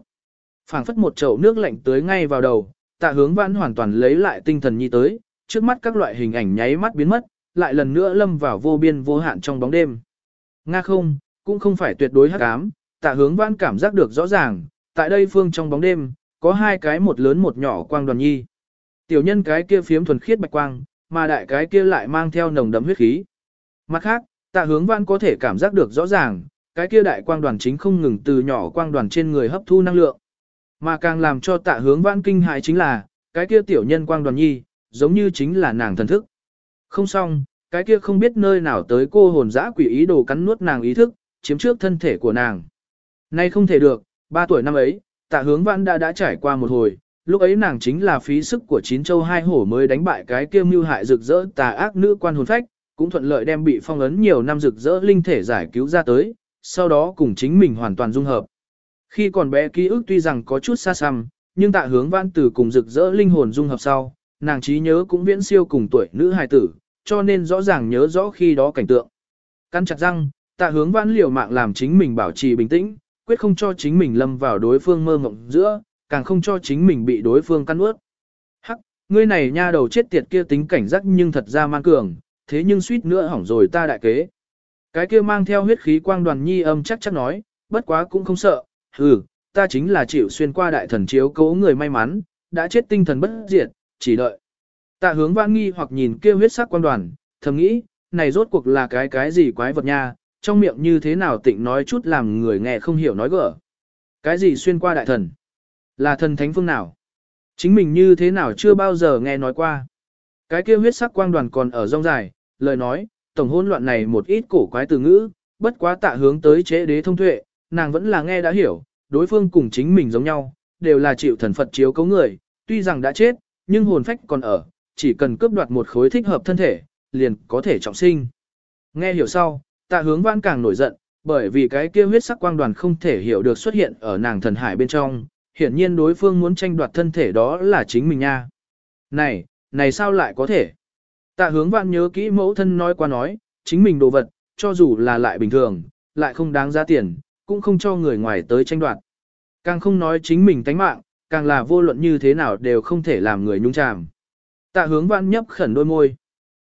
phảng phất một chậu nước lạnh tới ngay vào đầu, tạ hướng vãn hoàn toàn lấy lại tinh thần nhi tới, trước mắt các loại hình ảnh nháy mắt biến mất, lại lần nữa lâm vào vô biên vô hạn trong bóng đêm. Nga không, cũng không phải tuyệt đối hắc ám, tạ hướng vãn cảm giác được rõ ràng, tại đây phương trong bóng đêm, có hai cái một lớn một nhỏ quang đoàn nhi. Tiểu nhân cái kia phiếm thuần khiết bạch quang, mà đại cái kia lại mang theo nồng đậm huyết khí. Mặt khác, tạ hướng vãn có thể cảm giác được rõ ràng, cái kia đại quang đoàn chính không ngừng từ nhỏ quang đoàn trên người hấp thu năng lượng. Mà càng làm cho tạ hướng vãn kinh hại chính là, cái kia tiểu nhân quang đoàn nhi, giống như chính là nàng thần thức. Không xong, cái kia không biết nơi nào tới cô hồn dã quỷ ý đồ cắn nuốt nàng ý thức, chiếm trước thân thể của nàng. Nay không thể được, ba tuổi năm ấy, tạ hướng vãn đã đã trải qua một hồi, lúc ấy nàng chính là phí sức của chín châu hai hổ mới đánh bại cái kia mưu hại rực rỡ tà ác nữ quan hồn phách, cũng thuận lợi đem bị phong ấn nhiều năm rực rỡ linh thể giải cứu ra tới, sau đó cùng chính mình hoàn toàn dung hợp. Khi còn bé ký ức tuy rằng có chút xa xăm, nhưng tạ hướng vãn từ cùng rực rỡ linh hồn dung hợp sau, nàng trí nhớ cũng viễn siêu cùng tuổi nữ hài tử, cho nên rõ ràng nhớ rõ khi đó cảnh tượng. Căn chặt răng, tạ hướng vãn liều mạng làm chính mình bảo trì bình tĩnh, quyết không cho chính mình lâm vào đối phương mơ mộng giữa, càng không cho chính mình bị đối phương căn ướt. Hắc, ngươi này nha đầu chết tiệt kia tính cảnh giác nhưng thật ra man cường, thế nhưng suýt nữa hỏng rồi ta đại kế. Cái kia mang theo huyết khí quang đoàn nhi âm chắc chắc nói, bất quá cũng không sợ, hừ, ta chính là chịu xuyên qua đại thần chiếu cố người may mắn, đã chết tinh thần bất diệt, chỉ đợi. Tạ hướng vãn nghi hoặc nhìn kia huyết sắc quang đoàn, thầm nghĩ, này rốt cuộc là cái cái gì quái vật nha, trong miệng như thế nào tịnh nói chút làm người nghe không hiểu nói gỡ. Cái gì xuyên qua đại thần? Là thần thánh phương nào? Chính mình như thế nào chưa bao giờ nghe nói qua. Cái kia huyết sắc quang đoàn còn ở rong dài, lời nói, tổng hỗn loạn này một ít cổ quái từ ngữ, bất quá tạ hướng tới chế đế thông tuệ, nàng vẫn là nghe đã hiểu, đối phương cùng chính mình giống nhau, đều là chịu thần Phật chiếu cấu người, tuy rằng đã chết, nhưng hồn phách còn ở, chỉ cần cướp đoạt một khối thích hợp thân thể, liền có thể trọng sinh. Nghe hiểu sau, tạ hướng vãn càng nổi giận, bởi vì cái kia huyết sắc quang đoàn không thể hiểu được xuất hiện ở nàng thần hải bên trong, hiển nhiên đối phương muốn tranh đoạt thân thể đó là chính mình nha. Này, này sao lại có thể? Tạ hướng vãn nhớ kỹ mẫu thân nói qua nói, chính mình đồ vật, cho dù là lại bình thường, lại không đáng giá tiền, cũng không cho người ngoài tới tranh đoạt. Càng không nói chính mình tánh mạng, càng là vô luận như thế nào đều không thể làm người nhung chàm. Tạ hướng vãn nhấp khẩn đôi môi.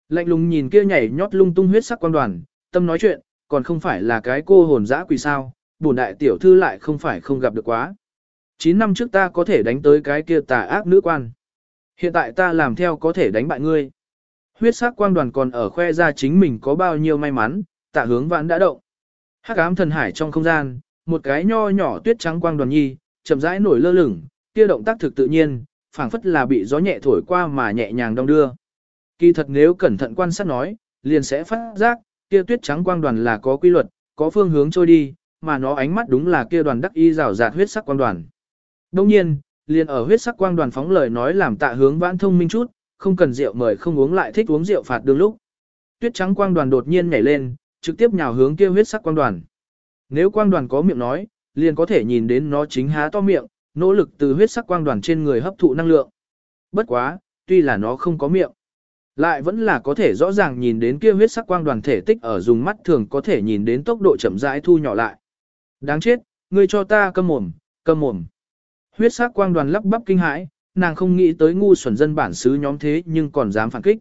Lạnh lùng nhìn kia nhảy nhót lung tung huyết sắc quan đoàn, tâm nói chuyện, còn không phải là cái cô hồn dã quỷ sao, bổn đại tiểu thư lại không phải không gặp được quá. 9 năm trước ta có thể đánh tới cái kia tà ác nữ quan. Hiện tại ta làm theo có thể đánh bại ngươi. Huyết sắc quang đoàn còn ở khoe ra chính mình có bao nhiêu may mắn, tạ hướng vãn đã động. Hắc ám thần hải trong không gian, một cái nho nhỏ tuyết trắng quang đoàn nhi, chậm rãi nổi lơ lửng, kia động tác thực tự nhiên, phảng phất là bị gió nhẹ thổi qua mà nhẹ nhàng đong đưa. Kỳ thật nếu cẩn thận quan sát nói, liền sẽ phát giác, kia tuyết trắng quang đoàn là có quy luật, có phương hướng trôi đi, mà nó ánh mắt đúng là kia đoàn đắc y rào rạt huyết sắc quang đoàn. Đồng nhiên, liền ở huyết sắc quang đoàn phóng lời nói làm tạ hướng vãn thông minh chút, không cần rượu mời không uống lại thích uống rượu phạt đường lúc. Tuyết trắng quang đoàn đột nhiên nhảy lên, trực tiếp nhào hướng kia huyết sắc quang đoàn. Nếu quang đoàn có miệng nói, liền có thể nhìn đến nó chính há to miệng, nỗ lực từ huyết sắc quang đoàn trên người hấp thụ năng lượng. Bất quá, tuy là nó không có miệng, lại vẫn là có thể rõ ràng nhìn đến kia huyết sắc quang đoàn thể tích ở dùng mắt thường có thể nhìn đến tốc độ chậm rãi thu nhỏ lại. Đáng chết, ngươi cho ta câm mồm, câm mồm. Huyết sắc quang đoàn lắp bắp kinh hãi, nàng không nghĩ tới ngu xuẩn dân bản xứ nhóm thế nhưng còn dám phản kích.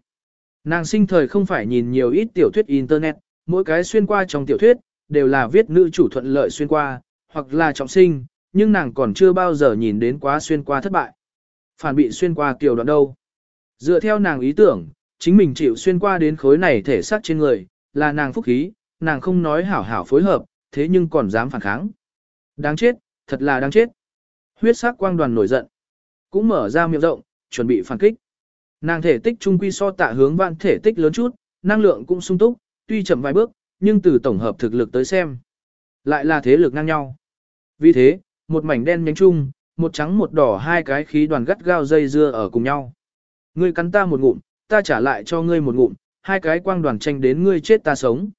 Nàng sinh thời không phải nhìn nhiều ít tiểu thuyết internet, mỗi cái xuyên qua trong tiểu thuyết, đều là viết nữ chủ thuận lợi xuyên qua, hoặc là trọng sinh, nhưng nàng còn chưa bao giờ nhìn đến quá xuyên qua thất bại. Phản bị xuyên qua kiểu đoạn đâu. Dựa theo nàng ý tưởng, chính mình chịu xuyên qua đến khối này thể xác trên người, là nàng phúc khí, nàng không nói hảo hảo phối hợp, thế nhưng còn dám phản kháng. Đáng chết, thật là đáng chết. Huyết sắc quang đoàn nổi giận, cũng mở ra miệng rộng, chuẩn bị phản kích. Nàng thể tích trung quy so tạ hướng vạn thể tích lớn chút, năng lượng cũng sung túc, tuy chậm vài bước, nhưng từ tổng hợp thực lực tới xem, lại là thế lực ngang nhau. Vì thế, một mảnh đen nhánh chung, một trắng một đỏ hai cái khí đoàn gắt gao dây dưa ở cùng nhau. Ngươi cắn ta một ngụm, ta trả lại cho ngươi một ngụm, hai cái quang đoàn tranh đến ngươi chết ta sống.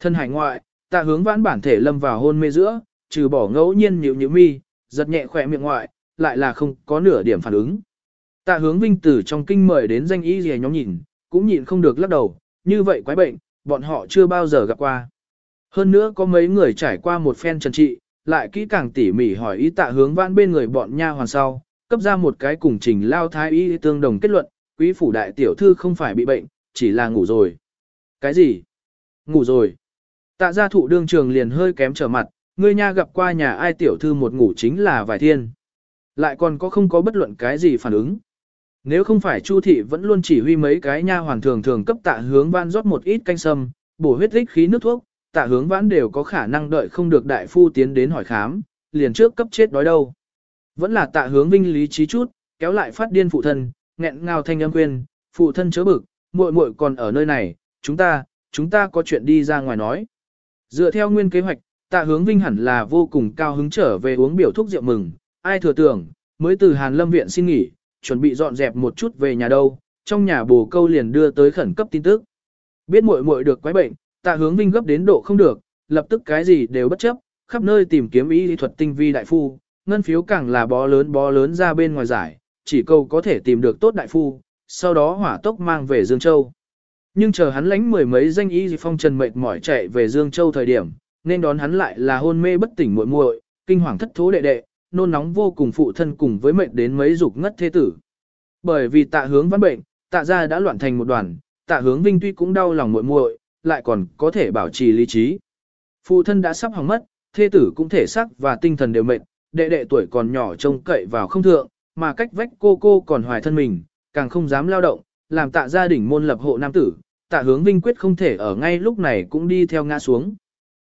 Thân hải ngoại, ta hướng vãn bản thể lâm vào hôn mê giữa, trừ bỏ ngẫu nhiên nhịu nhịu mi, giật nhẹ khỏe miệng ngoại, lại là không có nửa điểm phản ứng. Tạ hướng vinh tử trong kinh mời đến danh y gì nhóm nhìn, cũng nhịn không được lắc đầu, như vậy quái bệnh, bọn họ chưa bao giờ gặp qua. Hơn nữa có mấy người trải qua một phen trần trị, lại kỹ càng tỉ mỉ hỏi ý tạ hướng vãn bên người bọn nha hoàn sau, cấp ra một cái cùng trình lao thái y tương đồng kết luận, quý phủ đại tiểu thư không phải bị bệnh, chỉ là ngủ rồi. Cái gì? Ngủ rồi. Tạ gia thụ đương trường liền hơi kém trở mặt, ngươi nha gặp qua nhà ai tiểu thư một ngủ chính là vài thiên. Lại còn có không có bất luận cái gì phản ứng. Nếu không phải Chu thị vẫn luôn chỉ huy mấy cái nha hoàn thường thường cấp tạ hướng vãn rót một ít canh sâm, bổ huyết tích khí nước thuốc, tạ hướng vãn đều có khả năng đợi không được đại phu tiến đến hỏi khám, liền trước cấp chết đói đâu. Vẫn là tạ hướng vinh lý trí chút, kéo lại phát điên phụ thân, nghẹn ngào thanh âm khuyên, phụ thân chớ bực, muội muội còn ở nơi này, chúng ta, chúng ta có chuyện đi ra ngoài nói. Dựa theo nguyên kế hoạch, tạ hướng vinh hẳn là vô cùng cao hứng trở về uống biểu thuốc rượu mừng, ai thừa tưởng, mới từ Hàn Lâm viện xin nghỉ, chuẩn bị dọn dẹp một chút về nhà đâu, trong nhà bồ câu liền đưa tới khẩn cấp tin tức. Biết muội muội được quái bệnh, tạ hướng vinh gấp đến độ không được, lập tức cái gì đều bất chấp, khắp nơi tìm kiếm y lý thuật tinh vi đại phu, ngân phiếu càng là bó lớn bó lớn ra bên ngoài giải, chỉ cầu có thể tìm được tốt đại phu, sau đó hỏa tốc mang về Dương Châu. Nhưng chờ hắn lánh mười mấy danh y phong trần mệt mỏi chạy về Dương Châu thời điểm, nên đón hắn lại là hôn mê bất tỉnh muội muội, kinh hoàng thất thố đệ đệ, nôn nóng vô cùng phụ thân cùng với mệnh đến mấy dục ngất thế tử. Bởi vì tạ hướng văn bệnh, tạ gia đã loạn thành một đoàn, tạ hướng vinh tuy cũng đau lòng muội muội, lại còn có thể bảo trì lý trí. Phụ thân đã sắp hỏng mất, thế tử cũng thể xác và tinh thần đều mệt, đệ đệ tuổi còn nhỏ trông cậy vào không thượng, mà cách vách cô cô còn hoài thân mình, càng không dám lao động, làm tạ gia đình môn lập hộ nam tử, tạ hướng vinh quyết không thể ở ngay lúc này cũng đi theo ngã xuống.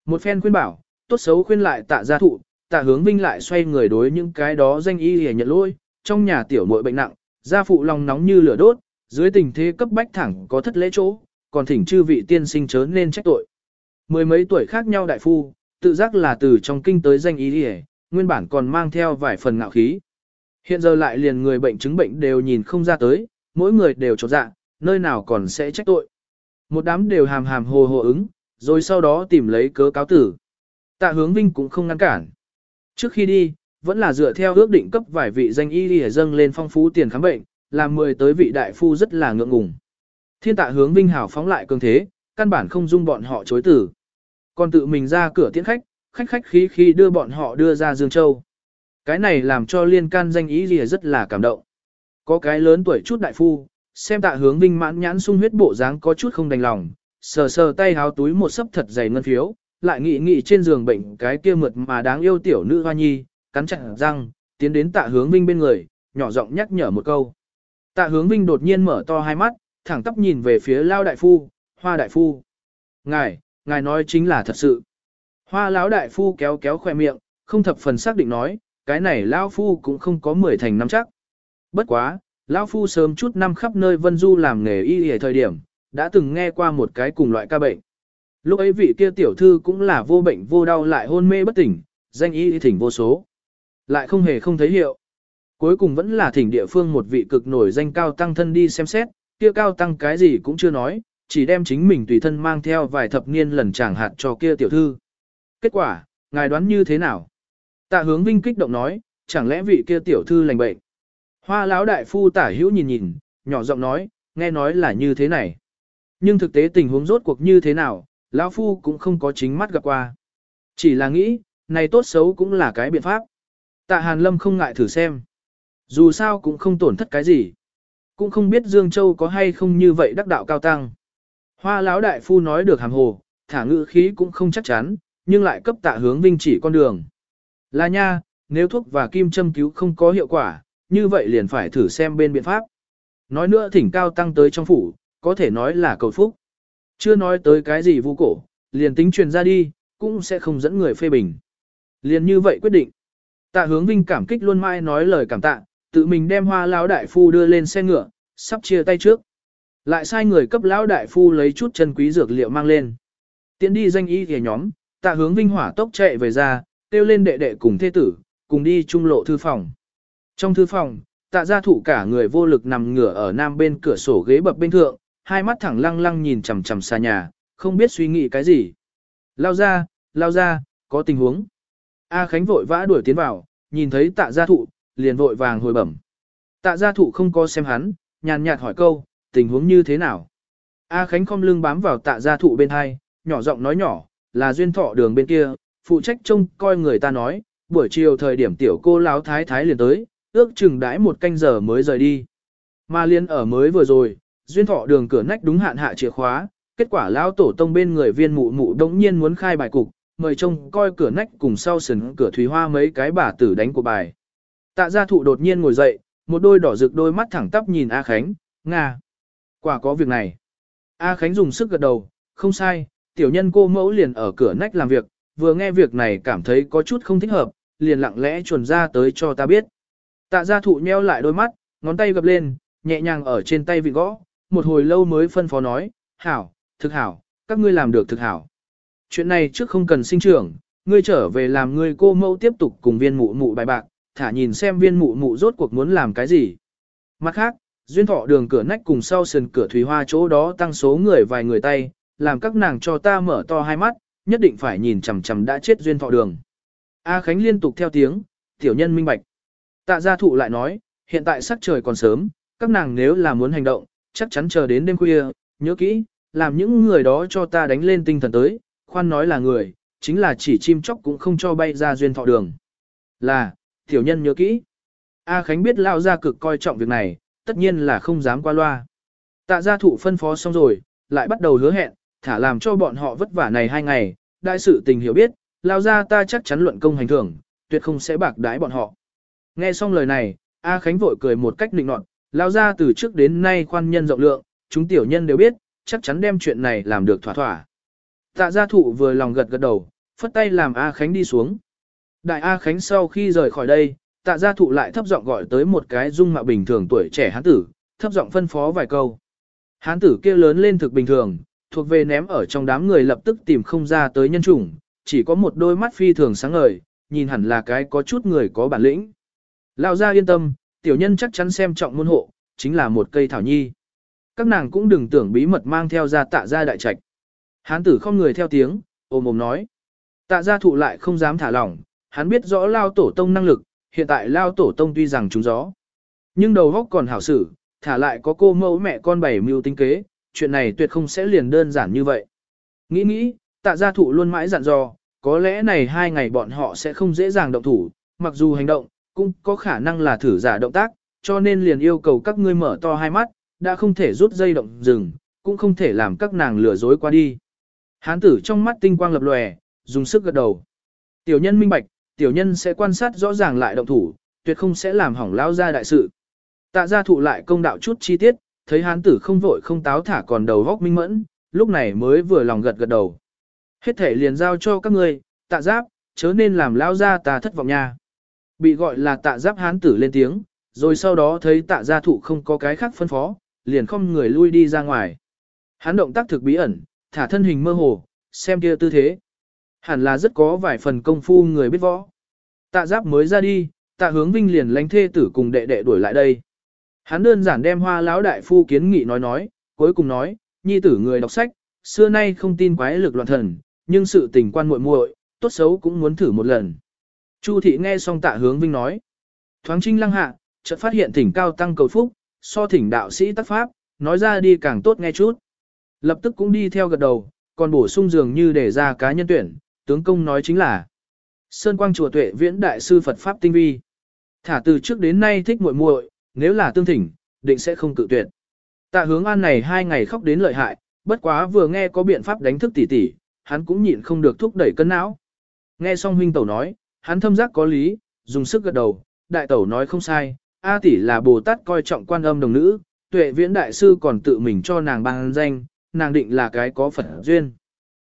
Một phen khuyên bảo, tốt xấu khuyên lại tạ gia thụ, tạ hướng vinh lại xoay người đối những cái đó danh y hề nhận lỗi, trong nhà tiểu muội bệnh nặng, gia phụ lòng nóng như lửa đốt, dưới tình thế cấp bách thẳng có thất lễ chỗ, còn thỉnh chư vị tiên sinh chớ nên trách tội. Mười mấy tuổi khác nhau đại phu, tự giác là từ trong kinh tới danh y hề, nguyên bản còn mang theo vài phần ngạo khí. Hiện giờ lại liền người bệnh chứng bệnh đều nhìn không ra tới, mỗi người đều trột dạ, nơi nào còn sẽ trách tội. Một đám đều hàm hàm hồ hồ ứng, rồi sau đó tìm lấy cớ cáo tử. Tạ hướng vinh cũng không ngăn cản. Trước khi đi, vẫn là dựa theo ước định cấp vài vị danh y đi dâng lên phong phú tiền khám bệnh, làm mười tới vị đại phu rất là ngượng ngùng. Thiên tạ hướng vinh hảo phóng lại cường thế, căn bản không dung bọn họ chối tử. Còn tự mình ra cửa tiễn khách, khách khách khí khí đưa bọn họ đưa ra Dương Châu. Cái này làm cho liên can danh ý gì rất là cảm động. Có cái lớn tuổi chút đại phu, xem tạ hướng vinh mãn nhãn sung huyết bộ dáng có chút không đành lòng, sờ sờ tay háo túi một sấp thật dày ngân phiếu, lại nghĩ nghĩ trên giường bệnh cái kia mượt mà đáng yêu tiểu nữ hoa nhi, cắn chặt răng, tiến đến tạ hướng vinh bên người, nhỏ giọng nhắc nhở một câu. Tạ hướng vinh đột nhiên mở to hai mắt, thẳng tắp nhìn về phía lao đại phu, hoa đại phu. Ngài, ngài nói chính là thật sự. Hoa lão đại phu kéo kéo khoe miệng, không thập phần xác định nói, cái này lão phu cũng không có mười thành năm chắc. Bất quá, lão phu sớm chút năm khắp nơi vân du làm nghề y y thời điểm, đã từng nghe qua một cái cùng loại ca bệnh. Lúc ấy vị kia tiểu thư cũng là vô bệnh vô đau lại hôn mê bất tỉnh, danh y thỉnh vô số. Lại không hề không thấy hiệu. Cuối cùng vẫn là thỉnh địa phương một vị cực nổi danh cao tăng thân đi xem xét, kia cao tăng cái gì cũng chưa nói, chỉ đem chính mình tùy thân mang theo vài thập niên lần chẳng hạt cho kia tiểu thư. Kết quả, ngài đoán như thế nào? Tạ hướng vinh kích động nói, chẳng lẽ vị kia tiểu thư lành bệnh? Hoa lão đại phu tả hữu nhìn nhìn, nhỏ giọng nói, nghe nói là như thế này. Nhưng thực tế tình huống rốt cuộc như thế nào, lão phu cũng không có chính mắt gặp qua. Chỉ là nghĩ, này tốt xấu cũng là cái biện pháp. Tạ Hàn Lâm không ngại thử xem. Dù sao cũng không tổn thất cái gì. Cũng không biết Dương Châu có hay không như vậy đắc đạo cao tăng. Hoa lão đại phu nói được hàm hồ, thả ngữ khí cũng không chắc chắn, nhưng lại cấp tạ hướng vinh chỉ con đường. Là nha, nếu thuốc và kim châm cứu không có hiệu quả, như vậy liền phải thử xem bên biện pháp. Nói nữa thỉnh cao tăng tới trong phủ, có thể nói là cầu phúc. Chưa nói tới cái gì vu cổ, liền tính truyền ra đi, cũng sẽ không dẫn người phê bình. Liền như vậy quyết định. Tạ hướng vinh cảm kích luôn mãi nói lời cảm tạ, tự mình đem hoa lão đại phu đưa lên xe ngựa, sắp chia tay trước. Lại sai người cấp lão đại phu lấy chút chân quý dược liệu mang lên. Tiến đi danh y thì nhóm, tạ hướng vinh hỏa tốc chạy về ra, kêu lên đệ đệ cùng thế tử, cùng đi trung lộ thư phòng. Trong thư phòng, tạ gia thủ cả người vô lực nằm ngửa ở nam bên cửa sổ ghế bập bên thượng, hai mắt thẳng lăng lăng nhìn chằm chằm xa nhà, không biết suy nghĩ cái gì. Lao ra, lao ra, có tình huống. A Khánh vội vã đuổi tiến vào, nhìn thấy tạ gia thụ, liền vội vàng hồi bẩm. Tạ gia thụ không có xem hắn, nhàn nhạt hỏi câu, tình huống như thế nào. A Khánh không lưng bám vào tạ gia thụ bên hai, nhỏ giọng nói nhỏ, là duyên thọ đường bên kia, phụ trách trông coi người ta nói, buổi chiều thời điểm tiểu cô láo thái thái liền tới, ước chừng đãi một canh giờ mới rời đi. Mà liên ở mới vừa rồi, duyên thọ đường cửa nách đúng hạn hạ chìa khóa, kết quả lão tổ tông bên người viên mụ mụ đống nhiên muốn khai bài cục, mời trông coi cửa nách cùng sau sườn cửa thủy hoa mấy cái bà tử đánh của bài. Tạ gia thụ đột nhiên ngồi dậy, một đôi đỏ rực đôi mắt thẳng tắp nhìn A Khánh, Nga. Quả có việc này. A Khánh dùng sức gật đầu, không sai, tiểu nhân cô mẫu liền ở cửa nách làm việc, vừa nghe việc này cảm thấy có chút không thích hợp, liền lặng lẽ chuồn ra tới cho ta biết. Tạ gia thụ nheo lại đôi mắt, ngón tay gập lên, nhẹ nhàng ở trên tay vị gõ, một hồi lâu mới phân phó nói, hảo, thực hảo, các ngươi làm được thực hảo. Chuyện này trước không cần sinh trưởng, ngươi trở về làm ngươi cô mẫu tiếp tục cùng viên mụ mụ bài bạc, thả nhìn xem viên mụ mụ rốt cuộc muốn làm cái gì. Mặt khác, duyên thọ đường cửa nách cùng sau sườn cửa thủy hoa chỗ đó tăng số người vài người tay, làm các nàng cho ta mở to hai mắt, nhất định phải nhìn chằm chằm đã chết duyên thọ đường. A Khánh liên tục theo tiếng, tiểu nhân minh bạch. Tạ gia thụ lại nói, hiện tại sắc trời còn sớm, các nàng nếu là muốn hành động, chắc chắn chờ đến đêm khuya, nhớ kỹ, làm những người đó cho ta đánh lên tinh thần tới, khoan nói là người, chính là chỉ chim chóc cũng không cho bay ra duyên thọ đường. Là, tiểu nhân nhớ kỹ. A Khánh biết lao ra cực coi trọng việc này, tất nhiên là không dám qua loa. Tạ gia thụ phân phó xong rồi, lại bắt đầu hứa hẹn, thả làm cho bọn họ vất vả này hai ngày, đại sự tình hiểu biết, lao ra ta chắc chắn luận công hành thưởng, tuyệt không sẽ bạc đái bọn họ. Nghe xong lời này, A Khánh vội cười một cách nịnh nọt, lao ra từ trước đến nay khoan nhân rộng lượng, chúng tiểu nhân đều biết, chắc chắn đem chuyện này làm được thỏa thỏa. Tạ gia thụ vừa lòng gật gật đầu, phất tay làm A Khánh đi xuống. Đại A Khánh sau khi rời khỏi đây, tạ gia thụ lại thấp giọng gọi tới một cái dung mạo bình thường tuổi trẻ hán tử, thấp giọng phân phó vài câu. Hán tử kia lớn lên thực bình thường, thuộc về ném ở trong đám người lập tức tìm không ra tới nhân chủng, chỉ có một đôi mắt phi thường sáng ngời, nhìn hẳn là cái có chút người có bản lĩnh. Lão gia yên tâm, tiểu nhân chắc chắn xem trọng môn hộ, chính là một cây thảo nhi. Các nàng cũng đừng tưởng bí mật mang theo ra tạ gia đại trạch. Hán tử không người theo tiếng, ôm ôm nói. Tạ gia thụ lại không dám thả lỏng, hắn biết rõ lao tổ tông năng lực, hiện tại lao tổ tông tuy rằng trúng gió. Nhưng đầu góc còn hảo xử, thả lại có cô mẫu mẹ con bảy mưu tinh kế, chuyện này tuyệt không sẽ liền đơn giản như vậy. Nghĩ nghĩ, tạ gia thụ luôn mãi dặn dò, có lẽ này hai ngày bọn họ sẽ không dễ dàng động thủ, mặc dù hành động, cũng có khả năng là thử giả động tác, cho nên liền yêu cầu các ngươi mở to hai mắt, đã không thể rút dây động dừng, cũng không thể làm các nàng lừa dối qua đi. Hán tử trong mắt tinh quang lập lòe, dùng sức gật đầu. Tiểu nhân minh bạch, tiểu nhân sẽ quan sát rõ ràng lại động thủ, tuyệt không sẽ làm hỏng lao ra đại sự. Tạ gia thụ lại công đạo chút chi tiết, thấy hán tử không vội không táo thả còn đầu góc minh mẫn, lúc này mới vừa lòng gật gật đầu. Hết thể liền giao cho các ngươi, tạ giáp, chớ nên làm lao ra ta thất vọng nha. Bị gọi là tạ giáp hán tử lên tiếng, rồi sau đó thấy tạ gia thụ không có cái khác phân phó, liền không người lui đi ra ngoài. Hắn động tác thực bí ẩn, thả thân hình mơ hồ, xem kia tư thế. Hẳn là rất có vài phần công phu người biết võ. Tạ giáp mới ra đi, tạ hướng vinh liền lánh thê tử cùng đệ đệ đuổi lại đây. Hắn đơn giản đem hoa lão đại phu kiến nghị nói nói, cuối cùng nói, nhi tử người đọc sách, xưa nay không tin quái lực loạn thần, nhưng sự tình quan muội muội, tốt xấu cũng muốn thử một lần. Chu thị nghe xong tạ hướng vinh nói. Thoáng trinh lăng hạ, chợt phát hiện thỉnh cao tăng cầu phúc, so thỉnh đạo sĩ tác pháp, nói ra đi càng tốt nghe chút. Lập tức cũng đi theo gật đầu, còn bổ sung dường như để ra cá nhân tuyển, tướng công nói chính là Sơn Quang Chùa Tuệ Viễn Đại Sư Phật Pháp Tinh Vi. Thả từ trước đến nay thích muội muội, nếu là tương thỉnh, định sẽ không cự tuyệt. Tạ hướng an này hai ngày khóc đến lợi hại, bất quá vừa nghe có biện pháp đánh thức tỷ tỷ, hắn cũng nhịn không được thúc đẩy cân não. Nghe xong huynh tẩu nói, hắn thâm giác có lý, dùng sức gật đầu, đại tẩu nói không sai, A tỷ là Bồ Tát coi trọng quan âm đồng nữ, tuệ viễn đại sư còn tự mình cho nàng bằng danh, nàng định là cái có Phật duyên.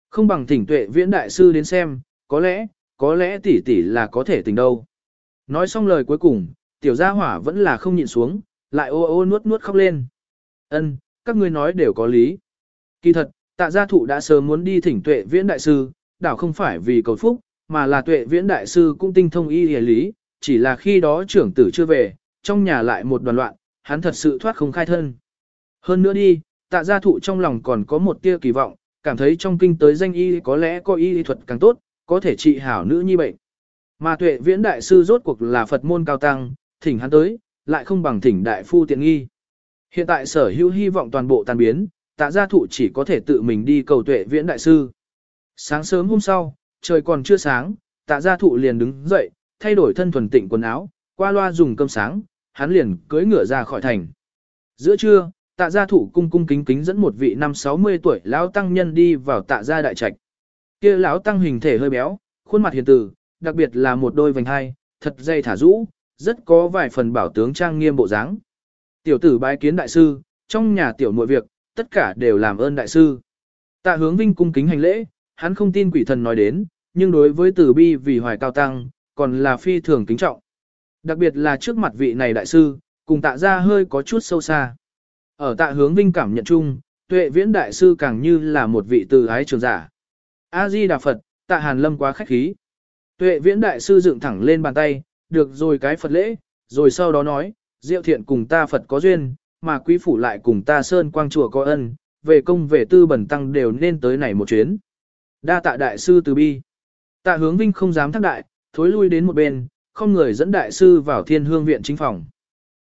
Không bằng thỉnh tuệ viễn đại sư đến xem, có lẽ, có lẽ tỷ tỷ là có thể tình đâu. Nói xong lời cuối cùng, tiểu gia hỏa vẫn là không nhịn xuống, lại ô ô nuốt nuốt khóc lên. Ân, các ngươi nói đều có lý. Kỳ thật, tạ gia thụ đã sớm muốn đi thỉnh tuệ viễn đại sư, đảo không phải vì cầu phúc, mà là tuệ viễn đại sư cũng tinh thông y hề lý, chỉ là khi đó trưởng tử chưa về, trong nhà lại một đoàn loạn, hắn thật sự thoát không khai thân. Hơn nữa đi, tạ gia thụ trong lòng còn có một tia kỳ vọng, cảm thấy trong kinh tới danh y có lẽ có y lý thuật càng tốt, có thể trị hảo nữ nhi bệnh. Mà tuệ viễn đại sư rốt cuộc là Phật môn cao tăng, thỉnh hắn tới, lại không bằng thỉnh đại phu tiện nghi. Hiện tại sở hữu hy vọng toàn bộ tan biến, tạ gia thụ chỉ có thể tự mình đi cầu tuệ viễn đại sư. Sáng sớm hôm sau, trời còn chưa sáng, tạ gia thụ liền đứng dậy, thay đổi thân thuần tịnh quần áo, qua loa dùng cơm sáng, hắn liền cưỡi ngựa ra khỏi thành. Giữa trưa, tạ gia thụ cung cung kính kính dẫn một vị năm 60 tuổi lão tăng nhân đi vào tạ gia đại trạch. Kia lão tăng hình thể hơi béo, khuôn mặt hiền từ, đặc biệt là một đôi vành hai, thật dây thả rũ, rất có vài phần bảo tướng trang nghiêm bộ dáng. Tiểu tử bái kiến đại sư, trong nhà tiểu muội việc, tất cả đều làm ơn đại sư. Tạ hướng vinh cung kính hành lễ, hắn không tin quỷ thần nói đến, nhưng đối với tử bi vì hoài cao tăng, còn là phi thường kính trọng. Đặc biệt là trước mặt vị này đại sư, cùng tạ ra hơi có chút sâu xa. Ở tạ hướng vinh cảm nhận chung, tuệ viễn đại sư càng như là một vị từ ái trường giả. A-di Đà Phật, tạ hàn lâm quá khách khí. Tuệ viễn đại sư dựng thẳng lên bàn tay, được rồi cái Phật lễ, rồi sau đó nói, diệu thiện cùng ta Phật có duyên, mà quý phủ lại cùng ta Sơn Quang Chùa có ân, về công về tư bẩn tăng đều nên tới này một chuyến. Đa tạ đại sư từ bi. Tạ hướng vinh không dám thác đại, thối lui đến một bên, không người dẫn đại sư vào thiên hương viện chính phòng.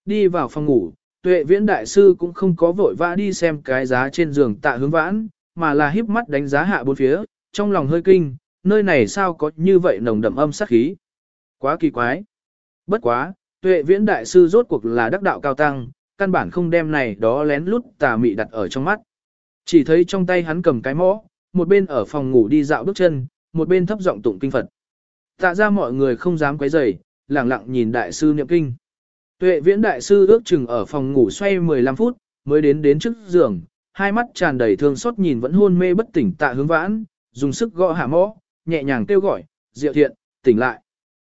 Đi vào phòng ngủ, tuệ viễn đại sư cũng không có vội vã đi xem cái giá trên giường tạ hướng vãn, mà là híp mắt đánh giá hạ bốn phía, trong lòng hơi kinh, nơi này sao có như vậy nồng đậm âm sát khí. Quá kỳ quái. Bất quá, tuệ viễn đại sư rốt cuộc là đắc đạo cao tăng, căn bản không đem này đó lén lút tà mị đặt ở trong mắt. Chỉ thấy trong tay hắn cầm cái mõ, một bên ở phòng ngủ đi dạo bước chân, một bên thấp giọng tụng kinh Phật. Tạ ra mọi người không dám quấy rầy, lặng lặng nhìn đại sư niệm kinh. Tuệ viễn đại sư ước chừng ở phòng ngủ xoay 15 phút, mới đến đến trước giường, hai mắt tràn đầy thương xót nhìn vẫn hôn mê bất tỉnh tạ hướng vãn, dùng sức gõ hạ mõ, nhẹ nhàng kêu gọi, diệu thiện, tỉnh lại.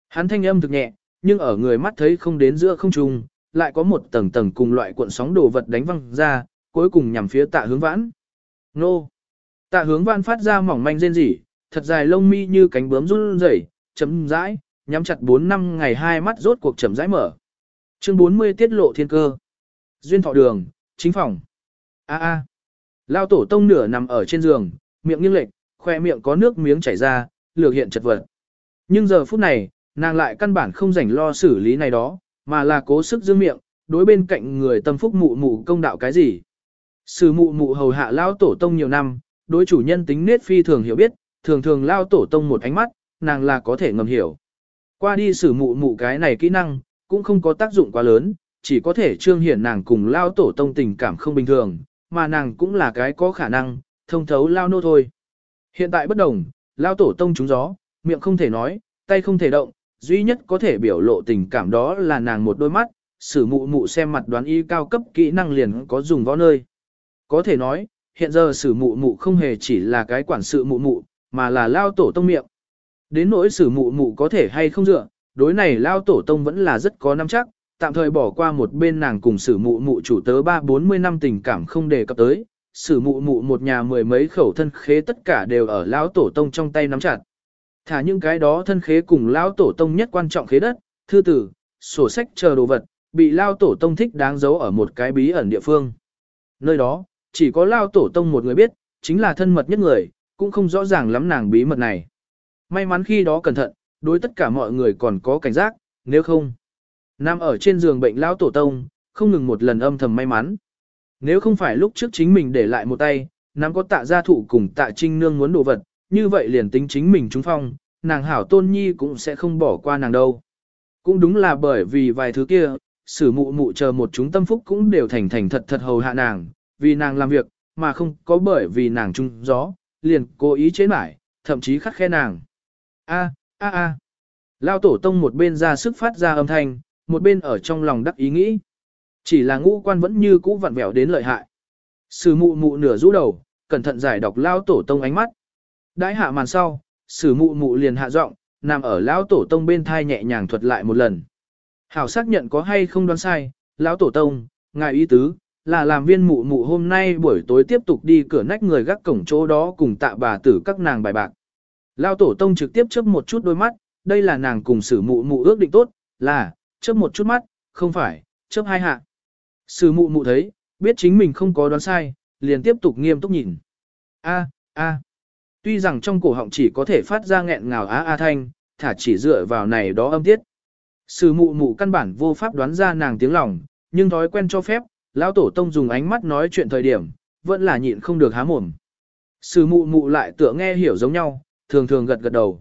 Hắn thanh âm thực nhẹ, nhưng ở người mắt thấy không đến giữa không trung, lại có một tầng tầng cùng loại cuộn sóng đồ vật đánh văng ra, cuối cùng nhằm phía tạ hướng vãn. Nô! Tạ hướng văn phát ra mỏng manh rên rỉ, thật dài lông mi như cánh bướm run rẩy, chấm rãi, nhắm chặt 4 năm ngày hai mắt rốt cuộc chậm rãi mở. Chương 40 tiết lộ thiên cơ. Duyên thọ đường, chính phòng. A a. Lao tổ tông nửa nằm ở trên giường, miệng nghiêng lệch, khoe miệng có nước miếng chảy ra, lược hiện chật vật. Nhưng giờ phút này, nàng lại căn bản không rảnh lo xử lý này đó, mà là cố sức giữ miệng, đối bên cạnh người tâm phúc mụ mụ công đạo cái gì. Sử mụ mụ hầu hạ lao tổ tông nhiều năm, đối chủ nhân tính nết phi thường hiểu biết, thường thường lao tổ tông một ánh mắt, nàng là có thể ngầm hiểu. Qua đi sử mụ mụ cái này kỹ năng, cũng không có tác dụng quá lớn, chỉ có thể trương hiển nàng cùng lao tổ tông tình cảm không bình thường, mà nàng cũng là cái có khả năng, thông thấu lao nô thôi. Hiện tại bất đồng, lao tổ tông trúng gió, miệng không thể nói, tay không thể động, duy nhất có thể biểu lộ tình cảm đó là nàng một đôi mắt, sử mụ mụ xem mặt đoán y cao cấp kỹ năng liền có dùng võ nơi. Có thể nói, hiện giờ sử mụ mụ không hề chỉ là cái quản sự mụ mụ, mà là lao tổ tông miệng. Đến nỗi sử mụ mụ có thể hay không dựa, đối này lao tổ tông vẫn là rất có nắm chắc, tạm thời bỏ qua một bên nàng cùng sử mụ mụ chủ tớ ba bốn mươi năm tình cảm không đề cập tới, sử mụ mụ một nhà mười mấy khẩu thân khế tất cả đều ở lao tổ tông trong tay nắm chặt. Thả những cái đó thân khế cùng lao tổ tông nhất quan trọng khế đất, thư tử, sổ sách chờ đồ vật, bị lao tổ tông thích đáng giấu ở một cái bí ẩn địa phương. Nơi đó, chỉ có lao tổ tông một người biết, chính là thân mật nhất người, cũng không rõ ràng lắm nàng bí mật này. May mắn khi đó cẩn thận, đối tất cả mọi người còn có cảnh giác, nếu không. Nam ở trên giường bệnh lao tổ tông, không ngừng một lần âm thầm may mắn. Nếu không phải lúc trước chính mình để lại một tay, nắm có tạ gia thụ cùng tạ trinh nương muốn đồ vật, như vậy liền tính chính mình trúng phong, nàng hảo tôn nhi cũng sẽ không bỏ qua nàng đâu. Cũng đúng là bởi vì vài thứ kia, sử mụ mụ chờ một chúng tâm phúc cũng đều thành thành thật thật hầu hạ nàng, vì nàng làm việc, mà không có bởi vì nàng trung gió, liền cố ý chế mải thậm chí khắc khe nàng. A, a a. Lao tổ tông một bên ra sức phát ra âm thanh, một bên ở trong lòng đắc ý nghĩ. Chỉ là ngũ quan vẫn như cũ vặn vẹo đến lợi hại. Sử mụ mụ nửa rũ đầu, cẩn thận giải đọc lao tổ tông ánh mắt. Đãi hạ màn sau, sử mụ mụ liền hạ giọng, nằm ở lão tổ tông bên thai nhẹ nhàng thuật lại một lần. Hảo xác nhận có hay không đoán sai, lão tổ tông, ngài ý tứ, là làm viên mụ mụ hôm nay buổi tối tiếp tục đi cửa nách người gác cổng chỗ đó cùng tạ bà tử các nàng bài bạc. Lao tổ tông trực tiếp chớp một chút đôi mắt, đây là nàng cùng sử mụ mụ ước định tốt, là, chớp một chút mắt, không phải, chớp hai hạ. Sử mụ mụ thấy, biết chính mình không có đoán sai, liền tiếp tục nghiêm túc nhìn. A, a. Tuy rằng trong cổ họng chỉ có thể phát ra nghẹn ngào á a thanh, thả chỉ dựa vào này đó âm tiết. Sử mụ mụ căn bản vô pháp đoán ra nàng tiếng lòng, nhưng thói quen cho phép, lão tổ tông dùng ánh mắt nói chuyện thời điểm, vẫn là nhịn không được há mồm. Sử mụ mụ lại tựa nghe hiểu giống nhau, thường thường gật gật đầu.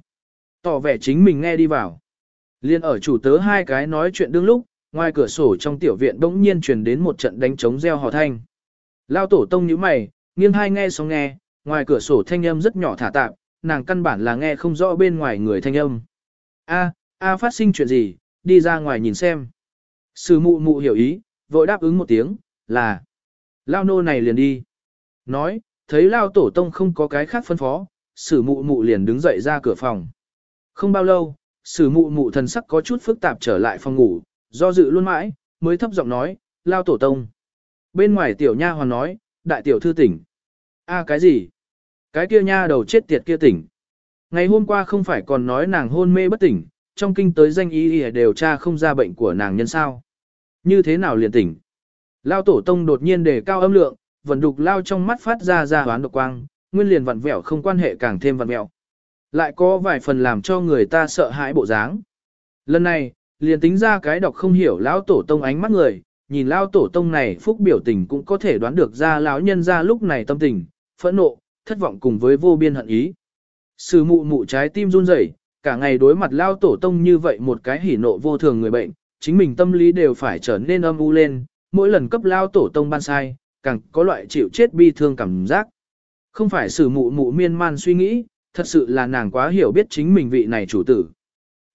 Tỏ vẻ chính mình nghe đi vào. Liên ở chủ tớ hai cái nói chuyện đương lúc, ngoài cửa sổ trong tiểu viện bỗng nhiên truyền đến một trận đánh trống reo hò thanh. Lao tổ tông như mày, nghiêng hai nghe xong nghe, ngoài cửa sổ thanh âm rất nhỏ thả tạp, nàng căn bản là nghe không rõ bên ngoài người thanh âm. A, a phát sinh chuyện gì, đi ra ngoài nhìn xem. Sử mụ mụ hiểu ý, vội đáp ứng một tiếng, là. Lao nô này liền đi. Nói, thấy Lao tổ tông không có cái khác phân phó, sử mụ mụ liền đứng dậy ra cửa phòng. Không bao lâu, sử mụ mụ thần sắc có chút phức tạp trở lại phòng ngủ, do dự luôn mãi, mới thấp giọng nói, Lao tổ tông. Bên ngoài tiểu nha hoàn nói, đại tiểu thư tỉnh. a cái gì? Cái kia nha đầu chết tiệt kia tỉnh. Ngày hôm qua không phải còn nói nàng hôn mê bất tỉnh, trong kinh tới danh y đều tra không ra bệnh của nàng nhân sao. Như thế nào liền tỉnh? Lao tổ tông đột nhiên đề cao âm lượng, vận đục lao trong mắt phát ra ra hoán độc quang, nguyên liền vặn vẹo không quan hệ càng thêm vặn vẹo. Lại có vài phần làm cho người ta sợ hãi bộ dáng. Lần này, liền tính ra cái đọc không hiểu lão tổ tông ánh mắt người, nhìn lao tổ tông này phúc biểu tình cũng có thể đoán được ra lão nhân ra lúc này tâm tình, phẫn nộ, thất vọng cùng với vô biên hận ý. Sử mụ mụ trái tim run rẩy, cả ngày đối mặt lao tổ tông như vậy một cái hỉ nộ vô thường người bệnh, chính mình tâm lý đều phải trở nên âm u lên, mỗi lần cấp lao tổ tông ban sai, càng có loại chịu chết bi thương cảm giác. Không phải sử mụ mụ miên man suy nghĩ, thật sự là nàng quá hiểu biết chính mình vị này chủ tử.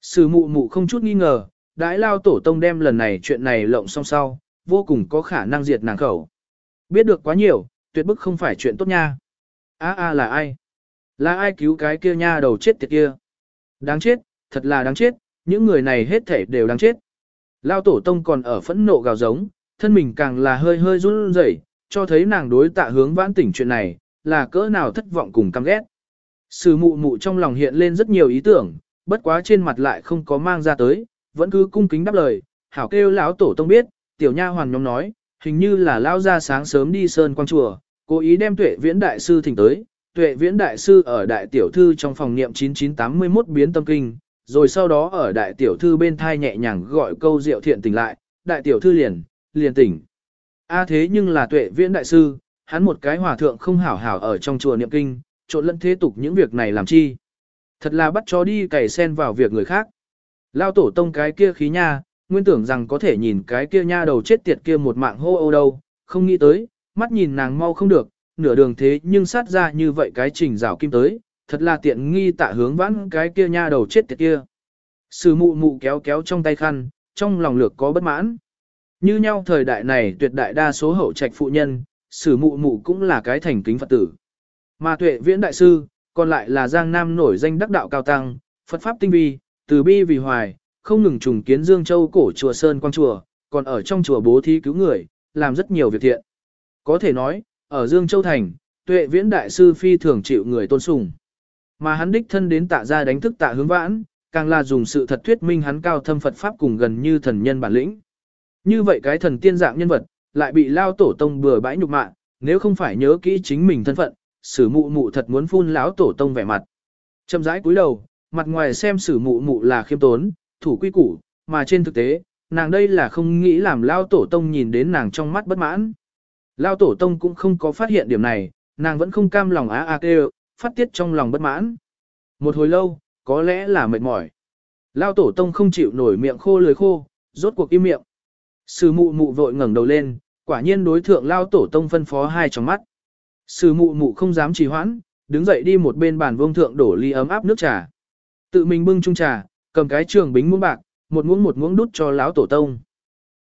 Sử mụ mụ không chút nghi ngờ, đãi lao tổ tông đem lần này chuyện này lộng xong sau, vô cùng có khả năng diệt nàng khẩu. Biết được quá nhiều, tuyệt bức không phải chuyện tốt nha. A a là ai? Là ai cứu cái kia nha đầu chết tiệt kia? Đáng chết, thật là đáng chết, những người này hết thể đều đáng chết. Lao tổ tông còn ở phẫn nộ gào giống, thân mình càng là hơi hơi run rẩy, cho thấy nàng đối tạ hướng vãn tỉnh chuyện này, là cỡ nào thất vọng cùng căm ghét. Sử mụ mụ trong lòng hiện lên rất nhiều ý tưởng, bất quá trên mặt lại không có mang ra tới, vẫn cứ cung kính đáp lời, hảo kêu lão tổ tông biết, tiểu nha hoàng nhóm nói, hình như là lao ra sáng sớm đi sơn quang chùa, cố ý đem tuệ viễn đại sư thỉnh tới, tuệ viễn đại sư ở đại tiểu thư trong phòng niệm 9981 biến tâm kinh, rồi sau đó ở đại tiểu thư bên thai nhẹ nhàng gọi câu rượu thiện tỉnh lại, đại tiểu thư liền, liền tỉnh. A thế nhưng là tuệ viễn đại sư, hắn một cái hòa thượng không hảo hảo ở trong chùa niệm kinh, trộn lẫn thế tục những việc này làm chi. Thật là bắt chó đi cày sen vào việc người khác. Lao tổ tông cái kia khí nha, nguyên tưởng rằng có thể nhìn cái kia nha đầu chết tiệt kia một mạng hô ô đâu, không nghĩ tới, mắt nhìn nàng mau không được, nửa đường thế nhưng sát ra như vậy cái trình rào kim tới, thật là tiện nghi tạ hướng vãn cái kia nha đầu chết tiệt kia. Sử mụ mụ kéo kéo trong tay khăn, trong lòng lược có bất mãn. Như nhau thời đại này tuyệt đại đa số hậu trạch phụ nhân, sử mụ mụ cũng là cái thành kính Phật tử. Mà tuệ viễn đại sư, còn lại là Giang Nam nổi danh đắc đạo cao tăng, Phật Pháp tinh vi, từ bi vì hoài, không ngừng trùng kiến Dương Châu cổ chùa Sơn Quang Chùa, còn ở trong chùa bố thí cứu người, làm rất nhiều việc thiện. Có thể nói, ở Dương Châu Thành, tuệ viễn đại sư phi thường chịu người tôn sùng. Mà hắn đích thân đến tạ ra đánh thức tạ hướng vãn, càng là dùng sự thật thuyết minh hắn cao thâm Phật Pháp cùng gần như thần nhân bản lĩnh. Như vậy cái thần tiên dạng nhân vật, lại bị lao tổ tông bừa bãi nhục mạ, nếu không phải nhớ kỹ chính mình thân phận, sử mụ mụ thật muốn phun lão tổ tông vẻ mặt. Châm rãi cúi đầu, mặt ngoài xem sử mụ mụ là khiêm tốn, thủ quy củ, mà trên thực tế, nàng đây là không nghĩ làm lao tổ tông nhìn đến nàng trong mắt bất mãn. Lao tổ tông cũng không có phát hiện điểm này, nàng vẫn không cam lòng á a kêu, phát tiết trong lòng bất mãn. Một hồi lâu, có lẽ là mệt mỏi. Lao tổ tông không chịu nổi miệng khô lưỡi khô, rốt cuộc im miệng. Sư mụ mụ vội ngẩng đầu lên, quả nhiên đối thượng Lao tổ tông phân phó hai trong mắt. Sư mụ mụ không dám trì hoãn, đứng dậy đi một bên bàn vương thượng đổ ly ấm áp nước trà. Tự mình bưng chung trà, cầm cái trường bính muỗng bạc, một muỗng một muỗng đút cho lão tổ tông.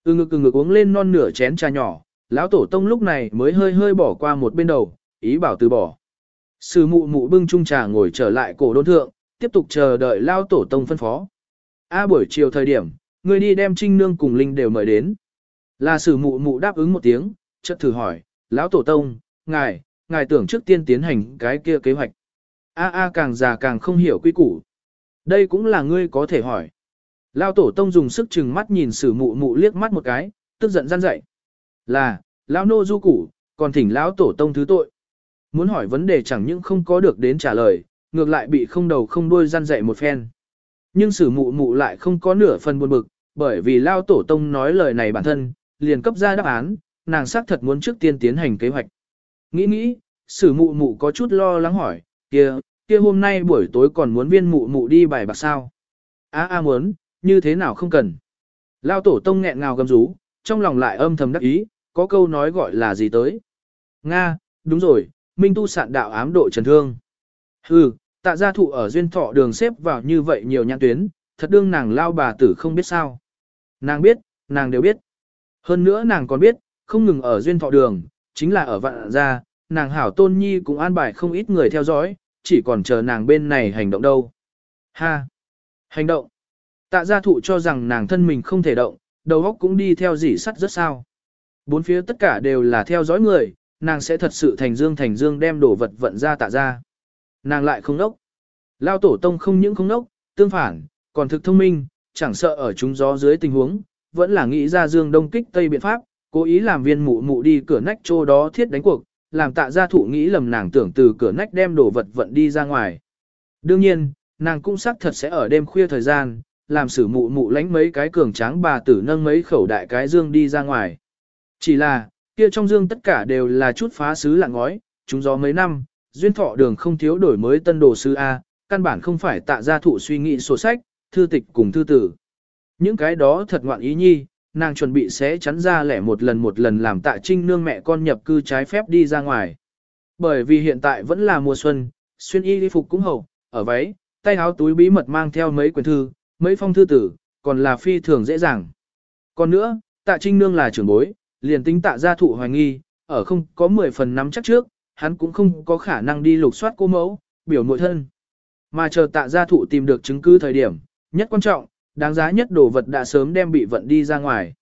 Ừ ngực ừ ngực uống lên non nửa chén trà nhỏ, lão tổ tông lúc này mới hơi hơi bỏ qua một bên đầu, ý bảo từ bỏ. Sử mụ mụ bưng chung trà ngồi trở lại cổ đôn thượng, tiếp tục chờ đợi lao tổ tông phân phó. A buổi chiều thời điểm, người đi đem trinh nương cùng linh đều mời đến. Là sử mụ mụ đáp ứng một tiếng, chợt thử hỏi, lão tổ tông, ngài, ngài tưởng trước tiên tiến hành cái kia kế hoạch. A a càng già càng không hiểu quy củ. Đây cũng là ngươi có thể hỏi. Lao tổ tông dùng sức chừng mắt nhìn sử mụ mụ liếc mắt một cái, tức giận gian dậy. Là, lão nô du củ, còn thỉnh lão tổ tông thứ tội. Muốn hỏi vấn đề chẳng những không có được đến trả lời, ngược lại bị không đầu không đuôi gian dạy một phen. Nhưng sử mụ mụ lại không có nửa phần buồn bực, bởi vì lao tổ tông nói lời này bản thân, liền cấp ra đáp án, nàng xác thật muốn trước tiên tiến hành kế hoạch. Nghĩ nghĩ, sử mụ mụ có chút lo lắng hỏi, kia, kia hôm nay buổi tối còn muốn viên mụ mụ đi bài bạc sao? A a muốn, như thế nào không cần. Lao tổ tông nghẹn ngào gầm rú, trong lòng lại âm thầm đắc ý, có câu nói gọi là gì tới. Nga, đúng rồi, minh tu sạn đạo ám độ trần thương. Hừ, tạ gia thụ ở duyên thọ đường xếp vào như vậy nhiều nhãn tuyến, thật đương nàng lao bà tử không biết sao. Nàng biết, nàng đều biết. Hơn nữa nàng còn biết, không ngừng ở duyên thọ đường, chính là ở vạn gia, nàng hảo tôn nhi cũng an bài không ít người theo dõi, chỉ còn chờ nàng bên này hành động đâu. Ha! Hành động! Tạ gia thụ cho rằng nàng thân mình không thể động, đầu óc cũng đi theo dỉ sắt rất sao. Bốn phía tất cả đều là theo dõi người, nàng sẽ thật sự thành dương thành dương đem đồ vật vận ra tạ ra. Nàng lại không nốc. Lao tổ tông không những không nốc, tương phản, còn thực thông minh, chẳng sợ ở chúng gió dưới tình huống, vẫn là nghĩ ra dương đông kích tây biện pháp, cố ý làm viên mụ mụ đi cửa nách chỗ đó thiết đánh cuộc, làm tạ gia thụ nghĩ lầm nàng tưởng từ cửa nách đem đồ vật vận đi ra ngoài. Đương nhiên, nàng cũng xác thật sẽ ở đêm khuya thời gian, làm sử mụ mụ lánh mấy cái cường tráng bà tử nâng mấy khẩu đại cái dương đi ra ngoài. Chỉ là, kia trong dương tất cả đều là chút phá sứ lạng ngói, chúng gió mấy năm, duyên thọ đường không thiếu đổi mới tân đồ sư A, căn bản không phải tạ gia thụ suy nghĩ sổ sách, thư tịch cùng thư tử. Những cái đó thật ngoạn ý nhi, nàng chuẩn bị sẽ chắn ra lẻ một lần một lần làm tạ trinh nương mẹ con nhập cư trái phép đi ra ngoài. Bởi vì hiện tại vẫn là mùa xuân, xuyên y đi phục cũng hậu, ở váy, tay áo túi bí mật mang theo mấy quyển thư, mấy phong thư tử, còn là phi thường dễ dàng. Còn nữa, tạ trinh nương là trưởng bối, liền tính tạ gia thụ hoài nghi, ở không có 10 phần nắm chắc trước, hắn cũng không có khả năng đi lục soát cô mẫu, biểu nội thân. Mà chờ tạ gia thụ tìm được chứng cứ thời điểm, nhất quan trọng, đáng giá nhất đồ vật đã sớm đem bị vận đi ra ngoài.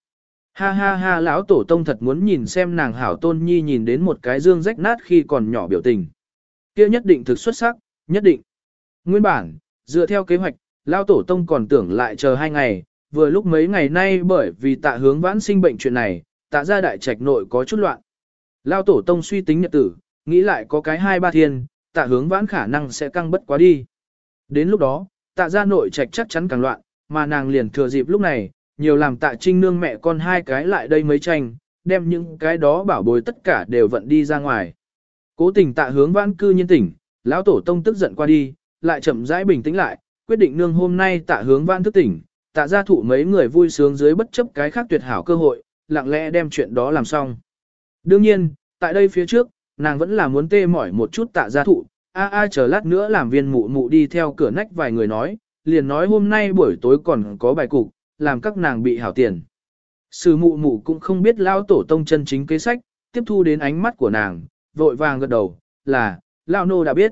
Ha ha ha lão tổ tông thật muốn nhìn xem nàng hảo tôn nhi nhìn đến một cái dương rách nát khi còn nhỏ biểu tình. kia nhất định thực xuất sắc, nhất định. Nguyên bản, dựa theo kế hoạch, lão tổ tông còn tưởng lại chờ hai ngày, vừa lúc mấy ngày nay bởi vì tạ hướng vãn sinh bệnh chuyện này, tạ ra đại trạch nội có chút loạn. Lão tổ tông suy tính nhật tử, nghĩ lại có cái hai ba thiên, tạ hướng vãn khả năng sẽ căng bất quá đi. Đến lúc đó, tạ ra nội trạch chắc chắn càng loạn, mà nàng liền thừa dịp lúc này, nhiều làm tạ trinh nương mẹ con hai cái lại đây mấy tranh, đem những cái đó bảo bối tất cả đều vận đi ra ngoài. Cố tình tạ hướng vãn cư nhiên tỉnh, lão tổ tông tức giận qua đi, lại chậm rãi bình tĩnh lại, quyết định nương hôm nay tạ hướng vãn thức tỉnh, tạ gia thụ mấy người vui sướng dưới bất chấp cái khác tuyệt hảo cơ hội, lặng lẽ đem chuyện đó làm xong. Đương nhiên, tại đây phía trước, nàng vẫn là muốn tê mỏi một chút tạ gia thụ, a a chờ lát nữa làm viên mụ mụ đi theo cửa nách vài người nói, liền nói hôm nay buổi tối còn có bài cục, làm các nàng bị hảo tiền. Sư mụ mụ cũng không biết lao tổ tông chân chính kế sách, tiếp thu đến ánh mắt của nàng, vội vàng gật đầu, là, lao nô đã biết.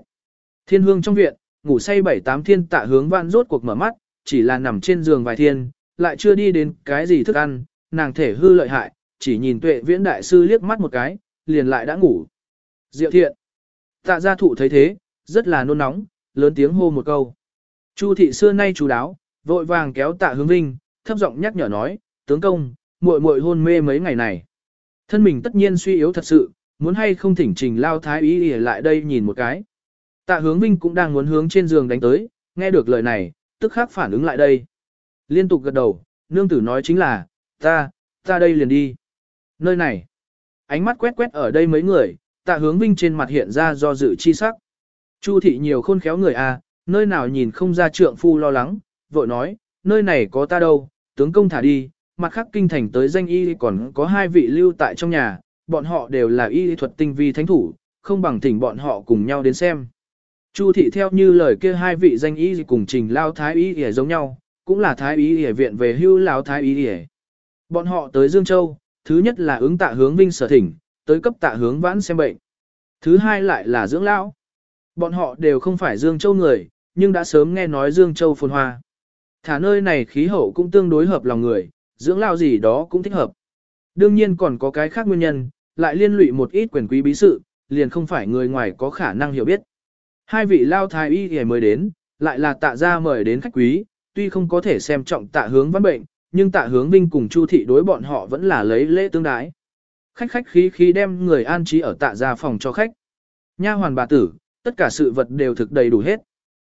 Thiên hương trong viện, ngủ say bảy tám thiên tạ hướng vạn rốt cuộc mở mắt, chỉ là nằm trên giường vài thiên, lại chưa đi đến cái gì thức ăn, nàng thể hư lợi hại, chỉ nhìn tuệ viễn đại sư liếc mắt một cái, liền lại đã ngủ. Diệu thiện. Tạ gia thụ thấy thế, rất là nôn nóng, lớn tiếng hô một câu. Chu thị xưa nay chú đáo, vội vàng kéo tạ hướng vinh, thấp giọng nhắc nhở nói, tướng công, muội muội hôn mê mấy ngày này. Thân mình tất nhiên suy yếu thật sự, muốn hay không thỉnh trình lao thái ý để lại đây nhìn một cái. Tạ hướng vinh cũng đang muốn hướng trên giường đánh tới, nghe được lời này, tức khắc phản ứng lại đây. Liên tục gật đầu, nương tử nói chính là, ta, ta đây liền đi. Nơi này, ánh mắt quét quét ở đây mấy người, tạ hướng vinh trên mặt hiện ra do dự chi sắc. Chu thị nhiều khôn khéo người a, à, nơi nào nhìn không ra trượng phu lo lắng, vội nói, nơi này có ta đâu, tướng công thả đi, mặt khác kinh thành tới danh y còn có hai vị lưu tại trong nhà, bọn họ đều là y thuật tinh vi thánh thủ, không bằng thỉnh bọn họ cùng nhau đến xem. Chu thị theo như lời kia hai vị danh y cùng trình lao thái y y giống nhau, cũng là thái y y viện về hưu lao thái y y. Bọn họ tới Dương Châu, thứ nhất là ứng tạ hướng vinh sở thỉnh, tới cấp tạ hướng vãn xem bệnh. Thứ hai lại là dưỡng lão. Bọn họ đều không phải Dương Châu người, nhưng đã sớm nghe nói Dương Châu phồn hoa. Thả nơi này khí hậu cũng tương đối hợp lòng người, dưỡng lão gì đó cũng thích hợp. Đương nhiên còn có cái khác nguyên nhân, lại liên lụy một ít quyền quý bí sự, liền không phải người ngoài có khả năng hiểu biết. Hai vị lao thái y thì mới đến, lại là tạ gia mời đến khách quý, tuy không có thể xem trọng tạ hướng văn bệnh, nhưng tạ hướng vinh cùng chu thị đối bọn họ vẫn là lấy lễ tương đái. Khách khách khí khí đem người an trí ở tạ gia phòng cho khách. Nha hoàn bà tử, tất cả sự vật đều thực đầy đủ hết.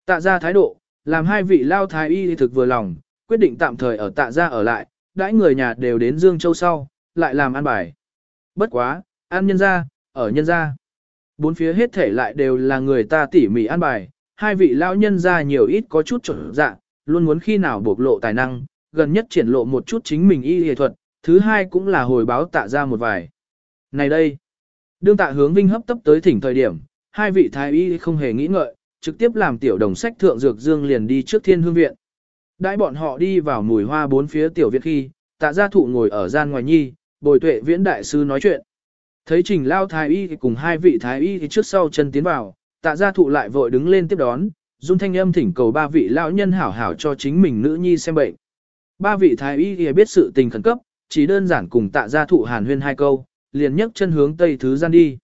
Tạ gia thái độ, làm hai vị lao thái y thực vừa lòng, quyết định tạm thời ở tạ gia ở lại, đãi người nhà đều đến Dương Châu sau, lại làm ăn bài. Bất quá, ăn nhân gia ở nhân gia Bốn phía hết thể lại đều là người ta tỉ mỉ ăn bài, hai vị lão nhân gia nhiều ít có chút trở dạ, luôn muốn khi nào bộc lộ tài năng, gần nhất triển lộ một chút chính mình y y thuật, thứ hai cũng là hồi báo tạ ra một vài. Này đây, đương tạ hướng vinh hấp tấp tới thỉnh thời điểm, hai vị thái y không hề nghĩ ngợi, trực tiếp làm tiểu đồng sách thượng dược dương liền đi trước thiên hương viện. Đãi bọn họ đi vào mùi hoa bốn phía tiểu viện khi, tạ gia thụ ngồi ở gian ngoài nhi, bồi tuệ viễn đại sư nói chuyện. Thấy trình lao thái y cùng hai vị thái y thì trước sau chân tiến vào, tạ gia thụ lại vội đứng lên tiếp đón, dung thanh âm thỉnh cầu ba vị lão nhân hảo hảo cho chính mình nữ nhi xem bệnh. Ba vị thái y y biết sự tình khẩn cấp, chỉ đơn giản cùng tạ gia thụ hàn huyên hai câu, liền nhấc chân hướng tây thứ gian đi.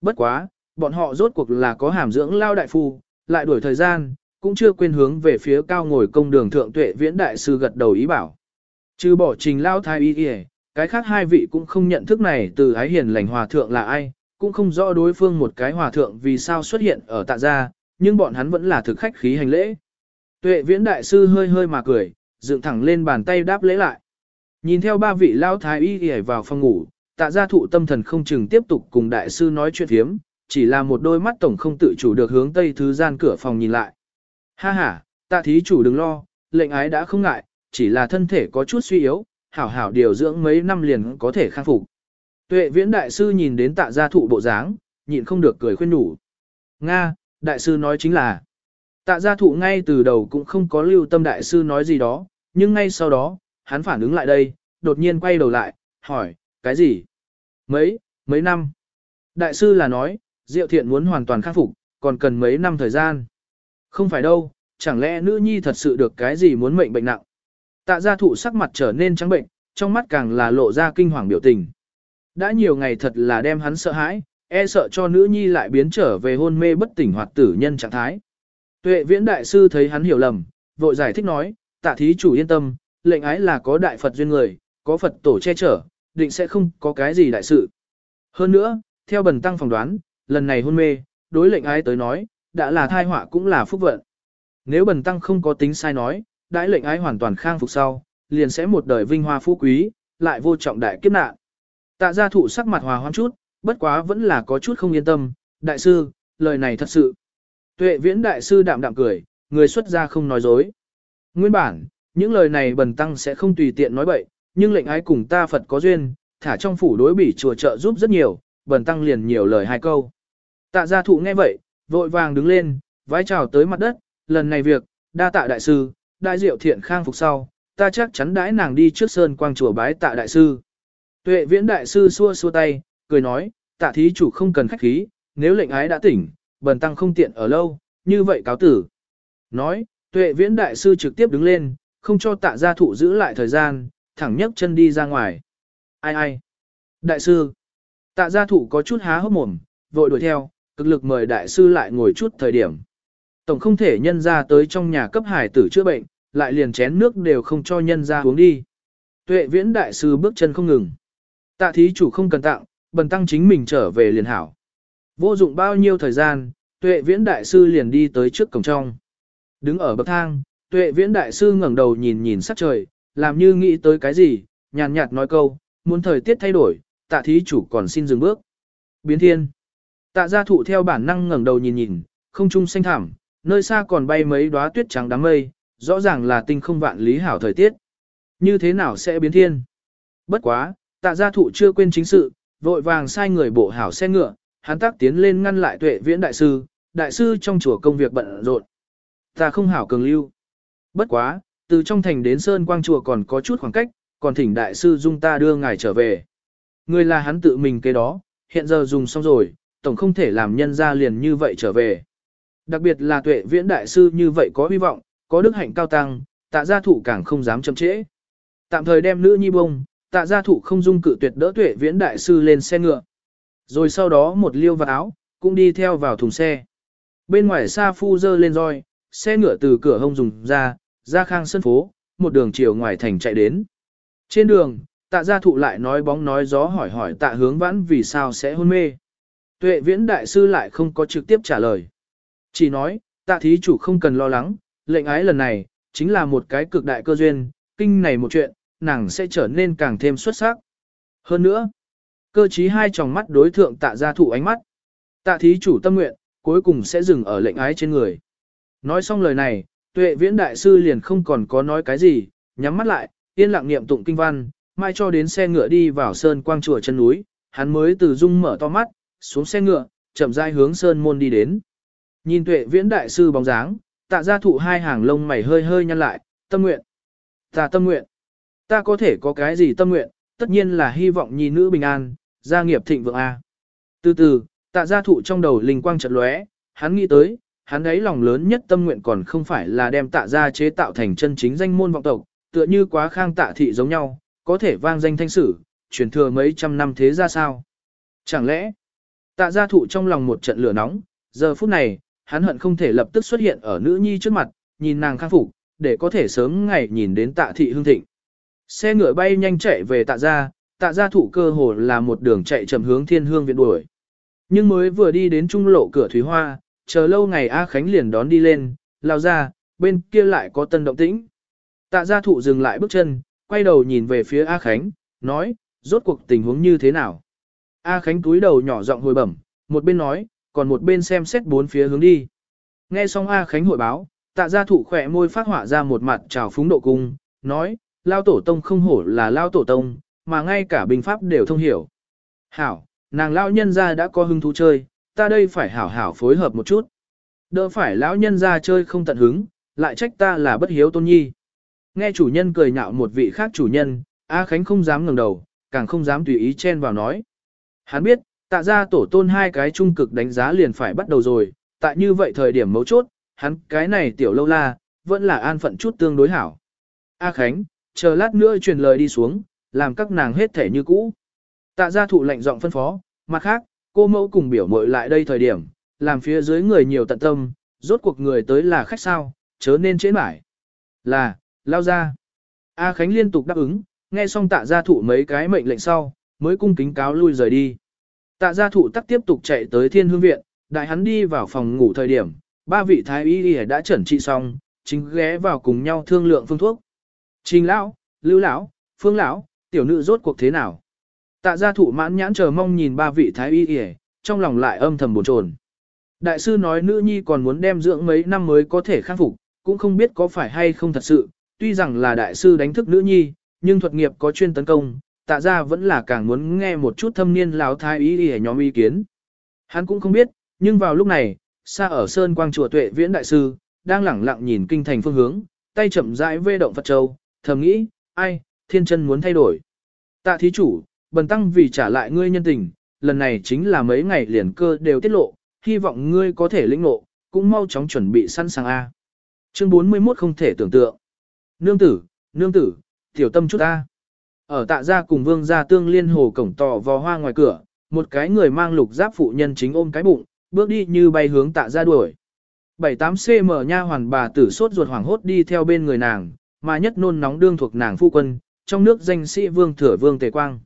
Bất quá, bọn họ rốt cuộc là có hàm dưỡng lao đại phu, lại đuổi thời gian, cũng chưa quên hướng về phía cao ngồi công đường thượng tuệ viễn đại sư gật đầu ý bảo. Chứ bỏ trình lao thái y y, cái khác hai vị cũng không nhận thức này từ ái hiền lành hòa thượng là ai, cũng không rõ đối phương một cái hòa thượng vì sao xuất hiện ở tạ gia, nhưng bọn hắn vẫn là thực khách khí hành lễ. Tuệ viễn đại sư hơi hơi mà cười, dựng thẳng lên bàn tay đáp lễ lại. Nhìn theo ba vị lao thái y y vào phòng ngủ, tạ gia thụ tâm thần không chừng tiếp tục cùng đại sư nói chuyện thiếm, chỉ là một đôi mắt tổng không tự chủ được hướng tây thứ gian cửa phòng nhìn lại. Ha ha, tạ thí chủ đừng lo, lệnh ái đã không ngại, chỉ là thân thể có chút suy yếu, hảo hảo điều dưỡng mấy năm liền có thể khắc phục. Tuệ viễn đại sư nhìn đến tạ gia thụ bộ dáng, nhịn không được cười khuyên nhủ. Nga, đại sư nói chính là, tạ gia thụ ngay từ đầu cũng không có lưu tâm đại sư nói gì đó, nhưng ngay sau đó, hắn phản ứng lại đây, đột nhiên quay đầu lại, hỏi, cái gì? Mấy, mấy năm? Đại sư là nói, Diệu thiện muốn hoàn toàn khắc phục, còn cần mấy năm thời gian. Không phải đâu, chẳng lẽ nữ nhi thật sự được cái gì muốn mệnh bệnh nặng. Tạ gia thụ sắc mặt trở nên trắng bệnh, trong mắt càng là lộ ra kinh hoàng biểu tình. Đã nhiều ngày thật là đem hắn sợ hãi, e sợ cho nữ nhi lại biến trở về hôn mê bất tỉnh hoặc tử nhân trạng thái. Tuệ viễn đại sư thấy hắn hiểu lầm, vội giải thích nói, tạ thí chủ yên tâm, lệnh ái là có đại Phật duyên người, có Phật tổ che chở, định sẽ không có cái gì đại sự. Hơn nữa, theo bần tăng phỏng đoán, lần này hôn mê, đối lệnh ái tới nói, đã là thai họa cũng là phúc vận. Nếu bần tăng không có tính sai nói, đãi lệnh ái hoàn toàn khang phục sau, liền sẽ một đời vinh hoa phú quý, lại vô trọng đại kiếp nạn. Tạ gia thụ sắc mặt hòa hoãn chút, bất quá vẫn là có chút không yên tâm, đại sư, lời này thật sự. Tuệ viễn đại sư đạm đạm cười, người xuất gia không nói dối. Nguyên bản, những lời này bần tăng sẽ không tùy tiện nói bậy, nhưng lệnh ái cùng ta Phật có duyên, thả trong phủ đối bỉ chùa trợ giúp rất nhiều, bần tăng liền nhiều lời hai câu. Tạ gia thụ nghe vậy, vội vàng đứng lên, vái chào tới mặt đất, lần này việc, đa tạ đại sư, đại diệu thiện khang phục sau, ta chắc chắn đãi nàng đi trước sơn quang chùa bái tạ đại sư. Tuệ viễn đại sư xua xua tay, cười nói, tạ thí chủ không cần khách khí, nếu lệnh ái đã tỉnh, bần tăng không tiện ở lâu, như vậy cáo tử. Nói, tuệ viễn đại sư trực tiếp đứng lên, không cho tạ gia thụ giữ lại thời gian, thẳng nhấc chân đi ra ngoài. Ai ai? Đại sư. Tạ gia thụ có chút há hốc mồm, vội đuổi theo, cực lực mời đại sư lại ngồi chút thời điểm. Tổng không thể nhân ra tới trong nhà cấp hải tử chữa bệnh, lại liền chén nước đều không cho nhân ra uống đi. Tuệ viễn đại sư bước chân không ngừng. Tạ thí chủ không cần tặng, bần tăng chính mình trở về liền hảo. Vô dụng bao nhiêu thời gian, tuệ viễn đại sư liền đi tới trước cổng trong. Đứng ở bậc thang, tuệ viễn đại sư ngẩng đầu nhìn nhìn sắc trời, làm như nghĩ tới cái gì, nhàn nhạt nói câu, muốn thời tiết thay đổi, tạ thí chủ còn xin dừng bước. Biến thiên. Tạ gia thụ theo bản năng ngẩng đầu nhìn nhìn, không trung xanh thảm, nơi xa còn bay mấy đóa tuyết trắng đám mây, rõ ràng là tinh không vạn lý hảo thời tiết. Như thế nào sẽ biến thiên? Bất quá, tạ gia thụ chưa quên chính sự, vội vàng sai người bộ hảo xe ngựa, hắn tác tiến lên ngăn lại tuệ viễn đại sư, đại sư trong chùa công việc bận rộn. Ta không hảo cường lưu. Bất quá, từ trong thành đến Sơn Quang chùa còn có chút khoảng cách, còn thỉnh đại sư dung ta đưa ngài trở về. Người là hắn tự mình cái đó, hiện giờ dùng xong rồi, tổng không thể làm nhân ra liền như vậy trở về. Đặc biệt là tuệ viễn đại sư như vậy có hy vọng, có đức hạnh cao tăng, tạ gia thụ càng không dám chậm trễ. Tạm thời đem nữ nhi bông, tạ gia thụ không dung cự tuyệt đỡ tuệ viễn đại sư lên xe ngựa. Rồi sau đó một liêu vào áo, cũng đi theo vào thùng xe. Bên ngoài xa phu dơ lên roi, xe ngựa từ cửa hông dùng ra, ra khang sân phố, một đường chiều ngoài thành chạy đến. Trên đường, tạ gia thụ lại nói bóng nói gió hỏi hỏi tạ hướng vãn vì sao sẽ hôn mê. Tuệ viễn đại sư lại không có trực tiếp trả lời. Chỉ nói, tạ thí chủ không cần lo lắng, lệnh ái lần này, chính là một cái cực đại cơ duyên, kinh này một chuyện, nàng sẽ trở nên càng thêm xuất sắc. Hơn nữa, cơ trí hai tròng mắt đối thượng tạ gia thụ ánh mắt. Tạ thí chủ tâm nguyện, cuối cùng sẽ dừng ở lệnh ái trên người. Nói xong lời này, tuệ viễn đại sư liền không còn có nói cái gì, nhắm mắt lại, yên lặng niệm tụng kinh văn, mai cho đến xe ngựa đi vào sơn quang chùa chân núi, hắn mới từ dung mở to mắt, xuống xe ngựa, chậm rãi hướng sơn môn đi đến. Nhìn tuệ viễn đại sư bóng dáng, tạ gia thụ hai hàng lông mày hơi hơi nhăn lại, tâm nguyện. Ta tâm nguyện. Ta có thể có cái gì tâm nguyện, tất nhiên là hy vọng nhi nữ bình an, gia nghiệp thịnh vượng A. Từ từ, tạ gia thụ trong đầu linh quang chợt lóe, hắn nghĩ tới, hắn ấy lòng lớn nhất tâm nguyện còn không phải là đem tạ gia chế tạo thành chân chính danh môn vọng tộc, tựa như quá khang tạ thị giống nhau, có thể vang danh thanh sử, truyền thừa mấy trăm năm thế ra sao. Chẳng lẽ, tạ gia thụ trong lòng một trận lửa nóng, giờ phút này, hắn hận không thể lập tức xuất hiện ở nữ nhi trước mặt, nhìn nàng khang phục, để có thể sớm ngày nhìn đến tạ thị hương thịnh. Xe ngựa bay nhanh chạy về tạ gia, tạ gia thụ cơ hồ là một đường chạy chậm hướng thiên hương viện đuổi. Nhưng mới vừa đi đến trung lộ cửa Thúy Hoa, chờ lâu ngày A Khánh liền đón đi lên, lao ra, bên kia lại có tân động tĩnh. Tạ gia thụ dừng lại bước chân, quay đầu nhìn về phía A Khánh, nói, rốt cuộc tình huống như thế nào. A Khánh túi đầu nhỏ giọng hồi bẩm, một bên nói, còn một bên xem xét bốn phía hướng đi. Nghe xong A Khánh hội báo, tạ gia thụ khỏe môi phát họa ra một mặt trào phúng độ cung, nói, lao tổ tông không hổ là lao tổ tông, mà ngay cả binh pháp đều thông hiểu. Hảo, nàng lao nhân ra đã có hứng thú chơi, ta đây phải hảo hảo phối hợp một chút. Đỡ phải lão nhân ra chơi không tận hứng, lại trách ta là bất hiếu tôn nhi. Nghe chủ nhân cười nhạo một vị khác chủ nhân, A Khánh không dám ngẩng đầu, càng không dám tùy ý chen vào nói. Hắn biết, tạ ra tổ tôn hai cái trung cực đánh giá liền phải bắt đầu rồi, tại như vậy thời điểm mấu chốt, hắn cái này tiểu lâu la, vẫn là an phận chút tương đối hảo. A Khánh, chờ lát nữa truyền lời đi xuống, làm các nàng hết thể như cũ. Tạ gia thụ lệnh giọng phân phó, mặt khác, cô mẫu cùng biểu mội lại đây thời điểm, làm phía dưới người nhiều tận tâm, rốt cuộc người tới là khách sao, chớ nên chế mãi. Là, lao ra. A Khánh liên tục đáp ứng, nghe xong tạ gia thụ mấy cái mệnh lệnh sau, mới cung kính cáo lui rời đi. Tạ gia thụ tắc tiếp tục chạy tới thiên hương viện, đại hắn đi vào phòng ngủ thời điểm, ba vị thái y đã chuẩn trị xong, chính ghé vào cùng nhau thương lượng phương thuốc. Trình lão, lưu lão, phương lão, tiểu nữ rốt cuộc thế nào? Tạ gia thụ mãn nhãn chờ mong nhìn ba vị thái y y, trong lòng lại âm thầm buồn chồn. Đại sư nói nữ nhi còn muốn đem dưỡng mấy năm mới có thể khắc phục, cũng không biết có phải hay không thật sự, tuy rằng là đại sư đánh thức nữ nhi, nhưng thuật nghiệp có chuyên tấn công, tạ gia vẫn là càng muốn nghe một chút thâm niên lão thái y y nhóm ý kiến. Hắn cũng không biết, nhưng vào lúc này, xa ở sơn quang chùa tuệ viễn đại sư, đang lẳng lặng nhìn kinh thành phương hướng, tay chậm rãi vê động Phật Châu, thầm nghĩ, ai, thiên chân muốn thay đổi. Tạ thí chủ, bần tăng vì trả lại ngươi nhân tình, lần này chính là mấy ngày liền cơ đều tiết lộ, hy vọng ngươi có thể lĩnh ngộ, cũng mau chóng chuẩn bị sẵn sàng A. Chương 41 không thể tưởng tượng. Nương tử, nương tử, tiểu tâm chút A. Ở tạ gia cùng vương gia tương liên hồ cổng tỏ vò hoa ngoài cửa, một cái người mang lục giáp phụ nhân chính ôm cái bụng, bước đi như bay hướng tạ gia đuổi. 78 cm nha hoàn bà tử sốt ruột hoảng hốt đi theo bên người nàng, mà nhất nôn nóng đương thuộc nàng phu quân, trong nước danh sĩ vương thừa vương tề quang.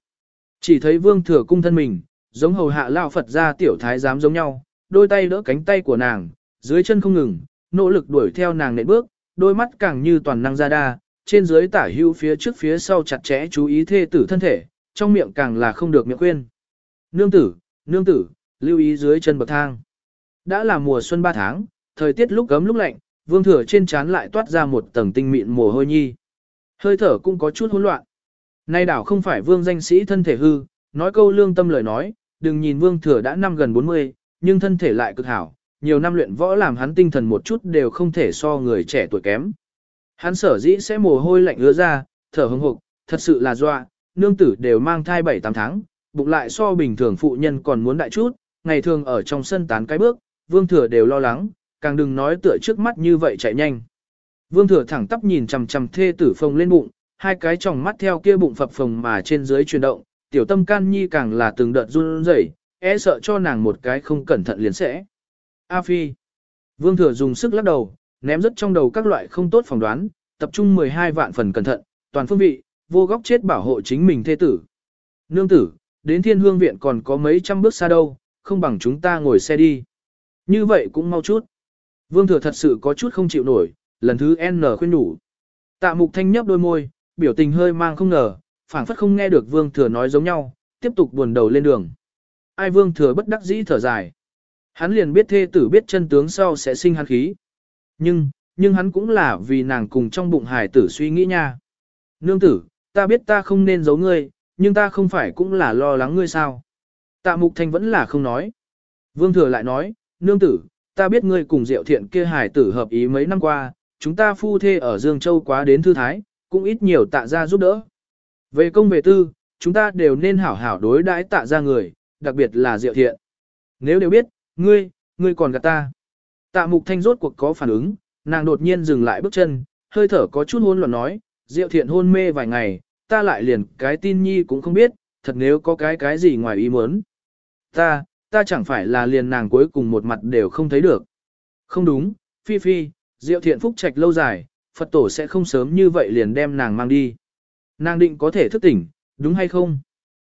Chỉ thấy vương thừa cung thân mình, giống hầu hạ lao Phật ra tiểu thái giám giống nhau, đôi tay đỡ cánh tay của nàng, dưới chân không ngừng, nỗ lực đuổi theo nàng nện bước, đôi mắt càng như toàn năng ra đa, trên dưới tả hưu phía trước phía sau chặt chẽ chú ý thê tử thân thể, trong miệng càng là không được miệng khuyên. Nương tử, nương tử, lưu ý dưới chân bậc thang. Đã là mùa xuân ba tháng, thời tiết lúc gấm lúc lạnh, vương thừa trên trán lại toát ra một tầng tinh mịn mồ hôi nhi. Hơi thở cũng có chút hỗn loạn. Nay đảo không phải vương danh sĩ thân thể hư, nói câu lương tâm lời nói, đừng nhìn vương thừa đã năm gần 40, nhưng thân thể lại cực hảo, nhiều năm luyện võ làm hắn tinh thần một chút đều không thể so người trẻ tuổi kém. Hắn sở dĩ sẽ mồ hôi lạnh ứa ra, thở hững hục, thật sự là doa, nương tử đều mang thai 7-8 tháng, bụng lại so bình thường phụ nhân còn muốn đại chút, ngày thường ở trong sân tán cái bước, vương thừa đều lo lắng, càng đừng nói tựa trước mắt như vậy chạy nhanh. Vương thừa thẳng tắp nhìn chằm chằm thê tử phồng lên bụng, hai cái tròng mắt theo kia bụng phập phồng mà trên dưới chuyển động, tiểu tâm can nhi càng là từng đợt run rẩy, e sợ cho nàng một cái không cẩn thận liền sẽ. A Phi. Vương thừa dùng sức lắc đầu, ném rất trong đầu các loại không tốt phỏng đoán, tập trung 12 vạn phần cẩn thận, toàn phương vị, vô góc chết bảo hộ chính mình thê tử. Nương tử, đến thiên hương viện còn có mấy trăm bước xa đâu, không bằng chúng ta ngồi xe đi. Như vậy cũng mau chút. Vương thừa thật sự có chút không chịu nổi, lần thứ N khuyên đủ. Tạ mục thanh nhấp đôi môi, biểu tình hơi mang không ngờ, phảng phất không nghe được vương thừa nói giống nhau, tiếp tục buồn đầu lên đường. Ai vương thừa bất đắc dĩ thở dài. Hắn liền biết thê tử biết chân tướng sau sẽ sinh hắn khí. Nhưng, nhưng hắn cũng là vì nàng cùng trong bụng hải tử suy nghĩ nha. Nương tử, ta biết ta không nên giấu ngươi, nhưng ta không phải cũng là lo lắng ngươi sao. Tạ mục thanh vẫn là không nói. Vương thừa lại nói, nương tử, ta biết ngươi cùng diệu thiện kia hải tử hợp ý mấy năm qua, chúng ta phu thê ở Dương Châu quá đến thư thái, cũng ít nhiều tạ ra giúp đỡ. Về công về tư, chúng ta đều nên hảo hảo đối đãi tạ ra người, đặc biệt là diệu thiện. Nếu đều biết, ngươi, ngươi còn gạt ta. Tạ mục thanh rốt cuộc có phản ứng, nàng đột nhiên dừng lại bước chân, hơi thở có chút hôn loạn nói, diệu thiện hôn mê vài ngày, ta lại liền cái tin nhi cũng không biết, thật nếu có cái cái gì ngoài ý muốn. Ta, ta chẳng phải là liền nàng cuối cùng một mặt đều không thấy được. Không đúng, Phi Phi, diệu thiện phúc trạch lâu dài, Phật tổ sẽ không sớm như vậy liền đem nàng mang đi. Nàng định có thể thức tỉnh, đúng hay không?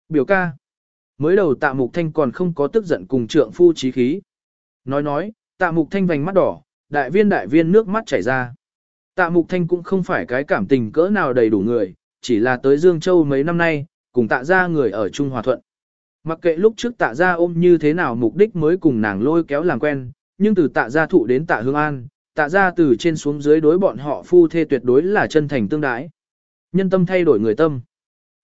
Biểu ca. Mới đầu tạ mục thanh còn không có tức giận cùng trượng phu trí khí. Nói nói, tạ mục thanh vành mắt đỏ, đại viên đại viên nước mắt chảy ra. Tạ mục thanh cũng không phải cái cảm tình cỡ nào đầy đủ người, chỉ là tới Dương Châu mấy năm nay, cùng tạ ra người ở Trung Hòa Thuận. Mặc kệ lúc trước tạ Gia ôm như thế nào mục đích mới cùng nàng lôi kéo làm quen, nhưng từ tạ gia thụ đến tạ hương an, tạ Gia từ trên xuống dưới đối bọn họ phu thê tuyệt đối là chân thành tương đái. Nhân tâm thay đổi người tâm.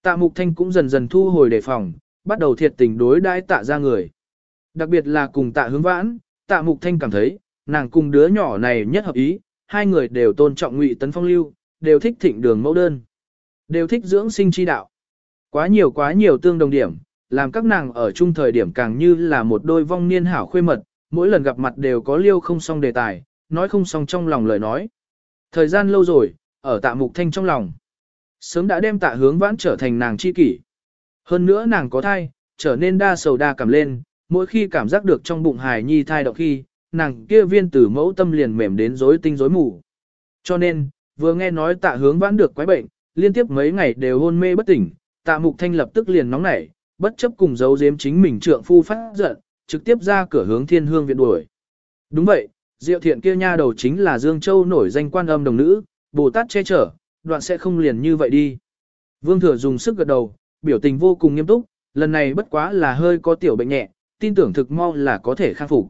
Tạ mục thanh cũng dần dần thu hồi đề phòng, bắt đầu thiệt tình đối đãi tạ Gia người. Đặc biệt là cùng tạ hướng vãn, tạ mục thanh cảm thấy, nàng cùng đứa nhỏ này nhất hợp ý, hai người đều tôn trọng ngụy tấn phong lưu, đều thích thịnh đường mẫu đơn, đều thích dưỡng sinh chi đạo. Quá nhiều quá nhiều tương đồng điểm, làm các nàng ở chung thời điểm càng như là một đôi vong niên hảo khuê mật, mỗi lần gặp mặt đều có liêu không xong đề tài, nói không xong trong lòng lời nói. Thời gian lâu rồi, ở tạ mục thanh trong lòng. Sớm đã đem tạ hướng vãn trở thành nàng chi kỷ. Hơn nữa nàng có thai, trở nên đa sầu đa cảm lên, mỗi khi cảm giác được trong bụng hài nhi thai động khi, nàng kia viên tử mẫu tâm liền mềm đến rối tinh rối mù. Cho nên, vừa nghe nói tạ hướng vãn được quái bệnh, liên tiếp mấy ngày đều hôn mê bất tỉnh, tạ mục thanh lập tức liền nóng nảy, bất chấp cùng giấu giếm chính mình trượng phu phát giận, trực tiếp ra cửa hướng thiên hương viện đuổi. Đúng vậy, diệu thiện kia nha đầu chính là Dương Châu nổi danh quan âm đồng nữ, Bồ Tát che chở, đoạn sẽ không liền như vậy đi. Vương Thừa dùng sức gật đầu, biểu tình vô cùng nghiêm túc, lần này bất quá là hơi có tiểu bệnh nhẹ, tin tưởng thực mau là có thể khắc phục.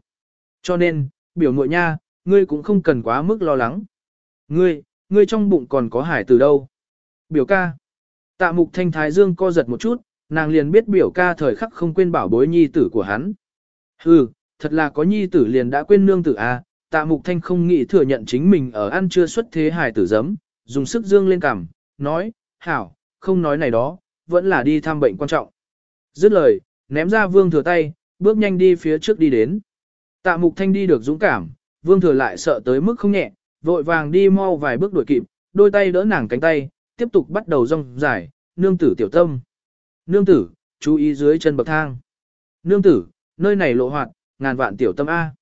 Cho nên, biểu muội nha, ngươi cũng không cần quá mức lo lắng. Ngươi, ngươi trong bụng còn có hải từ đâu? Biểu ca. Tạ mục thanh thái dương co giật một chút, nàng liền biết biểu ca thời khắc không quên bảo bối nhi tử của hắn. Hừ, thật là có nhi tử liền đã quên nương tử à, tạ mục thanh không nghĩ thừa nhận chính mình ở ăn chưa xuất thế hài tử giấm, dùng sức dương lên cằm, nói, hảo, không nói này đó, vẫn là đi thăm bệnh quan trọng. Dứt lời, ném ra vương thừa tay, bước nhanh đi phía trước đi đến. Tạ mục thanh đi được dũng cảm, vương thừa lại sợ tới mức không nhẹ, vội vàng đi mau vài bước đuổi kịp, đôi tay đỡ nàng cánh tay, tiếp tục bắt đầu rong dài, nương tử tiểu tâm. Nương tử, chú ý dưới chân bậc thang. Nương tử, nơi này lộ hoạt, ngàn vạn tiểu tâm A.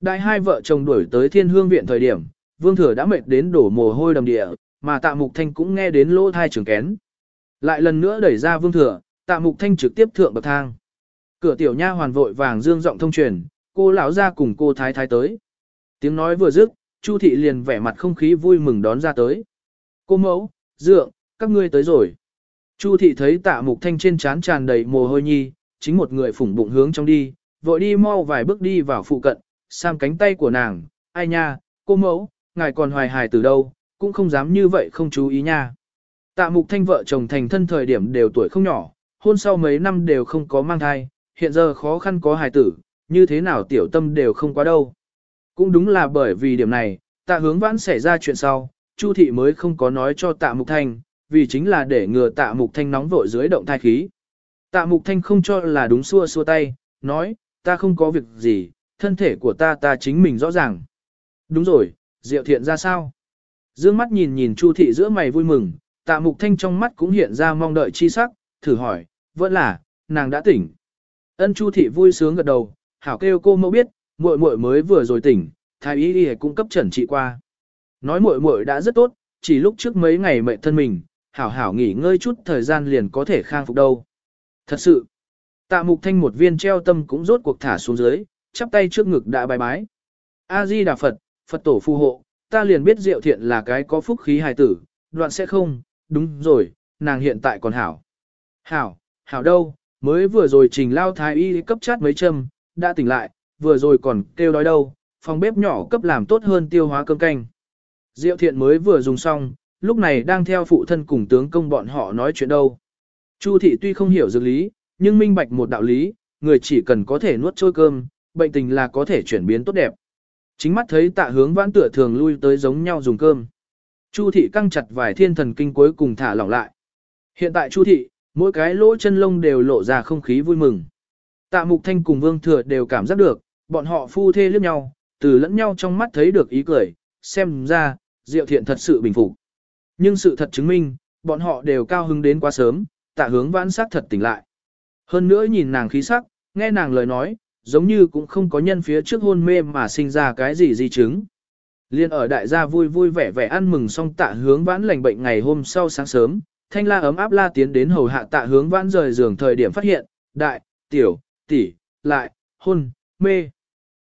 Đại hai vợ chồng đuổi tới thiên hương viện thời điểm, vương thừa đã mệt đến đổ mồ hôi đầm địa, mà tạ mục thanh cũng nghe đến lỗ thai trường kén. Lại lần nữa đẩy ra vương thừa, tạ mục thanh trực tiếp thượng bậc thang. Cửa tiểu nha hoàn vội vàng dương giọng thông truyền, cô lão ra cùng cô thái thái tới. Tiếng nói vừa dứt, Chu thị liền vẻ mặt không khí vui mừng đón ra tới. Cô mẫu, dượng, các ngươi tới rồi. Chu thị thấy tạ mục thanh trên trán tràn đầy mồ hôi nhi, chính một người phủng bụng hướng trong đi, vội đi mau vài bước đi vào phụ cận, sam cánh tay của nàng, ai nha, cô mẫu, ngài còn hoài hài từ đâu, cũng không dám như vậy không chú ý nha. Tạ mục thanh vợ chồng thành thân thời điểm đều tuổi không nhỏ, hôn sau mấy năm đều không có mang thai, hiện giờ khó khăn có hài tử, như thế nào tiểu tâm đều không quá đâu. Cũng đúng là bởi vì điểm này, tạ hướng vãn xảy ra chuyện sau, Chu thị mới không có nói cho tạ mục thanh, vì chính là để ngừa tạ mục thanh nóng vội dưới động thai khí. Tạ mục thanh không cho là đúng xua xua tay, nói, ta không có việc gì, thân thể của ta ta chính mình rõ ràng. Đúng rồi, Diệu Thiện ra sao? Dương mắt nhìn nhìn Chu thị giữa mày vui mừng, tạ mục thanh trong mắt cũng hiện ra mong đợi chi sắc, thử hỏi, vẫn là, nàng đã tỉnh. Ân Chu thị vui sướng gật đầu, hảo kêu cô mẫu biết, muội muội mới vừa rồi tỉnh, thái y y cũng cấp trần trị qua. Nói muội muội đã rất tốt, chỉ lúc trước mấy ngày mệt thân mình, hảo hảo nghỉ ngơi chút thời gian liền có thể khang phục đâu. Thật sự, tạ mục thanh một viên treo tâm cũng rốt cuộc thả xuống dưới, chắp tay trước ngực đã bài bái. A-di Đà Phật, Phật tổ phù hộ, ta liền biết Diệu Thiện là cái có phúc khí hài tử, đoạn sẽ không, đúng rồi, nàng hiện tại còn hảo. Hảo, hảo đâu, mới vừa rồi trình lao thái y cấp chát mấy châm, đã tỉnh lại, vừa rồi còn kêu đói đâu, phòng bếp nhỏ cấp làm tốt hơn tiêu hóa cơm canh. Diệu Thiện mới vừa dùng xong, lúc này đang theo phụ thân cùng tướng công bọn họ nói chuyện đâu. Chu thị tuy không hiểu dược lý, nhưng minh bạch một đạo lý, người chỉ cần có thể nuốt trôi cơm, bệnh tình là có thể chuyển biến tốt đẹp. Chính mắt thấy tạ hướng vãn tựa thường lui tới giống nhau dùng cơm. Chu thị căng chặt vài thiên thần kinh cuối cùng thả lỏng lại. Hiện tại Chu thị, mỗi cái lỗ chân lông đều lộ ra không khí vui mừng. Tạ Mục Thanh cùng Vương Thừa đều cảm giác được, bọn họ phu thê liếc nhau, từ lẫn nhau trong mắt thấy được ý cười, xem ra, Diệu Thiện thật sự bình phục. Nhưng sự thật chứng minh, bọn họ đều cao hứng đến quá sớm, tạ hướng vãn sát thật tỉnh lại. Hơn nữa nhìn nàng khí sắc, nghe nàng lời nói, giống như cũng không có nhân phía trước hôn mê mà sinh ra cái gì di chứng. Liên ở đại gia vui vui vẻ vẻ ăn mừng xong tạ hướng vãn lành bệnh ngày hôm sau sáng sớm, thanh la ấm áp la tiến đến hầu hạ tạ hướng vãn rời giường thời điểm phát hiện, đại, tiểu, tỷ, lại, hôn, mê.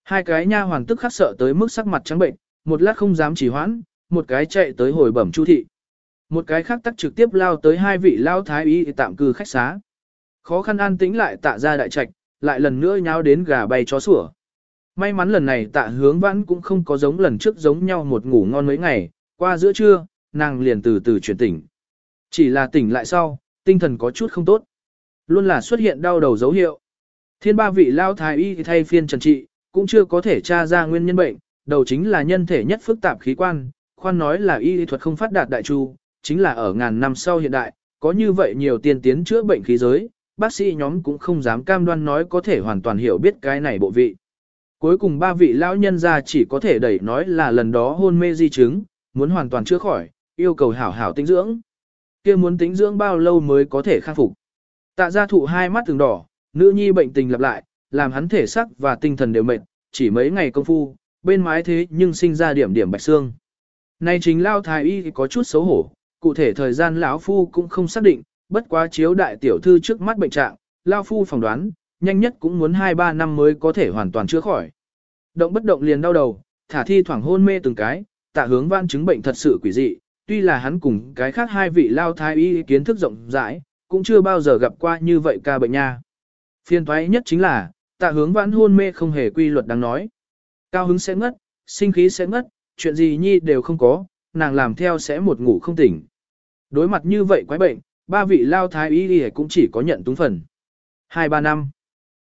Hai cái nha hoàn tức khắc sợ tới mức sắc mặt trắng bệnh, một lát không dám chỉ hoãn, một cái chạy tới hồi bẩm chu thị. Một cái khác tắc trực tiếp lao tới hai vị lao thái y tạm cư khách xá. Khó khăn an tĩnh lại tạ ra đại trạch, lại lần nữa nháo đến gà bay chó sủa. May mắn lần này tạ hướng vãn cũng không có giống lần trước giống nhau một ngủ ngon mấy ngày, qua giữa trưa, nàng liền từ từ chuyển tỉnh. Chỉ là tỉnh lại sau, tinh thần có chút không tốt. Luôn là xuất hiện đau đầu dấu hiệu. Thiên ba vị lao thái y thay phiên trần trị, cũng chưa có thể tra ra nguyên nhân bệnh, đầu chính là nhân thể nhất phức tạp khí quan, khoan nói là y thuật không phát đạt đại chu, chính là ở ngàn năm sau hiện đại, có như vậy nhiều tiên tiến chữa bệnh khí giới, bác sĩ nhóm cũng không dám cam đoan nói có thể hoàn toàn hiểu biết cái này bộ vị. Cuối cùng ba vị lão nhân ra chỉ có thể đẩy nói là lần đó hôn mê di chứng, muốn hoàn toàn chữa khỏi, yêu cầu hảo hảo tinh dưỡng. kia muốn tính dưỡng bao lâu mới có thể khắc phục. Tạ gia thụ hai mắt từng đỏ, nữ nhi bệnh tình lặp lại, làm hắn thể sắc và tinh thần đều mệt, chỉ mấy ngày công phu, bên mái thế nhưng sinh ra điểm điểm bạch xương. Nay chính lao thái y có chút xấu hổ, cụ thể thời gian lão phu cũng không xác định, bất quá chiếu đại tiểu thư trước mắt bệnh trạng, lão phu phỏng đoán, nhanh nhất cũng muốn 2-3 năm mới có thể hoàn toàn chữa khỏi. Động bất động liền đau đầu, thả thi thoảng hôn mê từng cái, tạ hướng văn chứng bệnh thật sự quỷ dị, tuy là hắn cùng cái khác hai vị lao thái y kiến thức rộng rãi, cũng chưa bao giờ gặp qua như vậy ca bệnh nha. Phiên toái nhất chính là, tạ hướng vãn hôn mê không hề quy luật đáng nói. Cao hứng sẽ ngất, sinh khí sẽ ngất, chuyện gì nhi đều không có, nàng làm theo sẽ một ngủ không tỉnh. Đối mặt như vậy quái bệnh, ba vị lao thái y cũng chỉ có nhận túng phần. Hai ba năm.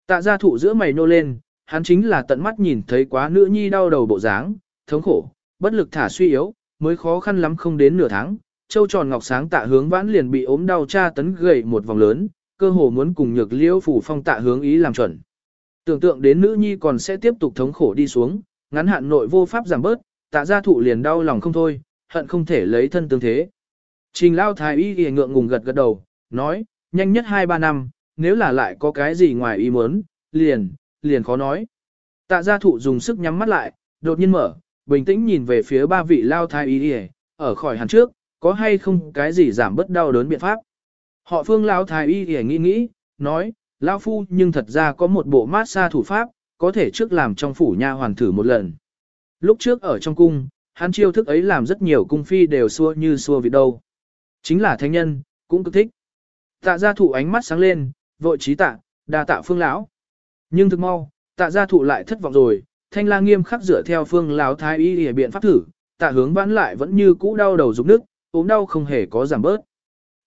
Tạ gia thụ giữa mày nô lên, hắn chính là tận mắt nhìn thấy quá nữ nhi đau đầu bộ dáng, thống khổ, bất lực thả suy yếu, mới khó khăn lắm không đến nửa tháng. Châu tròn ngọc sáng tạ hướng vãn liền bị ốm đau tra tấn gầy một vòng lớn, cơ hồ muốn cùng nhược liễu phủ phong tạ hướng ý làm chuẩn. Tưởng tượng đến nữ nhi còn sẽ tiếp tục thống khổ đi xuống, ngắn hạn nội vô pháp giảm bớt, tạ gia thụ liền đau lòng không thôi, hận không thể lấy thân tương thế. Trình lao thái y ghi ngượng ngùng gật gật đầu, nói, nhanh nhất 2-3 năm, nếu là lại có cái gì ngoài ý muốn, liền, liền khó nói. Tạ gia thụ dùng sức nhắm mắt lại, đột nhiên mở, bình tĩnh nhìn về phía ba vị lao thái y ghi, ở khỏi hẳn trước, có hay không cái gì giảm bớt đau đớn biện pháp. Họ phương lao thái y ghi nghĩ nghĩ, nói, lao phu nhưng thật ra có một bộ mát xa thủ pháp, có thể trước làm trong phủ nha hoàn thử một lần. Lúc trước ở trong cung, hắn chiêu thức ấy làm rất nhiều cung phi đều xua như xua vị đâu. Chính là thánh nhân, cũng cực thích. Tạ gia thụ ánh mắt sáng lên, vội trí tạ, đa tạ phương lão. Nhưng thực mau, tạ gia thụ lại thất vọng rồi, thanh la nghiêm khắc dựa theo phương lão thái y để biện pháp thử, tạ hướng vãn lại vẫn như cũ đau đầu rụng nước, ốm đau không hề có giảm bớt.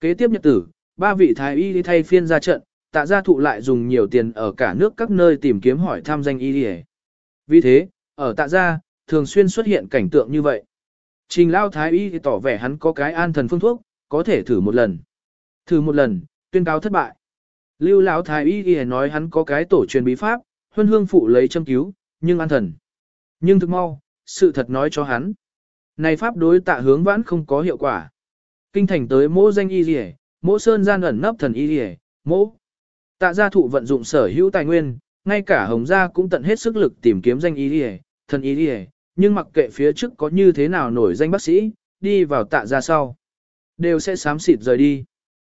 Kế tiếp nhật tử, ba vị thái y đi thay phiên ra trận, tạ gia thụ lại dùng nhiều tiền ở cả nước các nơi tìm kiếm hỏi tham danh y đi Vì thế, ở tạ gia, thường xuyên xuất hiện cảnh tượng như vậy. Trình lao thái y thì tỏ vẻ hắn có cái an thần phương thuốc, có thể thử một lần. Thử một lần, tuyên cáo thất bại. Lưu lão thái y thì nói hắn có cái tổ truyền bí pháp, huân hương phụ lấy châm cứu, nhưng an thần. Nhưng thực mau, sự thật nói cho hắn. Này pháp đối tạ hướng vãn không có hiệu quả. Kinh thành tới mỗ danh y rìa, mỗ sơn gian ẩn nấp thần y rìa, mỗ. Tạ gia thụ vận dụng sở hữu tài nguyên, ngay cả hồng gia cũng tận hết sức lực tìm kiếm danh y rìa, thần y rìa, nhưng mặc kệ phía trước có như thế nào nổi danh bác sĩ, đi vào tạ gia sau. Đều sẽ sám xịt rời đi.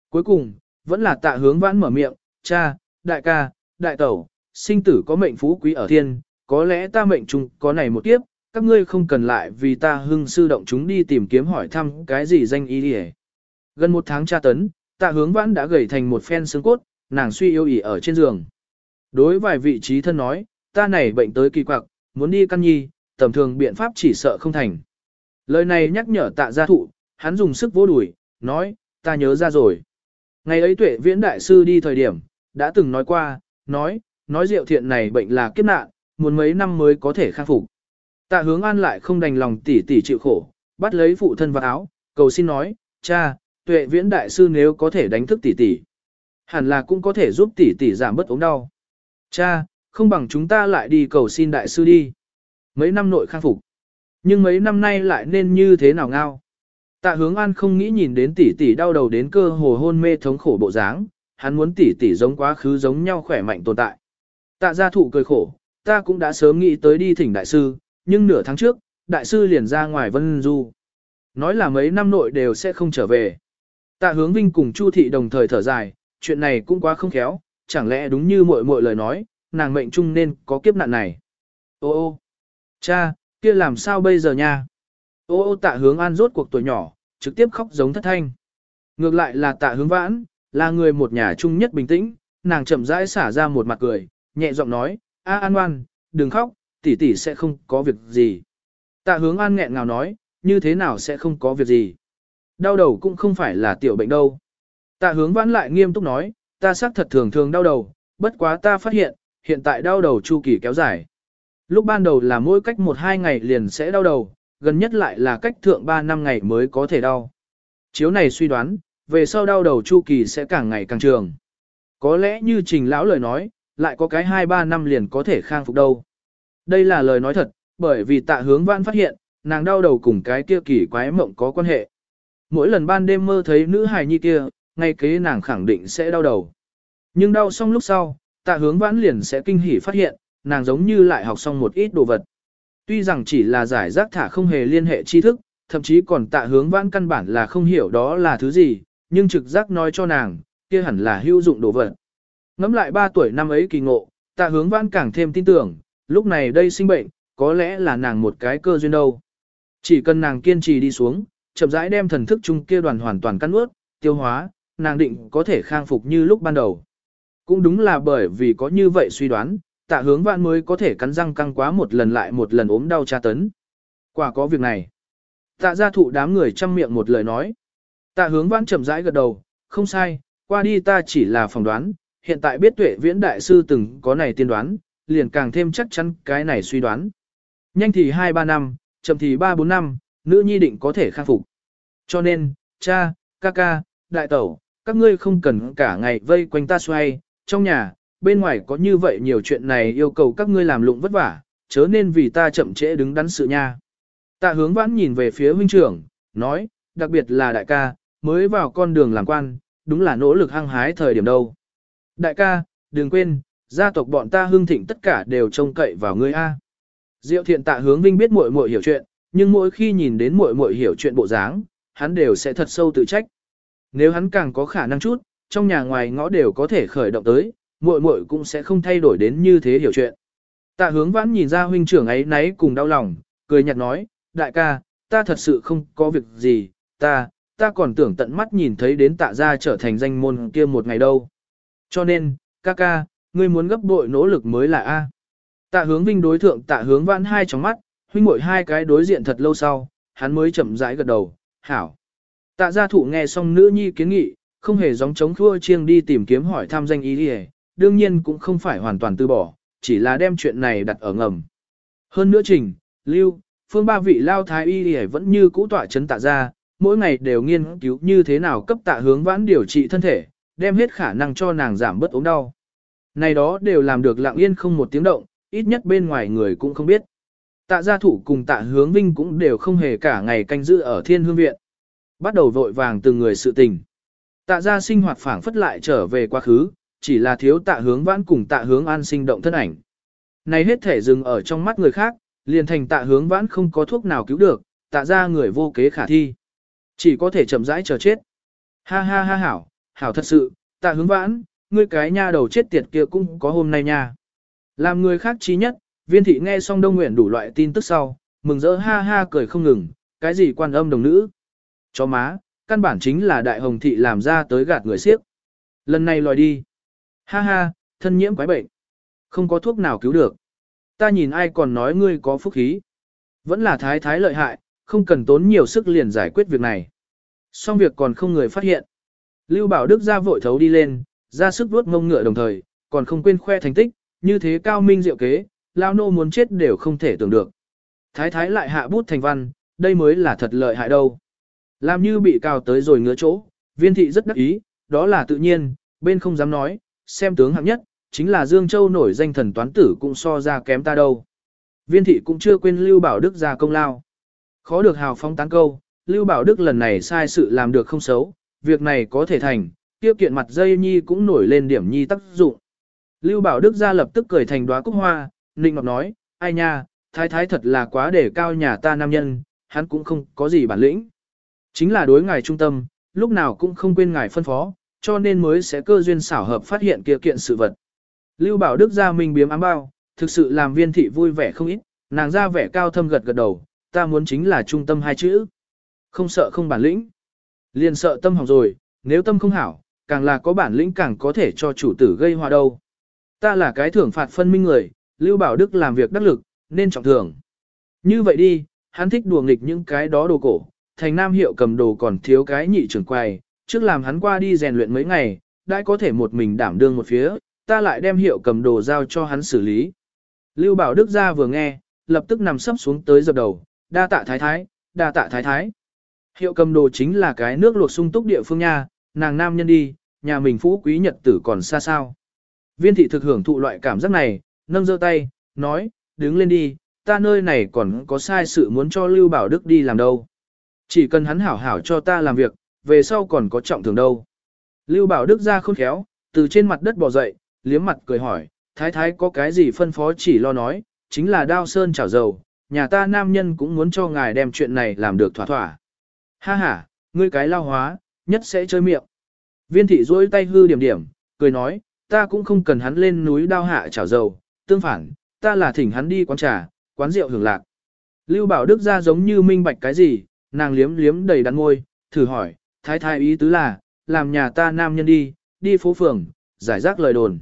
Cuối cùng, vẫn là tạ hướng vãn mở miệng, cha, đại ca, đại tẩu, sinh tử có mệnh phú quý ở thiên, có lẽ ta mệnh chung có này một kiếp, các ngươi không cần lại vì ta hưng sư động chúng đi tìm kiếm hỏi thăm cái gì danh y đi Gần một tháng tra tấn, tạ hướng vãn đã gầy thành một phen xương cốt, nàng suy yêu ỉ ở trên giường. Đối vài vị trí thân nói, ta này bệnh tới kỳ quặc, muốn đi căn nhi, tầm thường biện pháp chỉ sợ không thành. Lời này nhắc nhở tạ gia thụ, hắn dùng sức vô đuổi, nói, ta nhớ ra rồi. Ngày ấy tuệ viễn đại sư đi thời điểm, đã từng nói qua, nói, nói rượu thiện này bệnh là kiếp nạn, muốn mấy năm mới có thể khắc phục. Tạ hướng an lại không đành lòng tỉ tỉ chịu khổ, bắt lấy phụ thân vào áo, cầu xin nói, cha, tuệ viễn đại sư nếu có thể đánh thức tỉ tỉ. Hẳn là cũng có thể giúp tỉ tỉ giảm bớt ốm đau. Cha, không bằng chúng ta lại đi cầu xin đại sư đi. Mấy năm nội khang phục. Nhưng mấy năm nay lại nên như thế nào ngao. Tạ hướng an không nghĩ nhìn đến tỷ tỷ đau đầu đến cơ hồ hôn mê thống khổ bộ dáng, hắn muốn tỷ tỷ giống quá khứ giống nhau khỏe mạnh tồn tại. Tạ gia thụ cười khổ, ta cũng đã sớm nghĩ tới đi thỉnh đại sư, nhưng nửa tháng trước, đại sư liền ra ngoài vân du. Nói là mấy năm nội đều sẽ không trở về. Tạ hướng vinh cùng Chu thị đồng thời thở dài, chuyện này cũng quá không khéo, chẳng lẽ đúng như muội muội lời nói, nàng mệnh chung nên có kiếp nạn này. Ô ô, cha, kia làm sao bây giờ nha? Ô ô tạ hướng an rốt cuộc tuổi nhỏ, trực tiếp khóc giống thất thanh. Ngược lại là tạ hướng vãn, là người một nhà chung nhất bình tĩnh, nàng chậm rãi xả ra một mặt cười, nhẹ giọng nói, a an oan, đừng khóc, tỷ tỷ sẽ không có việc gì. Tạ hướng an nghẹn ngào nói, như thế nào sẽ không có việc gì. Đau đầu cũng không phải là tiểu bệnh đâu. Tạ hướng vãn lại nghiêm túc nói, ta xác thật thường thường đau đầu, bất quá ta phát hiện, hiện tại đau đầu chu kỳ kéo dài. Lúc ban đầu là mỗi cách 1-2 ngày liền sẽ đau đầu, gần nhất lại là cách thượng 3 năm ngày mới có thể đau. Chiếu này suy đoán, về sau đau đầu chu kỳ sẽ càng ngày càng trường. Có lẽ như trình lão lời nói, lại có cái 2-3 năm liền có thể khang phục đâu. Đây là lời nói thật, bởi vì tạ hướng vãn phát hiện, nàng đau đầu cùng cái kia kỳ quái mộng có quan hệ. Mỗi lần ban đêm mơ thấy nữ hài nhi kia, ngay kế nàng khẳng định sẽ đau đầu. Nhưng đau xong lúc sau, tạ hướng vãn liền sẽ kinh hỉ phát hiện, nàng giống như lại học xong một ít đồ vật. Tuy rằng chỉ là giải rác thả không hề liên hệ tri thức, thậm chí còn tạ hướng vãn căn bản là không hiểu đó là thứ gì, nhưng trực giác nói cho nàng, kia hẳn là hữu dụng đồ vật. Ngắm lại 3 tuổi năm ấy kỳ ngộ, tạ hướng vãn càng thêm tin tưởng, lúc này đây sinh bệnh, có lẽ là nàng một cái cơ duyên đâu. Chỉ cần nàng kiên trì đi xuống, chậm rãi đem thần thức chung kia đoàn hoàn toàn cắt ướt, tiêu hóa, nàng định có thể khang phục như lúc ban đầu. Cũng đúng là bởi vì có như vậy suy đoán, tạ hướng vãn mới có thể cắn răng căng quá một lần lại một lần ốm đau tra tấn. Quả có việc này. Tạ gia thụ đám người chăm miệng một lời nói. Tạ hướng vãn chậm rãi gật đầu, không sai, qua đi ta chỉ là phỏng đoán, hiện tại biết tuệ viễn đại sư từng có này tiên đoán, liền càng thêm chắc chắn cái này suy đoán. Nhanh thì 2-3 năm, chậm thì 3-4 năm, nữ nhi định có thể khắc phục. Cho nên, cha, ca ca, đại tẩu, các ngươi không cần cả ngày vây quanh ta xoay, trong nhà, bên ngoài có như vậy nhiều chuyện này yêu cầu các ngươi làm lụng vất vả, chớ nên vì ta chậm trễ đứng đắn sự nha. Tạ hướng vãn nhìn về phía huynh trưởng, nói, đặc biệt là đại ca, mới vào con đường làm quan, đúng là nỗ lực hăng hái thời điểm đâu. Đại ca, đừng quên, gia tộc bọn ta hưng thịnh tất cả đều trông cậy vào ngươi A. Diệu thiện tạ hướng vinh biết muội muội hiểu chuyện, nhưng mỗi khi nhìn đến muội muội hiểu chuyện bộ dáng, hắn đều sẽ thật sâu tự trách. Nếu hắn càng có khả năng chút, trong nhà ngoài ngõ đều có thể khởi động tới, muội muội cũng sẽ không thay đổi đến như thế hiểu chuyện. Tạ hướng vãn nhìn ra huynh trưởng ấy nấy cùng đau lòng, cười nhạt nói, đại ca, ta thật sự không có việc gì, ta, ta còn tưởng tận mắt nhìn thấy đến tạ gia trở thành danh môn kia một ngày đâu. Cho nên, ca ca, ngươi muốn gấp bội nỗ lực mới là A. Tạ hướng vinh đối thượng tạ hướng vãn hai trong mắt, huynh muội hai cái đối diện thật lâu sau, hắn mới chậm rãi gật đầu, hảo. Tạ gia thủ nghe xong nữ nhi kiến nghị, không hề gióng chống thua chiêng đi tìm kiếm hỏi thăm danh ý đi đương nhiên cũng không phải hoàn toàn từ bỏ, chỉ là đem chuyện này đặt ở ngầm. Hơn nữa trình, lưu, phương ba vị lao thái y vẫn như cũ tọa chấn tạ ra, mỗi ngày đều nghiên cứu như thế nào cấp tạ hướng vãn điều trị thân thể, đem hết khả năng cho nàng giảm bớt ốm đau. Này đó đều làm được lặng yên không một tiếng động, ít nhất bên ngoài người cũng không biết. Tạ gia thủ cùng tạ hướng vinh cũng đều không hề cả ngày canh giữ ở thiên hương viện. Bắt đầu vội vàng từng người sự tình. Tạ gia sinh hoạt phảng phất lại trở về quá khứ, chỉ là thiếu tạ hướng vãn cùng tạ hướng an sinh động thân ảnh. Này hết thể dừng ở trong mắt người khác, liền thành tạ hướng vãn không có thuốc nào cứu được, tạ ra người vô kế khả thi. Chỉ có thể chậm rãi chờ chết. Ha ha ha hảo, hảo thật sự, tạ hướng vãn, ngươi cái nha đầu chết tiệt kia cũng có hôm nay nha. Làm người khác trí nhất, viên thị nghe xong đông nguyện đủ loại tin tức sau, mừng rỡ ha ha cười không ngừng, cái gì quan âm đồng nữ. Chó má, căn bản chính là đại hồng thị làm ra tới gạt người siếp. Lần này lòi đi. Ha ha, thân nhiễm quái bệnh. Không có thuốc nào cứu được. Ta nhìn ai còn nói ngươi có phúc khí. Vẫn là thái thái lợi hại, không cần tốn nhiều sức liền giải quyết việc này. Xong việc còn không người phát hiện. Lưu Bảo Đức ra vội thấu đi lên, ra sức vuốt ngông ngựa đồng thời, còn không quên khoe thành tích, như thế cao minh diệu kế, lao nô muốn chết đều không thể tưởng được. Thái thái lại hạ bút thành văn, đây mới là thật lợi hại đâu. Làm như bị cao tới rồi ngứa chỗ, viên thị rất đắc ý, đó là tự nhiên, bên không dám nói, xem tướng hạng nhất, chính là Dương Châu nổi danh thần toán tử cũng so ra kém ta đâu. Viên thị cũng chưa quên Lưu Bảo Đức ra công lao. Khó được hào phong tán câu, Lưu Bảo Đức lần này sai sự làm được không xấu, việc này có thể thành, tiêu kiện mặt dây nhi cũng nổi lên điểm nhi tác dụng. Lưu Bảo Đức ra lập tức cười thành đóa cúc hoa, Ninh Ngọc nói, ai nha, thái thái thật là quá để cao nhà ta nam nhân, hắn cũng không có gì bản lĩnh. Chính là đối ngài trung tâm, lúc nào cũng không quên ngài phân phó, cho nên mới sẽ cơ duyên xảo hợp phát hiện kia kiện sự vật. Lưu Bảo Đức ra mình biếm ám bao, thực sự làm viên thị vui vẻ không ít, nàng ra vẻ cao thâm gật gật đầu, ta muốn chính là trung tâm hai chữ. Không sợ không bản lĩnh. Liền sợ tâm hỏng rồi, nếu tâm không hảo, càng là có bản lĩnh càng có thể cho chủ tử gây hòa đâu. Ta là cái thưởng phạt phân minh người, Lưu Bảo Đức làm việc đắc lực, nên trọng thưởng. Như vậy đi, hắn thích đùa nghịch những cái đó đồ cổ, thành nam hiệu cầm đồ còn thiếu cái nhị trưởng quầy, trước làm hắn qua đi rèn luyện mấy ngày, đã có thể một mình đảm đương một phía, ta lại đem hiệu cầm đồ giao cho hắn xử lý. Lưu Bảo Đức ra vừa nghe, lập tức nằm sấp xuống tới dập đầu, đa tạ thái thái, đa tạ thái thái. Hiệu cầm đồ chính là cái nước luộc sung túc địa phương nha, nàng nam nhân đi, nhà mình phú quý nhật tử còn xa sao. Viên thị thực hưởng thụ loại cảm giác này, nâng giơ tay, nói, đứng lên đi, ta nơi này còn có sai sự muốn cho Lưu Bảo Đức đi làm đâu. Chỉ cần hắn hảo hảo cho ta làm việc, về sau còn có trọng thường đâu. Lưu Bảo Đức ra khôn khéo, từ trên mặt đất bò dậy, liếm mặt cười hỏi, thái thái có cái gì phân phó chỉ lo nói, chính là đao sơn chảo dầu, nhà ta nam nhân cũng muốn cho ngài đem chuyện này làm được thỏa thỏa. Ha ha, ngươi cái lao hóa, nhất sẽ chơi miệng. Viên thị duỗi tay hư điểm điểm, cười nói, ta cũng không cần hắn lên núi đao hạ chảo dầu, tương phản, ta là thỉnh hắn đi quán trà, quán rượu hưởng lạc. Lưu Bảo Đức ra giống như minh bạch cái gì, nàng liếm liếm đầy đắn ngôi, thử hỏi, thái thái ý tứ là, làm nhà ta nam nhân đi, đi phố phường, giải rác lời đồn.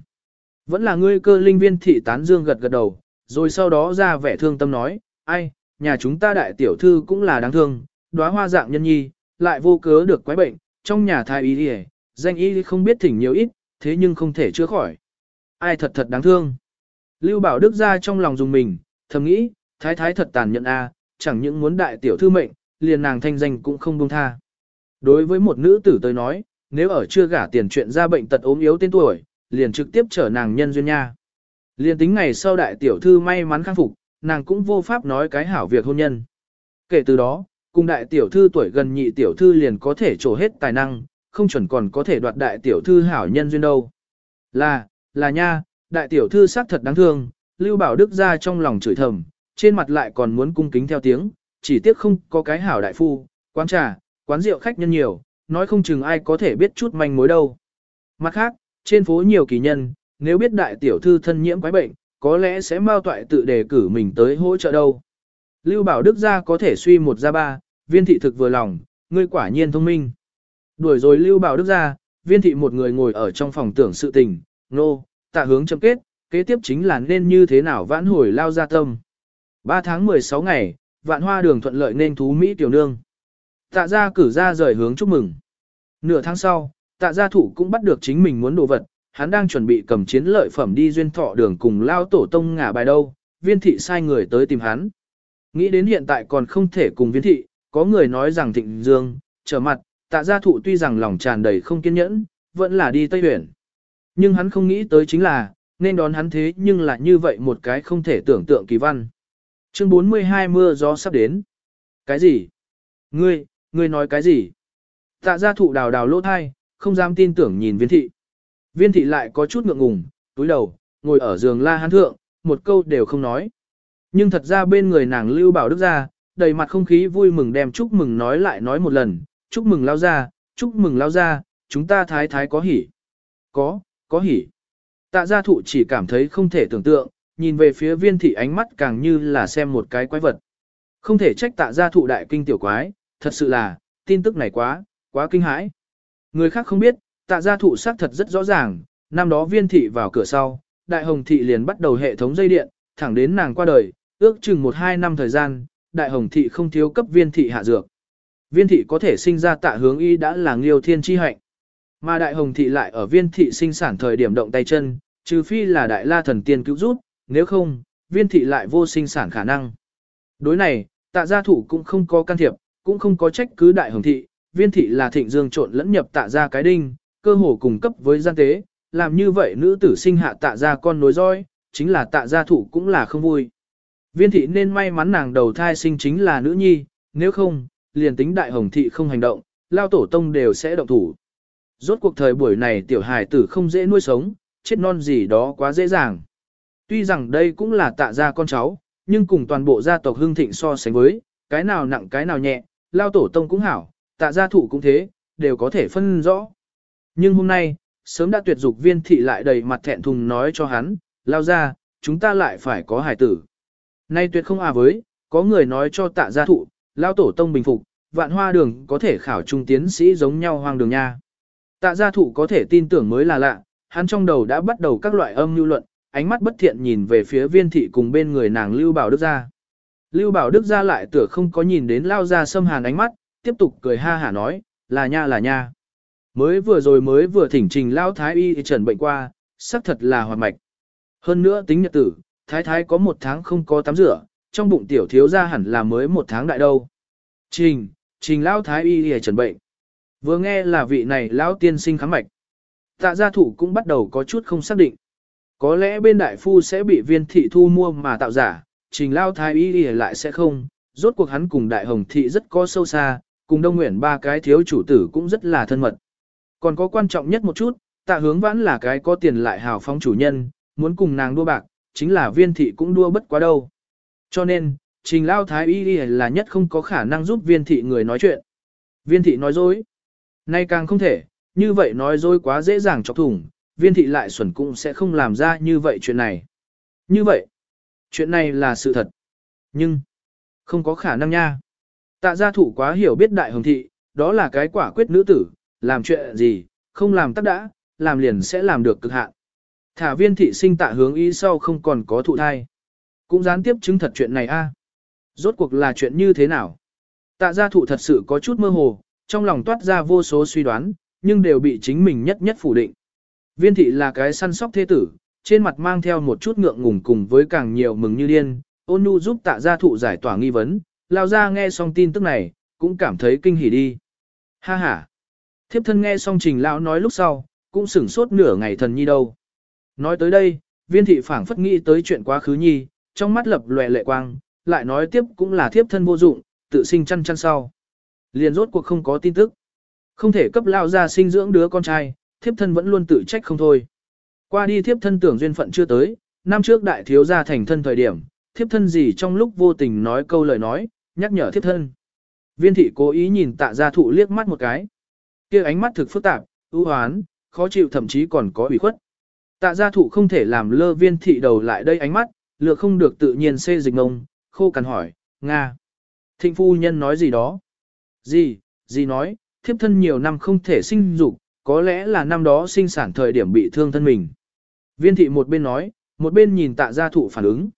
Vẫn là ngươi cơ linh viên thị tán dương gật gật đầu, rồi sau đó ra vẻ thương tâm nói, ai, nhà chúng ta đại tiểu thư cũng là đáng thương, đóa hoa dạng nhân nhi, lại vô cớ được quái bệnh, trong nhà thái y đi danh y không biết thỉnh nhiều ít, thế nhưng không thể chữa khỏi. Ai thật thật đáng thương. Lưu Bảo Đức ra trong lòng dùng mình, thầm nghĩ, thái thái thật tàn nhẫn a, chẳng những muốn đại tiểu thư mệnh, liền nàng thanh danh cũng không buông tha. Đối với một nữ tử tới nói, nếu ở chưa gả tiền chuyện ra bệnh tật ốm yếu tên tuổi, liền trực tiếp trở nàng nhân duyên nha. Liền tính ngày sau đại tiểu thư may mắn khang phục, nàng cũng vô pháp nói cái hảo việc hôn nhân. Kể từ đó, cùng đại tiểu thư tuổi gần nhị tiểu thư liền có thể trổ hết tài năng, không chuẩn còn có thể đoạt đại tiểu thư hảo nhân duyên đâu. Là, là nha, đại tiểu thư xác thật đáng thương, Lưu Bảo Đức ra trong lòng chửi thầm, trên mặt lại còn muốn cung kính theo tiếng, chỉ tiếc không có cái hảo đại phu, quán trà, quán rượu khách nhân nhiều, nói không chừng ai có thể biết chút manh mối đâu. Mặt khác, trên phố nhiều kỳ nhân, nếu biết đại tiểu thư thân nhiễm quái bệnh, có lẽ sẽ mau toại tự đề cử mình tới hỗ trợ đâu. Lưu Bảo Đức ra có thể suy một ra ba, viên thị thực vừa lòng, ngươi quả nhiên thông minh. Đuổi rồi Lưu Bảo Đức ra, viên thị một người ngồi ở trong phòng tưởng sự tình, nô, tạ hướng chấm kết, kế tiếp chính là nên như thế nào vãn hồi lao ra tâm. 3 tháng 16 ngày, vạn hoa đường thuận lợi nên thú Mỹ tiểu nương. Tạ gia cử ra rời hướng chúc mừng. Nửa tháng sau, tạ gia thủ cũng bắt được chính mình muốn đồ vật, hắn đang chuẩn bị cầm chiến lợi phẩm đi duyên thọ đường cùng lao tổ tông ngả bài đâu, viên thị sai người tới tìm hắn. Nghĩ đến hiện tại còn không thể cùng viên thị, có người nói rằng thịnh dương, trở mặt, tạ gia thụ tuy rằng lòng tràn đầy không kiên nhẫn, vẫn là đi Tây Huyền. Nhưng hắn không nghĩ tới chính là, nên đón hắn thế nhưng là như vậy một cái không thể tưởng tượng kỳ văn. Chương 42 mưa gió sắp đến. Cái gì? Ngươi, ngươi nói cái gì? Tạ gia thụ đào đào lỗ thai, không dám tin tưởng nhìn viên thị. Viên thị lại có chút ngượng ngùng, túi đầu, ngồi ở giường la hán thượng, một câu đều không nói. Nhưng thật ra bên người nàng lưu bảo đức ra, đầy mặt không khí vui mừng đem chúc mừng nói lại nói một lần, chúc mừng lao ra, chúc mừng lao ra, chúng ta thái thái có hỉ. Có, có hỉ. Tạ gia thụ chỉ cảm thấy không thể tưởng tượng, nhìn về phía viên thị ánh mắt càng như là xem một cái quái vật. Không thể trách tạ gia thụ đại kinh tiểu quái, thật sự là, tin tức này quá, quá kinh hãi. Người khác không biết, tạ gia thụ xác thật rất rõ ràng, năm đó viên thị vào cửa sau, đại hồng thị liền bắt đầu hệ thống dây điện, thẳng đến nàng qua đời, ước chừng 1-2 năm thời gian, đại hồng thị không thiếu cấp viên thị hạ dược. Viên thị có thể sinh ra tạ hướng y đã là nghiêu thiên chi hạnh. Mà đại hồng thị lại ở viên thị sinh sản thời điểm động tay chân, trừ phi là đại la thần tiên cứu giúp, nếu không, viên thị lại vô sinh sản khả năng. Đối này, tạ gia thủ cũng không có can thiệp, cũng không có trách cứ đại hồng thị, viên thị là thịnh dương trộn lẫn nhập tạ gia cái đinh, cơ hồ cùng cấp với gian tế, làm như vậy nữ tử sinh hạ tạ gia con nối roi, chính là tạ gia thủ cũng là không vui. Viên thị nên may mắn nàng đầu thai sinh chính là nữ nhi, nếu không, liền tính đại hồng thị không hành động, lao tổ tông đều sẽ động thủ. Rốt cuộc thời buổi này tiểu hài tử không dễ nuôi sống, chết non gì đó quá dễ dàng. Tuy rằng đây cũng là tạ gia con cháu, nhưng cùng toàn bộ gia tộc hưng thịnh so sánh với, cái nào nặng cái nào nhẹ, lao tổ tông cũng hảo, tạ gia thủ cũng thế, đều có thể phân rõ. Nhưng hôm nay, sớm đã tuyệt dục viên thị lại đầy mặt thẹn thùng nói cho hắn, lao ra, chúng ta lại phải có hải tử. Nay tuyệt không à với, có người nói cho tạ gia thụ, lao tổ tông bình phục, vạn hoa đường có thể khảo trung tiến sĩ giống nhau hoang đường nha. Tạ gia thụ có thể tin tưởng mới là lạ, hắn trong đầu đã bắt đầu các loại âm lưu luận, ánh mắt bất thiện nhìn về phía viên thị cùng bên người nàng Lưu Bảo Đức ra. Lưu Bảo Đức ra lại tựa không có nhìn đến lao ra xâm hàn ánh mắt, tiếp tục cười ha hả nói, là nha là nha. Mới vừa rồi mới vừa thỉnh trình lao thái y trần bệnh qua, xác thật là hoạt mạch. Hơn nữa tính nhật tử, thái thái có một tháng không có tắm rửa, trong bụng tiểu thiếu ra hẳn là mới một tháng đại đâu. Trình, trình lao thái y y trần bệnh. Vừa nghe là vị này lão tiên sinh khám mạch. Tạ gia thủ cũng bắt đầu có chút không xác định. Có lẽ bên đại phu sẽ bị viên thị thu mua mà tạo giả, trình lao thái y y lại sẽ không. Rốt cuộc hắn cùng đại hồng thị rất có sâu xa, cùng đông nguyện ba cái thiếu chủ tử cũng rất là thân mật. Còn có quan trọng nhất một chút, tạ hướng vãn là cái có tiền lại hào phóng chủ nhân, muốn cùng nàng đua bạc, chính là viên thị cũng đua bất quá đâu. Cho nên, trình lao thái y là nhất không có khả năng giúp viên thị người nói chuyện. Viên thị nói dối. Nay càng không thể, như vậy nói dối quá dễ dàng chọc thủng, viên thị lại xuẩn cũng sẽ không làm ra như vậy chuyện này. Như vậy, chuyện này là sự thật. Nhưng, không có khả năng nha. Tạ gia thủ quá hiểu biết đại hồng thị, đó là cái quả quyết nữ tử, làm chuyện gì, không làm tắc đã, làm liền sẽ làm được cực hạn. Thả viên thị sinh tạ hướng ý sau không còn có thụ thai. Cũng gián tiếp chứng thật chuyện này a. Rốt cuộc là chuyện như thế nào? Tạ gia thụ thật sự có chút mơ hồ, trong lòng toát ra vô số suy đoán, nhưng đều bị chính mình nhất nhất phủ định. Viên thị là cái săn sóc thế tử, trên mặt mang theo một chút ngượng ngùng cùng với càng nhiều mừng như điên, ôn nhu giúp tạ gia thụ giải tỏa nghi vấn, lao ra nghe xong tin tức này, cũng cảm thấy kinh hỉ đi. Ha ha! Thiếp thân nghe xong trình lão nói lúc sau, cũng sửng sốt nửa ngày thần nhi đâu. Nói tới đây, viên thị phảng phất nghĩ tới chuyện quá khứ nhi, trong mắt lập lòe lệ quang, lại nói tiếp cũng là thiếp thân vô dụng, tự sinh chăn chăn sau. Liền rốt cuộc không có tin tức. Không thể cấp lao ra sinh dưỡng đứa con trai, thiếp thân vẫn luôn tự trách không thôi. Qua đi thiếp thân tưởng duyên phận chưa tới, năm trước đại thiếu gia thành thân thời điểm, thiếp thân gì trong lúc vô tình nói câu lời nói, nhắc nhở thiếp thân. Viên thị cố ý nhìn tạ gia thụ liếc mắt một cái. kia ánh mắt thực phức tạp, ưu hoán, khó chịu thậm chí còn có ủy khuất. Tạ gia thụ không thể làm lơ viên thị đầu lại đây ánh mắt, lựa không được tự nhiên xê dịch ngông, khô cằn hỏi, Nga. Thịnh phu nhân nói gì đó? Gì, gì nói, thiếp thân nhiều năm không thể sinh dục, có lẽ là năm đó sinh sản thời điểm bị thương thân mình. Viên thị một bên nói, một bên nhìn tạ gia thụ phản ứng.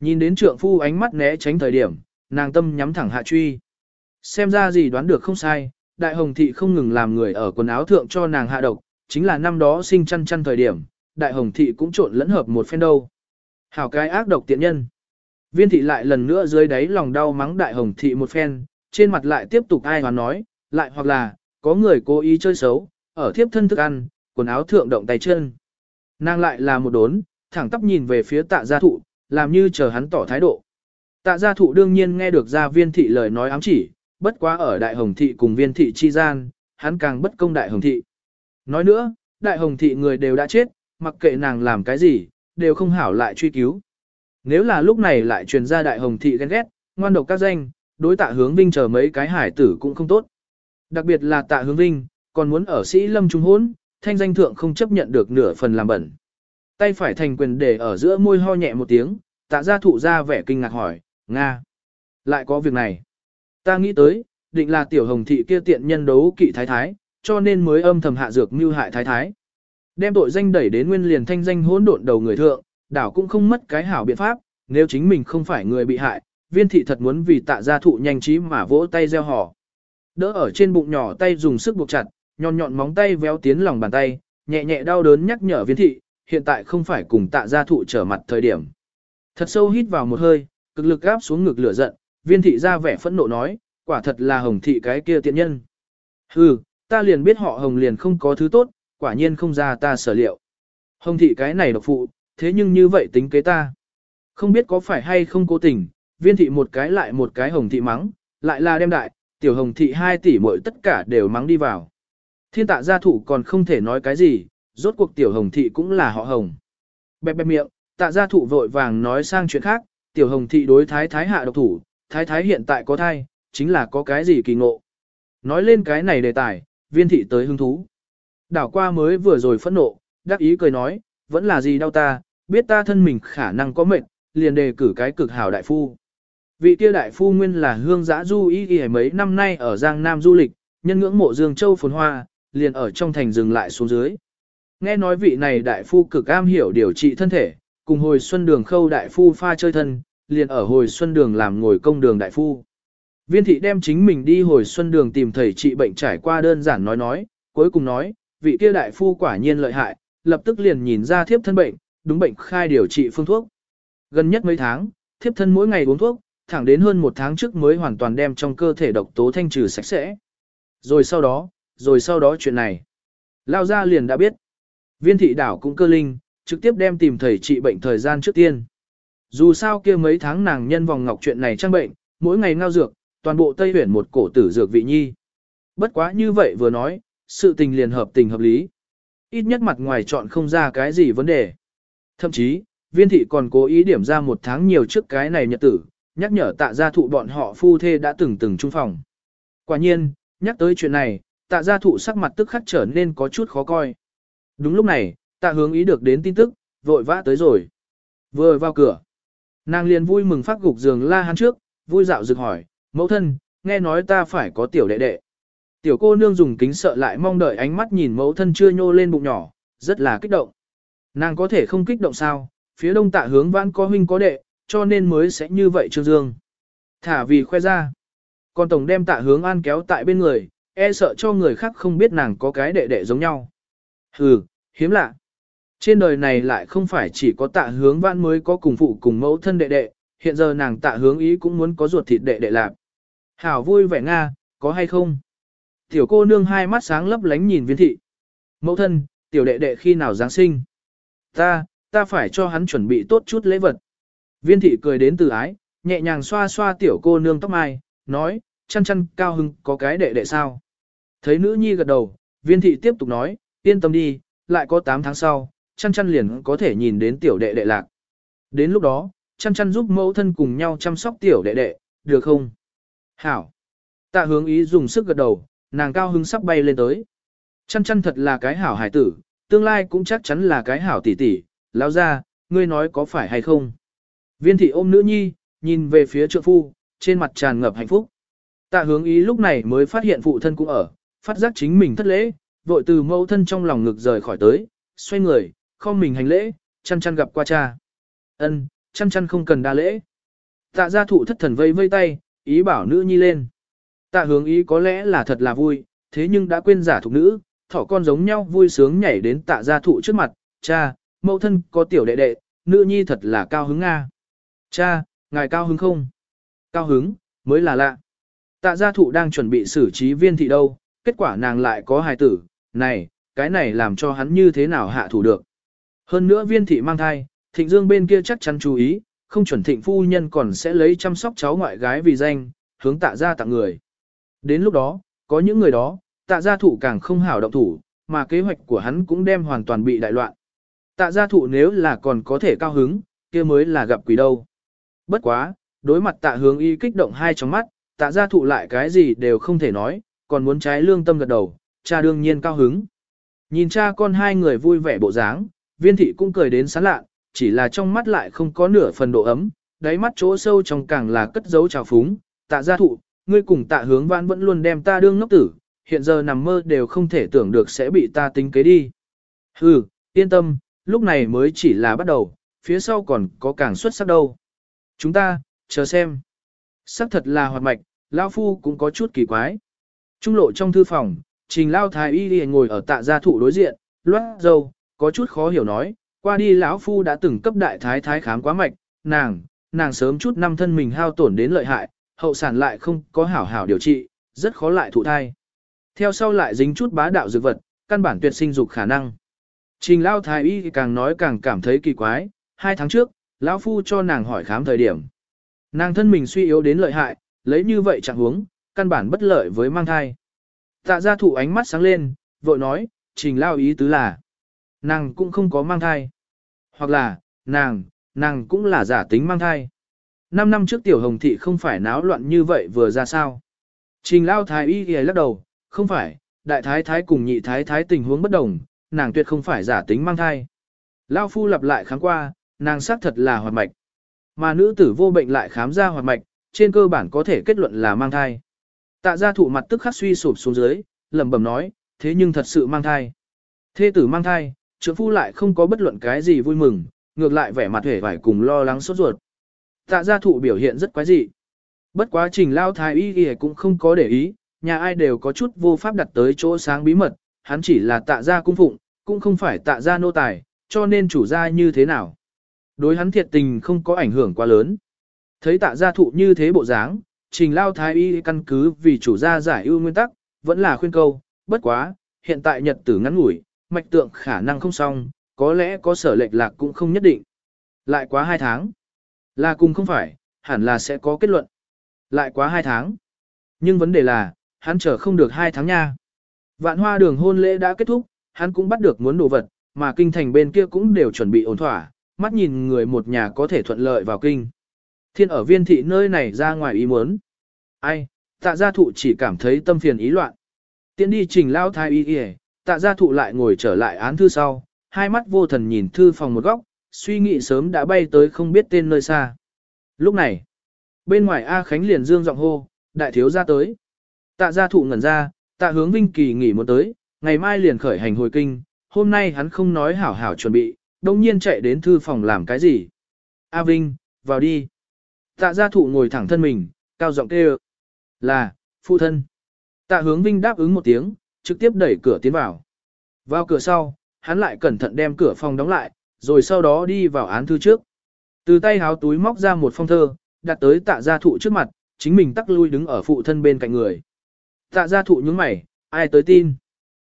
Nhìn đến trượng phu ánh mắt né tránh thời điểm, nàng tâm nhắm thẳng hạ truy. Xem ra gì đoán được không sai, đại hồng thị không ngừng làm người ở quần áo thượng cho nàng hạ độc, chính là năm đó sinh chăn chăn thời điểm, đại hồng thị cũng trộn lẫn hợp một phen đâu. Hảo cái ác độc tiện nhân. Viên thị lại lần nữa dưới đáy lòng đau mắng đại hồng thị một phen, trên mặt lại tiếp tục ai hoán nói, lại hoặc là, có người cố ý chơi xấu, ở thiếp thân thức ăn, quần áo thượng động tay chân. Nàng lại là một đốn, thẳng tắp nhìn về phía tạ gia thụ, làm như chờ hắn tỏ thái độ. Tạ gia thụ đương nhiên nghe được ra viên thị lời nói ám chỉ, bất quá ở đại hồng thị cùng viên thị chi gian, hắn càng bất công đại hồng thị. Nói nữa, đại hồng thị người đều đã chết, mặc kệ nàng làm cái gì, đều không hảo lại truy cứu. Nếu là lúc này lại truyền ra đại hồng thị ghen ghét, ngoan độc các danh, đối tạ hướng vinh chờ mấy cái hải tử cũng không tốt. Đặc biệt là tạ hướng vinh, còn muốn ở sĩ lâm trung hốn, thanh danh thượng không chấp nhận được nửa phần làm bẩn. Tay phải thành quyền để ở giữa môi ho nhẹ một tiếng, tạ gia thụ ra vẻ kinh ngạc hỏi, Nga, lại có việc này. Ta nghĩ tới, định là tiểu hồng thị kia tiện nhân đấu kỵ thái thái, cho nên mới âm thầm hạ dược mưu hại thái thái. Đem tội danh đẩy đến nguyên liền thanh danh hỗn độn đầu người thượng, đảo cũng không mất cái hảo biện pháp, nếu chính mình không phải người bị hại, viên thị thật muốn vì tạ gia thụ nhanh trí mà vỗ tay gieo họ. Đỡ ở trên bụng nhỏ tay dùng sức buộc chặt, nhọn nhọn móng tay véo tiến lòng bàn tay, nhẹ nhẹ đau đớn nhắc nhở viên thị, hiện tại không phải cùng tạ gia thụ trở mặt thời điểm. Thật sâu hít vào một hơi, cực lực gáp xuống ngực lửa giận, viên thị ra vẻ phẫn nộ nói, quả thật là hồng thị cái kia tiện nhân. Hừ, ta liền biết họ hồng liền không có thứ tốt, quả nhiên không ra ta sở liệu. Hồng thị cái này độc phụ, thế nhưng như vậy tính kế ta. Không biết có phải hay không cố tình, viên thị một cái lại một cái hồng thị mắng, lại là đem đại, tiểu hồng thị hai tỷ mỗi tất cả đều mắng đi vào. Thiên tạ gia thủ còn không thể nói cái gì, rốt cuộc tiểu hồng thị cũng là họ hồng. Bẹp bẹp miệng, tạ gia thụ vội vàng nói sang chuyện khác, tiểu hồng thị đối thái thái hạ độc thủ, thái thái hiện tại có thai, chính là có cái gì kỳ ngộ. Nói lên cái này đề tài, viên thị tới hứng thú. Đảo qua mới vừa rồi phẫn nộ, đắc ý cười nói, vẫn là gì đau ta, biết ta thân mình khả năng có mệt, liền đề cử cái cực hảo đại phu. Vị kia đại phu nguyên là hương giã du ý y mấy năm nay ở Giang Nam du lịch, nhân ngưỡng mộ Dương Châu phồn hoa, liền ở trong thành dừng lại xuống dưới. Nghe nói vị này đại phu cực am hiểu điều trị thân thể, cùng hồi xuân đường khâu đại phu pha chơi thân, liền ở hồi xuân đường làm ngồi công đường đại phu. Viên thị đem chính mình đi hồi xuân đường tìm thầy trị bệnh trải qua đơn giản nói nói, cuối cùng nói, vị kia đại phu quả nhiên lợi hại, lập tức liền nhìn ra thiếp thân bệnh, đúng bệnh khai điều trị phương thuốc. Gần nhất mấy tháng, thiếp thân mỗi ngày uống thuốc, thẳng đến hơn một tháng trước mới hoàn toàn đem trong cơ thể độc tố thanh trừ sạch sẽ. Rồi sau đó, rồi sau đó chuyện này. Lao ra liền đã biết. Viên thị đảo cũng cơ linh, trực tiếp đem tìm thầy trị bệnh thời gian trước tiên. Dù sao kia mấy tháng nàng nhân vòng ngọc chuyện này trang bệnh, mỗi ngày ngao dược, toàn bộ Tây Huyển một cổ tử dược vị nhi. Bất quá như vậy vừa nói, sự tình liền hợp tình hợp lý. Ít nhất mặt ngoài chọn không ra cái gì vấn đề. Thậm chí, viên thị còn cố ý điểm ra một tháng nhiều trước cái này nhật tử, nhắc nhở tạ gia thụ bọn họ phu thê đã từng từng chung phòng. Quả nhiên, nhắc tới chuyện này, tạ gia thụ sắc mặt tức khắc trở nên có chút khó coi. Đúng lúc này, tạ hướng ý được đến tin tức, vội vã tới rồi. Vừa vào cửa, nàng liền vui mừng phát gục giường la hắn trước, vui dạo rực hỏi, mẫu thân, nghe nói ta phải có tiểu đệ đệ. Tiểu cô nương dùng kính sợ lại mong đợi ánh mắt nhìn mẫu thân chưa nhô lên bụng nhỏ, rất là kích động. Nàng có thể không kích động sao, phía đông tạ hướng vãn có huynh có đệ, cho nên mới sẽ như vậy trương dương. Thả vì khoe ra. Còn tổng đem tạ hướng an kéo tại bên người, e sợ cho người khác không biết nàng có cái đệ đệ giống nhau. Hừ, hiếm lạ. Trên đời này lại không phải chỉ có tạ hướng vãn mới có cùng phụ cùng mẫu thân đệ đệ, hiện giờ nàng tạ hướng ý cũng muốn có ruột thịt đệ đệ lạc. Hảo vui vẻ Nga, có hay không? Tiểu cô nương hai mắt sáng lấp lánh nhìn viên thị. Mẫu thân, tiểu đệ đệ khi nào Giáng sinh? Ta, ta phải cho hắn chuẩn bị tốt chút lễ vật. Viên thị cười đến từ ái, nhẹ nhàng xoa xoa tiểu cô nương tóc mai, nói, chăn chăn cao hưng có cái đệ đệ sao? Thấy nữ nhi gật đầu, viên thị tiếp tục nói, yên tâm đi, lại có 8 tháng sau, chăn chăn liền có thể nhìn đến tiểu đệ đệ lạc. Đến lúc đó, chăn chăn giúp mẫu thân cùng nhau chăm sóc tiểu đệ đệ, được không? Hảo. Tạ hướng ý dùng sức gật đầu, nàng cao hứng sắp bay lên tới. Chăn chăn thật là cái hảo hải tử, tương lai cũng chắc chắn là cái hảo tỷ tỷ, lão ra, ngươi nói có phải hay không? Viên thị ôm nữ nhi, nhìn về phía trượng phu, trên mặt tràn ngập hạnh phúc. Tạ hướng ý lúc này mới phát hiện phụ thân cũng ở, phát giác chính mình thất lễ, vội từ mẫu thân trong lòng ngực rời khỏi tới, xoay người, không mình hành lễ, chăn chăn gặp qua cha. Ân, chăn chăn không cần đa lễ. Tạ gia thụ thất thần vây vây tay, ý bảo nữ nhi lên. Tạ hướng ý có lẽ là thật là vui, thế nhưng đã quên giả thục nữ, thỏ con giống nhau vui sướng nhảy đến tạ gia thụ trước mặt, cha, mẫu thân có tiểu đệ đệ, nữ nhi thật là cao hứng a. Cha, ngài cao hứng không? Cao hứng, mới là lạ. Tạ gia thụ đang chuẩn bị xử trí viên thị đâu, kết quả nàng lại có hài tử, này, cái này làm cho hắn như thế nào hạ thủ được. Hơn nữa viên thị mang thai, thịnh dương bên kia chắc chắn chú ý, không chuẩn thịnh phu nhân còn sẽ lấy chăm sóc cháu ngoại gái vì danh, hướng tạ ra tặng người. Đến lúc đó, có những người đó, tạ gia thụ càng không hảo động thủ, mà kế hoạch của hắn cũng đem hoàn toàn bị đại loạn. Tạ gia thụ nếu là còn có thể cao hứng, kia mới là gặp quỷ đâu. Bất quá, đối mặt tạ hướng y kích động hai trong mắt, tạ gia thụ lại cái gì đều không thể nói, còn muốn trái lương tâm gật đầu, cha đương nhiên cao hứng. Nhìn cha con hai người vui vẻ bộ dáng, viên thị cũng cười đến sán lạ, chỉ là trong mắt lại không có nửa phần độ ấm, đáy mắt chỗ sâu trong càng là cất dấu trào phúng, tạ gia thụ, ngươi cùng tạ hướng Vãn vẫn luôn đem ta đương ngốc tử, hiện giờ nằm mơ đều không thể tưởng được sẽ bị ta tính kế đi. Hừ, yên tâm, lúc này mới chỉ là bắt đầu, phía sau còn có càng xuất sắc đâu. Chúng ta, chờ xem. Sắc thật là hoạt mạch, lão Phu cũng có chút kỳ quái. Trung lộ trong thư phòng, trình Lao Thái Y ngồi ở tạ gia thụ đối diện, loát dâu, có chút khó hiểu nói, qua đi lão Phu đã từng cấp đại thái thái khám quá mạch, nàng, nàng sớm chút năm thân mình hao tổn đến lợi hại, hậu sản lại không có hảo hảo điều trị, rất khó lại thụ thai. Theo sau lại dính chút bá đạo dược vật, căn bản tuyệt sinh dục khả năng. Trình Lao Thái Y càng nói càng cảm thấy kỳ quái, hai tháng trước, lão Phu cho nàng hỏi khám thời điểm. Nàng thân mình suy yếu đến lợi hại, lấy như vậy chẳng huống, căn bản bất lợi với mang thai. Tạ gia thụ ánh mắt sáng lên, vội nói, trình lao ý tứ là, nàng cũng không có mang thai. Hoặc là, nàng, nàng cũng là giả tính mang thai. Năm năm trước tiểu hồng thị không phải náo loạn như vậy vừa ra sao. Trình lao thái y ghi lắc đầu, không phải, đại thái thái cùng nhị thái thái tình huống bất đồng, nàng tuyệt không phải giả tính mang thai. Lao phu lặp lại kháng qua, nàng xác thật là hoạt mạch. Mà nữ tử vô bệnh lại khám ra hoạt mạch, trên cơ bản có thể kết luận là mang thai. Tạ gia thụ mặt tức khắc suy sụp xuống dưới, lẩm bẩm nói, thế nhưng thật sự mang thai. Thê tử mang thai, trưởng phu lại không có bất luận cái gì vui mừng, ngược lại vẻ mặt hề vải cùng lo lắng sốt ruột. Tạ gia thụ biểu hiện rất quái dị. Bất quá trình lao thái y y cũng không có để ý, nhà ai đều có chút vô pháp đặt tới chỗ sáng bí mật, hắn chỉ là tạ gia cung phụng, cũng không phải tạ gia nô tài, cho nên chủ gia như thế nào. Đối hắn thiệt tình không có ảnh hưởng quá lớn. Thấy tạ gia thụ như thế bộ dáng, trình lao thái y căn cứ vì chủ gia giải ưu nguyên tắc, vẫn là khuyên câu, bất quá, hiện tại nhật tử ngắn ngủi, mạch tượng khả năng không xong, có lẽ có sở lệch lạc cũng không nhất định. Lại quá hai tháng, là cùng không phải, hẳn là sẽ có kết luận. Lại quá hai tháng, nhưng vấn đề là, hắn chờ không được hai tháng nha. Vạn hoa đường hôn lễ đã kết thúc, hắn cũng bắt được muốn đồ vật, mà kinh thành bên kia cũng đều chuẩn bị ổn thỏa, mắt nhìn người một nhà có thể thuận lợi vào kinh. Thiên ở viên thị nơi này ra ngoài ý muốn. Ai, tạ gia thụ chỉ cảm thấy tâm phiền ý loạn. Tiến đi trình lao thái y y, tạ gia thụ lại ngồi trở lại án thư sau, hai mắt vô thần nhìn thư phòng một góc, suy nghĩ sớm đã bay tới không biết tên nơi xa. Lúc này, bên ngoài A Khánh liền dương giọng hô, đại thiếu ra tới. Tạ gia thụ ngẩn ra, tạ hướng Vinh Kỳ nghỉ một tới, ngày mai liền khởi hành hồi kinh, hôm nay hắn không nói hảo hảo chuẩn bị, đông nhiên chạy đến thư phòng làm cái gì. A Vinh, vào đi. Tạ gia thụ ngồi thẳng thân mình, cao giọng kêu. Là, phụ thân. Tạ hướng Vinh đáp ứng một tiếng, trực tiếp đẩy cửa tiến vào. Vào cửa sau, hắn lại cẩn thận đem cửa phòng đóng lại, rồi sau đó đi vào án thư trước. Từ tay háo túi móc ra một phong thơ, đặt tới tạ gia thụ trước mặt, chính mình tắc lui đứng ở phụ thân bên cạnh người. Tạ gia thụ nhướng mày, ai tới tin.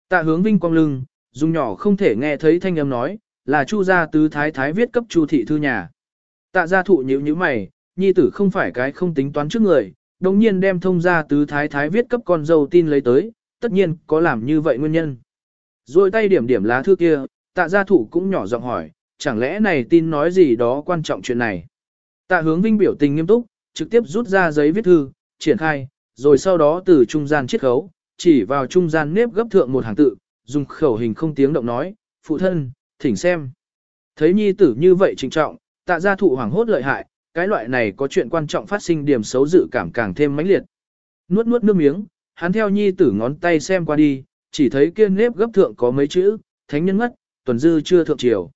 Tạ hướng Vinh quang lưng, dùng nhỏ không thể nghe thấy thanh âm nói, là Chu gia tứ thái thái viết cấp Chu thị thư nhà. Tạ gia thụ nhíu nhíu mày, nhi tử không phải cái không tính toán trước người, đồng nhiên đem thông gia tứ thái thái viết cấp con dâu tin lấy tới, tất nhiên có làm như vậy nguyên nhân. Rồi tay điểm điểm lá thư kia, tạ gia thủ cũng nhỏ giọng hỏi, chẳng lẽ này tin nói gì đó quan trọng chuyện này. Tạ hướng vinh biểu tình nghiêm túc, trực tiếp rút ra giấy viết thư, triển khai, rồi sau đó từ trung gian chiết khấu, chỉ vào trung gian nếp gấp thượng một hàng tự, dùng khẩu hình không tiếng động nói, phụ thân, thỉnh xem. Thấy nhi tử như vậy trinh trọng, tạ gia thụ hoảng hốt lợi hại, cái loại này có chuyện quan trọng phát sinh điểm xấu dự cảm càng thêm mãnh liệt. Nuốt nuốt nước miếng, hắn theo nhi tử ngón tay xem qua đi, chỉ thấy kia nếp gấp thượng có mấy chữ, thánh nhân ngất, tuần dư chưa thượng triều.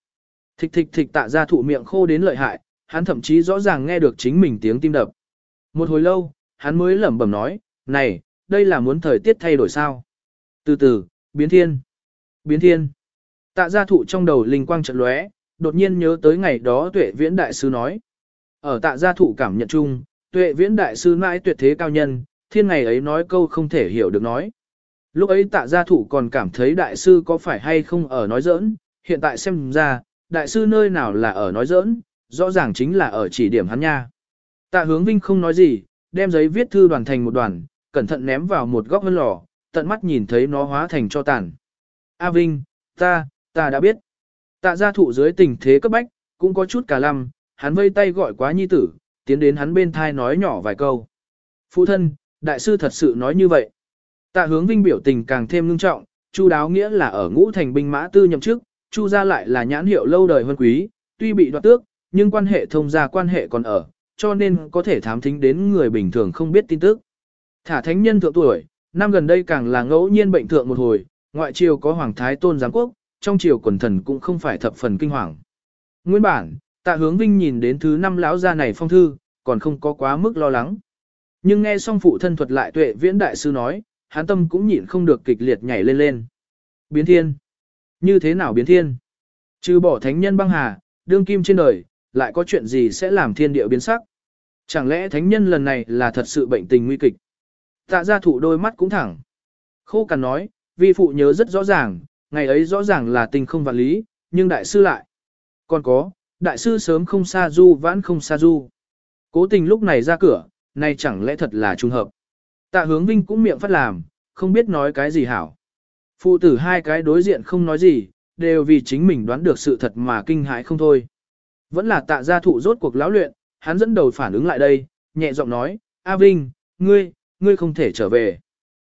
Thịch thịch thịch tạ gia thụ miệng khô đến lợi hại, hắn thậm chí rõ ràng nghe được chính mình tiếng tim đập. Một hồi lâu, hắn mới lẩm bẩm nói, này, đây là muốn thời tiết thay đổi sao? Từ từ, biến thiên. Biến thiên. Tạ gia thụ trong đầu linh quang trận lóe, đột nhiên nhớ tới ngày đó tuệ viễn đại sư nói. Ở tạ gia thụ cảm nhận chung, tuệ viễn đại sư mãi tuyệt thế cao nhân, thiên ngày ấy nói câu không thể hiểu được nói. Lúc ấy tạ gia thụ còn cảm thấy đại sư có phải hay không ở nói giỡn, hiện tại xem ra, đại sư nơi nào là ở nói giỡn, rõ ràng chính là ở chỉ điểm hắn nha. Tạ hướng vinh không nói gì, đem giấy viết thư đoàn thành một đoàn, cẩn thận ném vào một góc vân lò, tận mắt nhìn thấy nó hóa thành cho tàn. A Vinh, ta, ta đã biết. Tạ gia thụ dưới tình thế cấp bách, cũng có chút cả lăm, hắn vây tay gọi quá nhi tử, tiến đến hắn bên thai nói nhỏ vài câu. Phụ thân, đại sư thật sự nói như vậy. Tạ hướng vinh biểu tình càng thêm ngưng trọng, chu đáo nghĩa là ở ngũ thành binh mã tư nhậm chức, chu gia lại là nhãn hiệu lâu đời hơn quý, tuy bị đoạt tước, nhưng quan hệ thông gia quan hệ còn ở, cho nên có thể thám thính đến người bình thường không biết tin tức. Thả thánh nhân thượng tuổi, năm gần đây càng là ngẫu nhiên bệnh thượng một hồi, ngoại triều có hoàng thái tôn giám quốc, trong triều quần thần cũng không phải thập phần kinh hoàng. Nguyên bản, tạ hướng vinh nhìn đến thứ năm lão gia này phong thư, còn không có quá mức lo lắng. Nhưng nghe xong phụ thân thuật lại tuệ viễn đại sư nói, hán tâm cũng nhịn không được kịch liệt nhảy lên lên. Biến thiên. Như thế nào biến thiên? Trừ bỏ thánh nhân băng hà, đương kim trên đời, lại có chuyện gì sẽ làm thiên địa biến sắc? Chẳng lẽ thánh nhân lần này là thật sự bệnh tình nguy kịch? Tạ gia thụ đôi mắt cũng thẳng. Khô cằn nói, vi phụ nhớ rất rõ ràng, ngày ấy rõ ràng là tình không vạn lý, nhưng đại sư lại. Còn có, đại sư sớm không xa du vãn không xa du. Cố tình lúc này ra cửa, nay chẳng lẽ thật là trùng hợp. Tạ hướng vinh cũng miệng phát làm, không biết nói cái gì hảo. Phụ tử hai cái đối diện không nói gì, đều vì chính mình đoán được sự thật mà kinh hãi không thôi. Vẫn là tạ gia thụ rốt cuộc lão luyện, hắn dẫn đầu phản ứng lại đây, nhẹ giọng nói, A Vinh, ngươi, ngươi không thể trở về.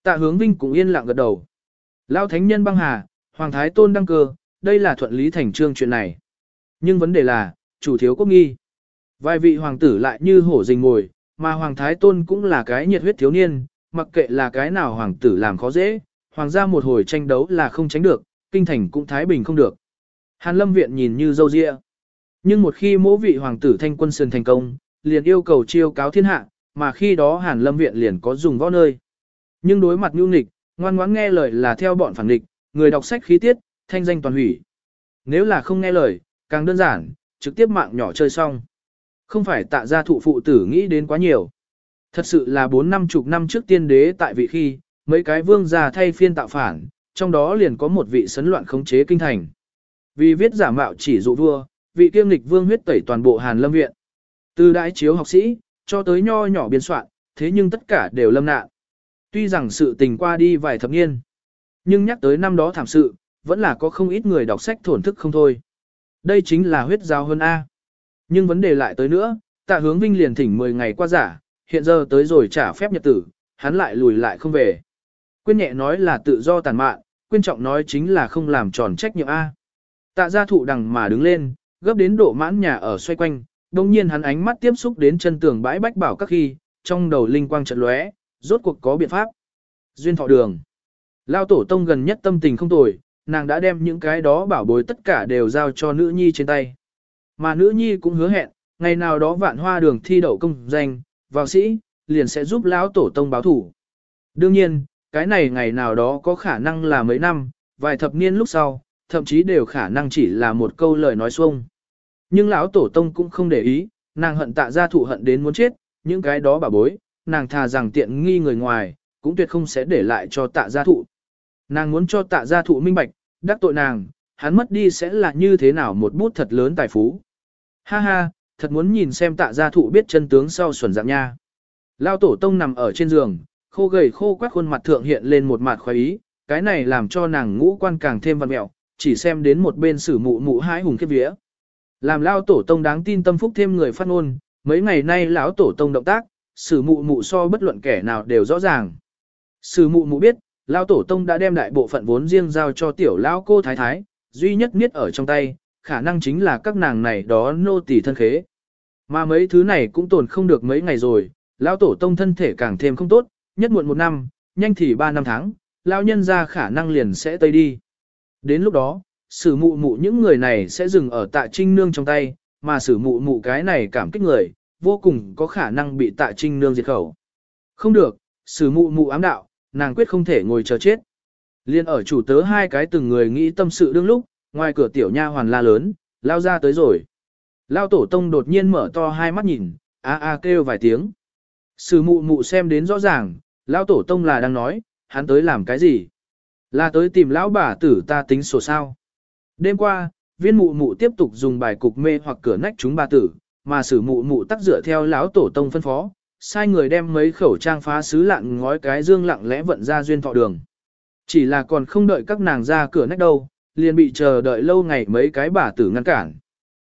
Tạ hướng Vinh cũng yên lặng gật đầu. Lão thánh nhân băng hà, Hoàng Thái Tôn đăng cơ, đây là thuận lý thành trương chuyện này. Nhưng vấn đề là, chủ thiếu quốc nghi. Vài vị hoàng tử lại như hổ rình ngồi, mà Hoàng Thái Tôn cũng là cái nhiệt huyết thiếu niên, mặc kệ là cái nào hoàng tử làm khó dễ, hoàng gia một hồi tranh đấu là không tránh được, kinh thành cũng thái bình không được. Hàn lâm viện nhìn như dâu dịa. Nhưng một khi mỗi vị hoàng tử thanh quân sườn thành công, liền yêu cầu chiêu cáo thiên hạ, mà khi đó hàn lâm viện liền có dùng võ nơi. Nhưng đối mặt nhu nghịch, ngoan ngoãn nghe lời là theo bọn phản nghịch, người đọc sách khí tiết, thanh danh toàn hủy. Nếu là không nghe lời, càng đơn giản, trực tiếp mạng nhỏ chơi xong. Không phải tạ gia thụ phụ tử nghĩ đến quá nhiều. Thật sự là bốn năm chục năm trước tiên đế tại vị khi, mấy cái vương gia thay phiên tạo phản, trong đó liền có một vị sấn loạn khống chế kinh thành. Vì viết giả mạo chỉ dụ vua, vị kiêm lịch vương huyết tẩy toàn bộ Hàn Lâm viện. Từ đại chiếu học sĩ, cho tới nho nhỏ biên soạn, thế nhưng tất cả đều lâm nạn. Tuy rằng sự tình qua đi vài thập niên, nhưng nhắc tới năm đó thảm sự, vẫn là có không ít người đọc sách thổn thức không thôi. Đây chính là huyết giao hơn A. Nhưng vấn đề lại tới nữa, tạ hướng vinh liền thỉnh 10 ngày qua giả, hiện giờ tới rồi trả phép nhật tử, hắn lại lùi lại không về. Quyên nhẹ nói là tự do tàn mạn, quyên trọng nói chính là không làm tròn trách nhiệm A. Tạ gia thụ đằng mà đứng lên, gấp đến độ mãn nhà ở xoay quanh, đồng nhiên hắn ánh mắt tiếp xúc đến chân tường bãi bách bảo các khi, trong đầu linh quang trận lóe, rốt cuộc có biện pháp. Duyên thọ đường. Lao tổ tông gần nhất tâm tình không tồi, nàng đã đem những cái đó bảo bối tất cả đều giao cho nữ nhi trên tay. Mà nữ nhi cũng hứa hẹn, ngày nào đó vạn hoa đường thi đậu công danh, vào sĩ, liền sẽ giúp lão tổ tông báo thủ. Đương nhiên, cái này ngày nào đó có khả năng là mấy năm, vài thập niên lúc sau, thậm chí đều khả năng chỉ là một câu lời nói xuông. Nhưng lão tổ tông cũng không để ý, nàng hận tạ gia thụ hận đến muốn chết, những cái đó bà bối, nàng thà rằng tiện nghi người ngoài, cũng tuyệt không sẽ để lại cho tạ gia thụ. Nàng muốn cho tạ gia thụ minh bạch, đắc tội nàng, hắn mất đi sẽ là như thế nào một bút thật lớn tài phú. Ha ha, thật muốn nhìn xem tạ gia thụ biết chân tướng sau xuẩn dạng nha. Lao tổ tông nằm ở trên giường, khô gầy khô quắc khuôn mặt thượng hiện lên một mặt khoái ý, cái này làm cho nàng ngũ quan càng thêm văn mẹo, chỉ xem đến một bên sử mụ mụ hái hùng kết vía. Làm lao tổ tông đáng tin tâm phúc thêm người phát ngôn, mấy ngày nay lão tổ tông động tác, sử mụ mụ so bất luận kẻ nào đều rõ ràng. Sử mụ mụ biết, lao tổ tông đã đem đại bộ phận vốn riêng giao cho tiểu lão cô thái thái, duy nhất niết ở trong tay, khả năng chính là các nàng này đó nô tỳ thân khế. Mà mấy thứ này cũng tồn không được mấy ngày rồi, lão tổ tông thân thể càng thêm không tốt, nhất muộn một năm, nhanh thì ba năm tháng, lão nhân ra khả năng liền sẽ tây đi. Đến lúc đó, sử mụ mụ những người này sẽ dừng ở tạ trinh nương trong tay, mà sử mụ mụ cái này cảm kích người, vô cùng có khả năng bị tạ trinh nương diệt khẩu. Không được, sử mụ mụ ám đạo, nàng quyết không thể ngồi chờ chết. Liên ở chủ tớ hai cái từng người nghĩ tâm sự đương lúc, ngoài cửa tiểu nha hoàn la lớn, lao ra tới rồi. Lao tổ tông đột nhiên mở to hai mắt nhìn, a a kêu vài tiếng. Sử mụ mụ xem đến rõ ràng, lao tổ tông là đang nói, hắn tới làm cái gì? Là tới tìm lão bà tử ta tính sổ sao. Đêm qua, viên mụ mụ tiếp tục dùng bài cục mê hoặc cửa nách chúng ba tử, mà sử mụ mụ tắc dựa theo lão tổ tông phân phó, sai người đem mấy khẩu trang phá sứ lặng ngói cái dương lặng lẽ vận ra duyên thọ đường. Chỉ là còn không đợi các nàng ra cửa nách đâu, liền bị chờ đợi lâu ngày mấy cái bà tử ngăn cản.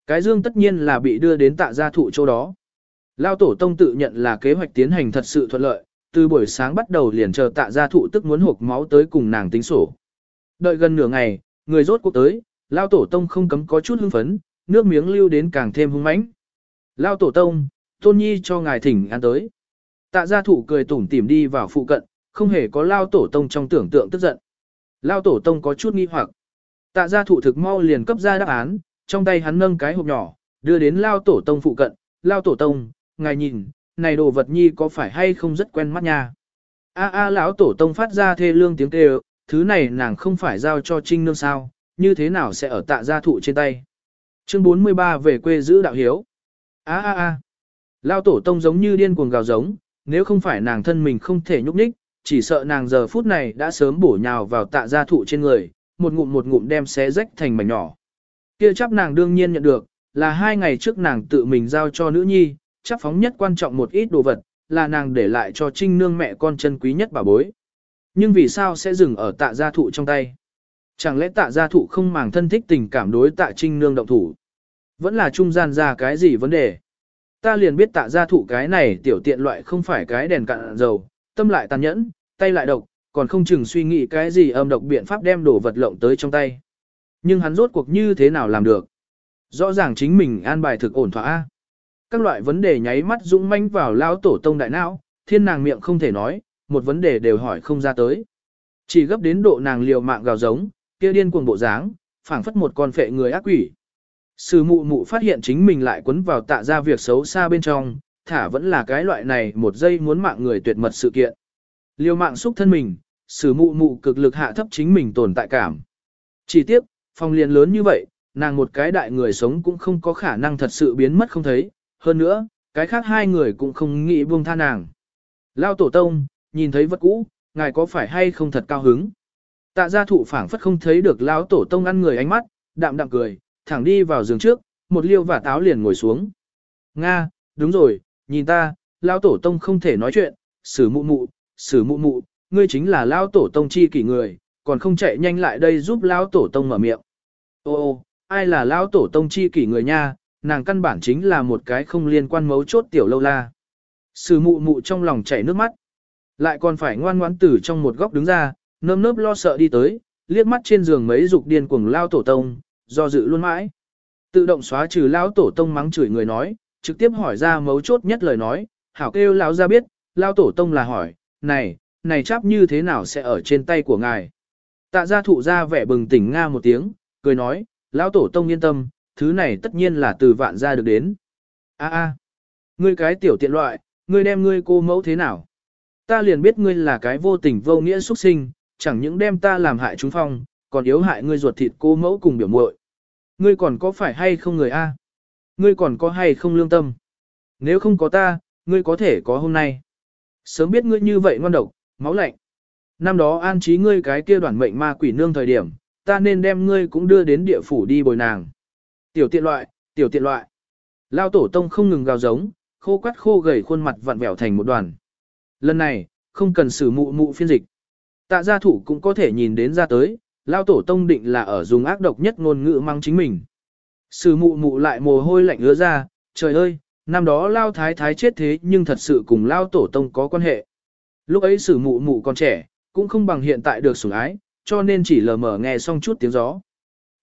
Cái dương tất nhiên là bị đưa đến tạ gia thụ chỗ đó. Lao tổ tông tự nhận là kế hoạch tiến hành thật sự thuận lợi, từ buổi sáng bắt đầu liền chờ tạ gia thụ tức muốn hộp máu tới cùng nàng tính sổ. Đợi gần nửa ngày, người rốt cuộc tới, Lao tổ tông không cấm có chút hưng phấn, nước miếng lưu đến càng thêm hung mãnh. Lao tổ tông, tôn nhi cho ngài thỉnh ăn tới. Tạ gia thủ cười tủm tỉm đi vào phụ cận, không hề có Lao tổ tông trong tưởng tượng tức giận. Lao tổ tông có chút nghi hoặc. Tạ gia thủ thực mau liền cấp ra đáp án, trong tay hắn nâng cái hộp nhỏ, đưa đến Lao tổ tông phụ cận. Lao tổ tông, ngài nhìn, này đồ vật nhi có phải hay không rất quen mắt nha. A a lão tổ tông phát ra thê lương tiếng kêu, thứ này nàng không phải giao cho trinh nương sao, như thế nào sẽ ở tạ gia thụ trên tay. Chương 43 về quê giữ đạo hiếu. A a a. Lao tổ tông giống như điên cuồng gào giống, nếu không phải nàng thân mình không thể nhúc nhích, chỉ sợ nàng giờ phút này đã sớm bổ nhào vào tạ gia thụ trên người, một ngụm một ngụm đem xé rách thành mảnh nhỏ. Kia chấp nàng đương nhiên nhận được, là hai ngày trước nàng tự mình giao cho nữ nhi, chắp phóng nhất quan trọng một ít đồ vật, là nàng để lại cho trinh nương mẹ con chân quý nhất bà bối. Nhưng vì sao sẽ dừng ở tạ gia thụ trong tay? Chẳng lẽ tạ gia thụ không màng thân thích tình cảm đối tạ trinh nương động thủ? Vẫn là trung gian ra cái gì vấn đề? Ta liền biết tạ gia thụ cái này tiểu tiện loại không phải cái đèn cạn dầu, tâm lại tàn nhẫn, tay lại độc, còn không chừng suy nghĩ cái gì âm độc biện pháp đem đồ vật lộng tới trong tay. Nhưng hắn rốt cuộc như thế nào làm được? Rõ ràng chính mình an bài thực ổn thỏa các loại vấn đề nháy mắt dũng manh vào lao tổ tông đại não, thiên nàng miệng không thể nói, một vấn đề đều hỏi không ra tới. Chỉ gấp đến độ nàng liều mạng gào giống, kia điên cuồng bộ dáng, phảng phất một con phệ người ác quỷ. Sư mụ mụ phát hiện chính mình lại quấn vào tạ ra việc xấu xa bên trong, thả vẫn là cái loại này một giây muốn mạng người tuyệt mật sự kiện. Liều mạng xúc thân mình, sử mụ mụ cực lực hạ thấp chính mình tồn tại cảm. Chỉ tiếp, phòng liền lớn như vậy, nàng một cái đại người sống cũng không có khả năng thật sự biến mất không thấy, hơn nữa, cái khác hai người cũng không nghĩ buông tha nàng. Lao tổ tông, nhìn thấy vật cũ, ngài có phải hay không thật cao hứng? Tạ gia thụ phảng phất không thấy được Lão tổ tông ăn người ánh mắt, đạm đạm cười, thẳng đi vào giường trước, một liêu và táo liền ngồi xuống. Nga, đúng rồi, nhìn ta, Lao tổ tông không thể nói chuyện, sử mụ mụ, sử mụ mụ, ngươi chính là Lao tổ tông chi kỷ người, còn không chạy nhanh lại đây giúp Lao tổ tông mở miệng. Ô ô, ai là Lao tổ tông chi kỷ người nha, nàng căn bản chính là một cái không liên quan mấu chốt tiểu lâu la. Sử mụ mụ trong lòng chảy nước mắt. Lại còn phải ngoan ngoãn tử trong một góc đứng ra, nơm nớp lo sợ đi tới, liếc mắt trên giường mấy dục điên cuồng lao tổ tông, do dự luôn mãi. Tự động xóa trừ lão tổ tông mắng chửi người nói, trực tiếp hỏi ra mấu chốt nhất lời nói, hảo kêu lão ra biết, lão tổ tông là hỏi, này, này chắp như thế nào sẽ ở trên tay của ngài. Tạ gia thụ ra vẻ bừng tỉnh nga một tiếng, cười nói, lão tổ tông yên tâm, thứ này tất nhiên là từ vạn gia được đến. A a, ngươi cái tiểu tiện loại, ngươi đem ngươi cô mẫu thế nào? Ta liền biết ngươi là cái vô tình vô nghĩa xuất sinh, chẳng những đem ta làm hại chúng phong, còn yếu hại ngươi ruột thịt cô mẫu cùng biểu muội. Ngươi còn có phải hay không người a? Ngươi còn có hay không lương tâm? Nếu không có ta, ngươi có thể có hôm nay. Sớm biết ngươi như vậy ngoan độc, máu lạnh. Năm đó an trí ngươi cái kia đoàn mệnh ma quỷ nương thời điểm, ta nên đem ngươi cũng đưa đến địa phủ đi bồi nàng. Tiểu tiện loại, tiểu tiện loại. Lao tổ tông không ngừng gào giống, khô quắt khô gầy khuôn mặt vặn vẹo thành một đoàn. Lần này, không cần sử mụ mụ phiên dịch. Tạ gia thủ cũng có thể nhìn đến ra tới, Lao tổ tông định là ở dùng ác độc nhất ngôn ngữ mang chính mình. Sử mụ mụ lại mồ hôi lạnh ứa ra, trời ơi, năm đó Lao thái thái chết thế nhưng thật sự cùng Lao tổ tông có quan hệ. Lúc ấy sử mụ mụ còn trẻ, cũng không bằng hiện tại được sủng ái, cho nên chỉ lờ mờ nghe xong chút tiếng gió.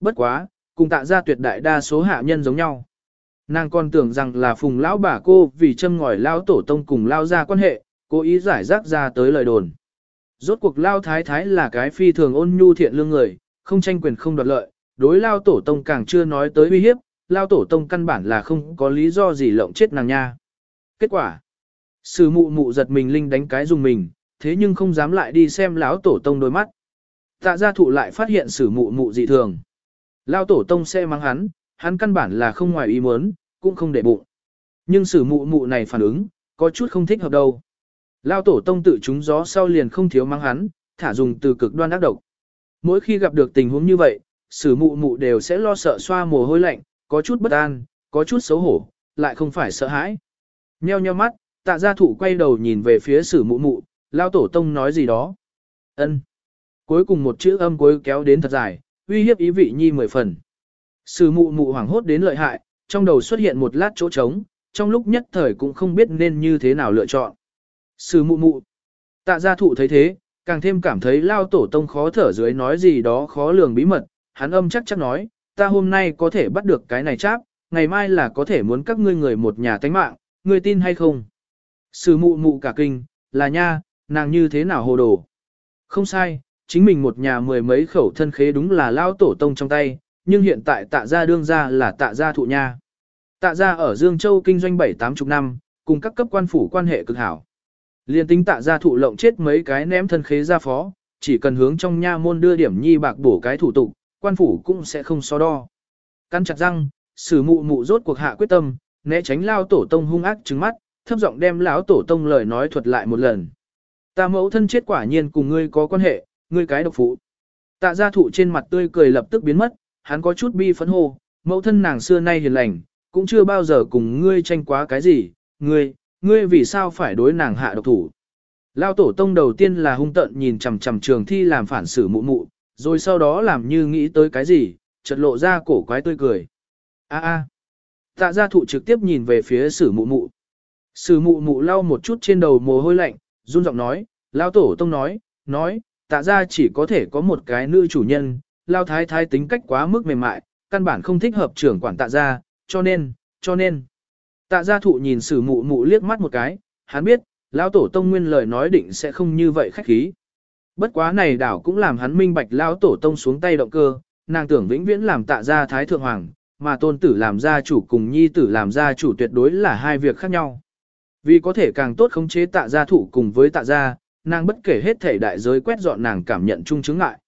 Bất quá, cùng tạ ra tuyệt đại đa số hạ nhân giống nhau. Nàng còn tưởng rằng là phùng lão bà cô vì châm ngòi lao tổ tông cùng lao ra quan hệ, cố ý giải rác ra tới lời đồn. Rốt cuộc lao thái thái là cái phi thường ôn nhu thiện lương người, không tranh quyền không đoạt lợi, đối lao tổ tông càng chưa nói tới uy hiếp, lao tổ tông căn bản là không có lý do gì lộng chết nàng nha. Kết quả, sử mụ mụ giật mình linh đánh cái dùng mình, thế nhưng không dám lại đi xem lão tổ tông đôi mắt. Tạ gia thụ lại phát hiện sử mụ mụ dị thường. Lao tổ tông sẽ mắng hắn, hắn căn bản là không ngoài ý muốn, cũng không để bụng. Nhưng sử mụ mụ này phản ứng, có chút không thích hợp đâu. Lao tổ tông tự chúng gió sau liền không thiếu mang hắn, thả dùng từ cực đoan ác độc. Mỗi khi gặp được tình huống như vậy, sử mụ mụ đều sẽ lo sợ xoa mồ hôi lạnh, có chút bất an, có chút xấu hổ, lại không phải sợ hãi. Nheo nheo mắt, tạ gia thủ quay đầu nhìn về phía sử mụ mụ, lao tổ tông nói gì đó. ân Cuối cùng một chữ âm cuối kéo đến thật dài, uy hiếp ý vị nhi mười phần. Sử mụ mụ hoảng hốt đến lợi hại, trong đầu xuất hiện một lát chỗ trống, trong lúc nhất thời cũng không biết nên như thế nào lựa chọn. Sư mụ mụ. Tạ gia thụ thấy thế, càng thêm cảm thấy lao tổ tông khó thở dưới nói gì đó khó lường bí mật, hắn âm chắc chắc nói, ta hôm nay có thể bắt được cái này cháp, ngày mai là có thể muốn các ngươi người một nhà tánh mạng, ngươi tin hay không? Sư mụ mụ cả kinh, là nha, nàng như thế nào hồ đồ? Không sai, chính mình một nhà mười mấy khẩu thân khế đúng là lao tổ tông trong tay, nhưng hiện tại tạ gia đương gia là tạ gia thụ nha. Tạ gia ở Dương Châu kinh doanh bảy tám chục năm, cùng các cấp quan phủ quan hệ cực hảo. Liên tính tạ gia thụ lộng chết mấy cái ném thân khế ra phó, chỉ cần hướng trong nha môn đưa điểm nhi bạc bổ cái thủ tục, quan phủ cũng sẽ không so đo. Căn chặt răng, sử mụ mụ rốt cuộc hạ quyết tâm, né tránh lao tổ tông hung ác trứng mắt, thấp giọng đem lão tổ tông lời nói thuật lại một lần. Ta mẫu thân chết quả nhiên cùng ngươi có quan hệ, ngươi cái độc phụ. Tạ gia thụ trên mặt tươi cười lập tức biến mất, hắn có chút bi phấn hô, mẫu thân nàng xưa nay hiền lành, cũng chưa bao giờ cùng ngươi tranh quá cái gì, ngươi, ngươi vì sao phải đối nàng hạ độc thủ. Lao tổ tông đầu tiên là hung tận nhìn chằm chằm trường thi làm phản xử mụ mụ, rồi sau đó làm như nghĩ tới cái gì, chợt lộ ra cổ quái tươi cười. A a. Tạ gia thụ trực tiếp nhìn về phía sử mụ mụ. Sử mụ mụ lau một chút trên đầu mồ hôi lạnh, run giọng nói, Lao tổ tông nói, nói, tạ gia chỉ có thể có một cái nữ chủ nhân, Lao thái thái tính cách quá mức mềm mại, căn bản không thích hợp trưởng quản tạ gia, cho nên, cho nên. Tạ gia thụ nhìn sử mụ mụ liếc mắt một cái, hắn biết, lão tổ tông nguyên lời nói định sẽ không như vậy khách khí. Bất quá này đảo cũng làm hắn minh bạch lão tổ tông xuống tay động cơ, nàng tưởng vĩnh viễn làm tạ gia thái thượng hoàng, mà tôn tử làm gia chủ cùng nhi tử làm gia chủ tuyệt đối là hai việc khác nhau. Vì có thể càng tốt khống chế tạ gia thụ cùng với tạ gia, nàng bất kể hết thể đại giới quét dọn nàng cảm nhận chung chứng ngại.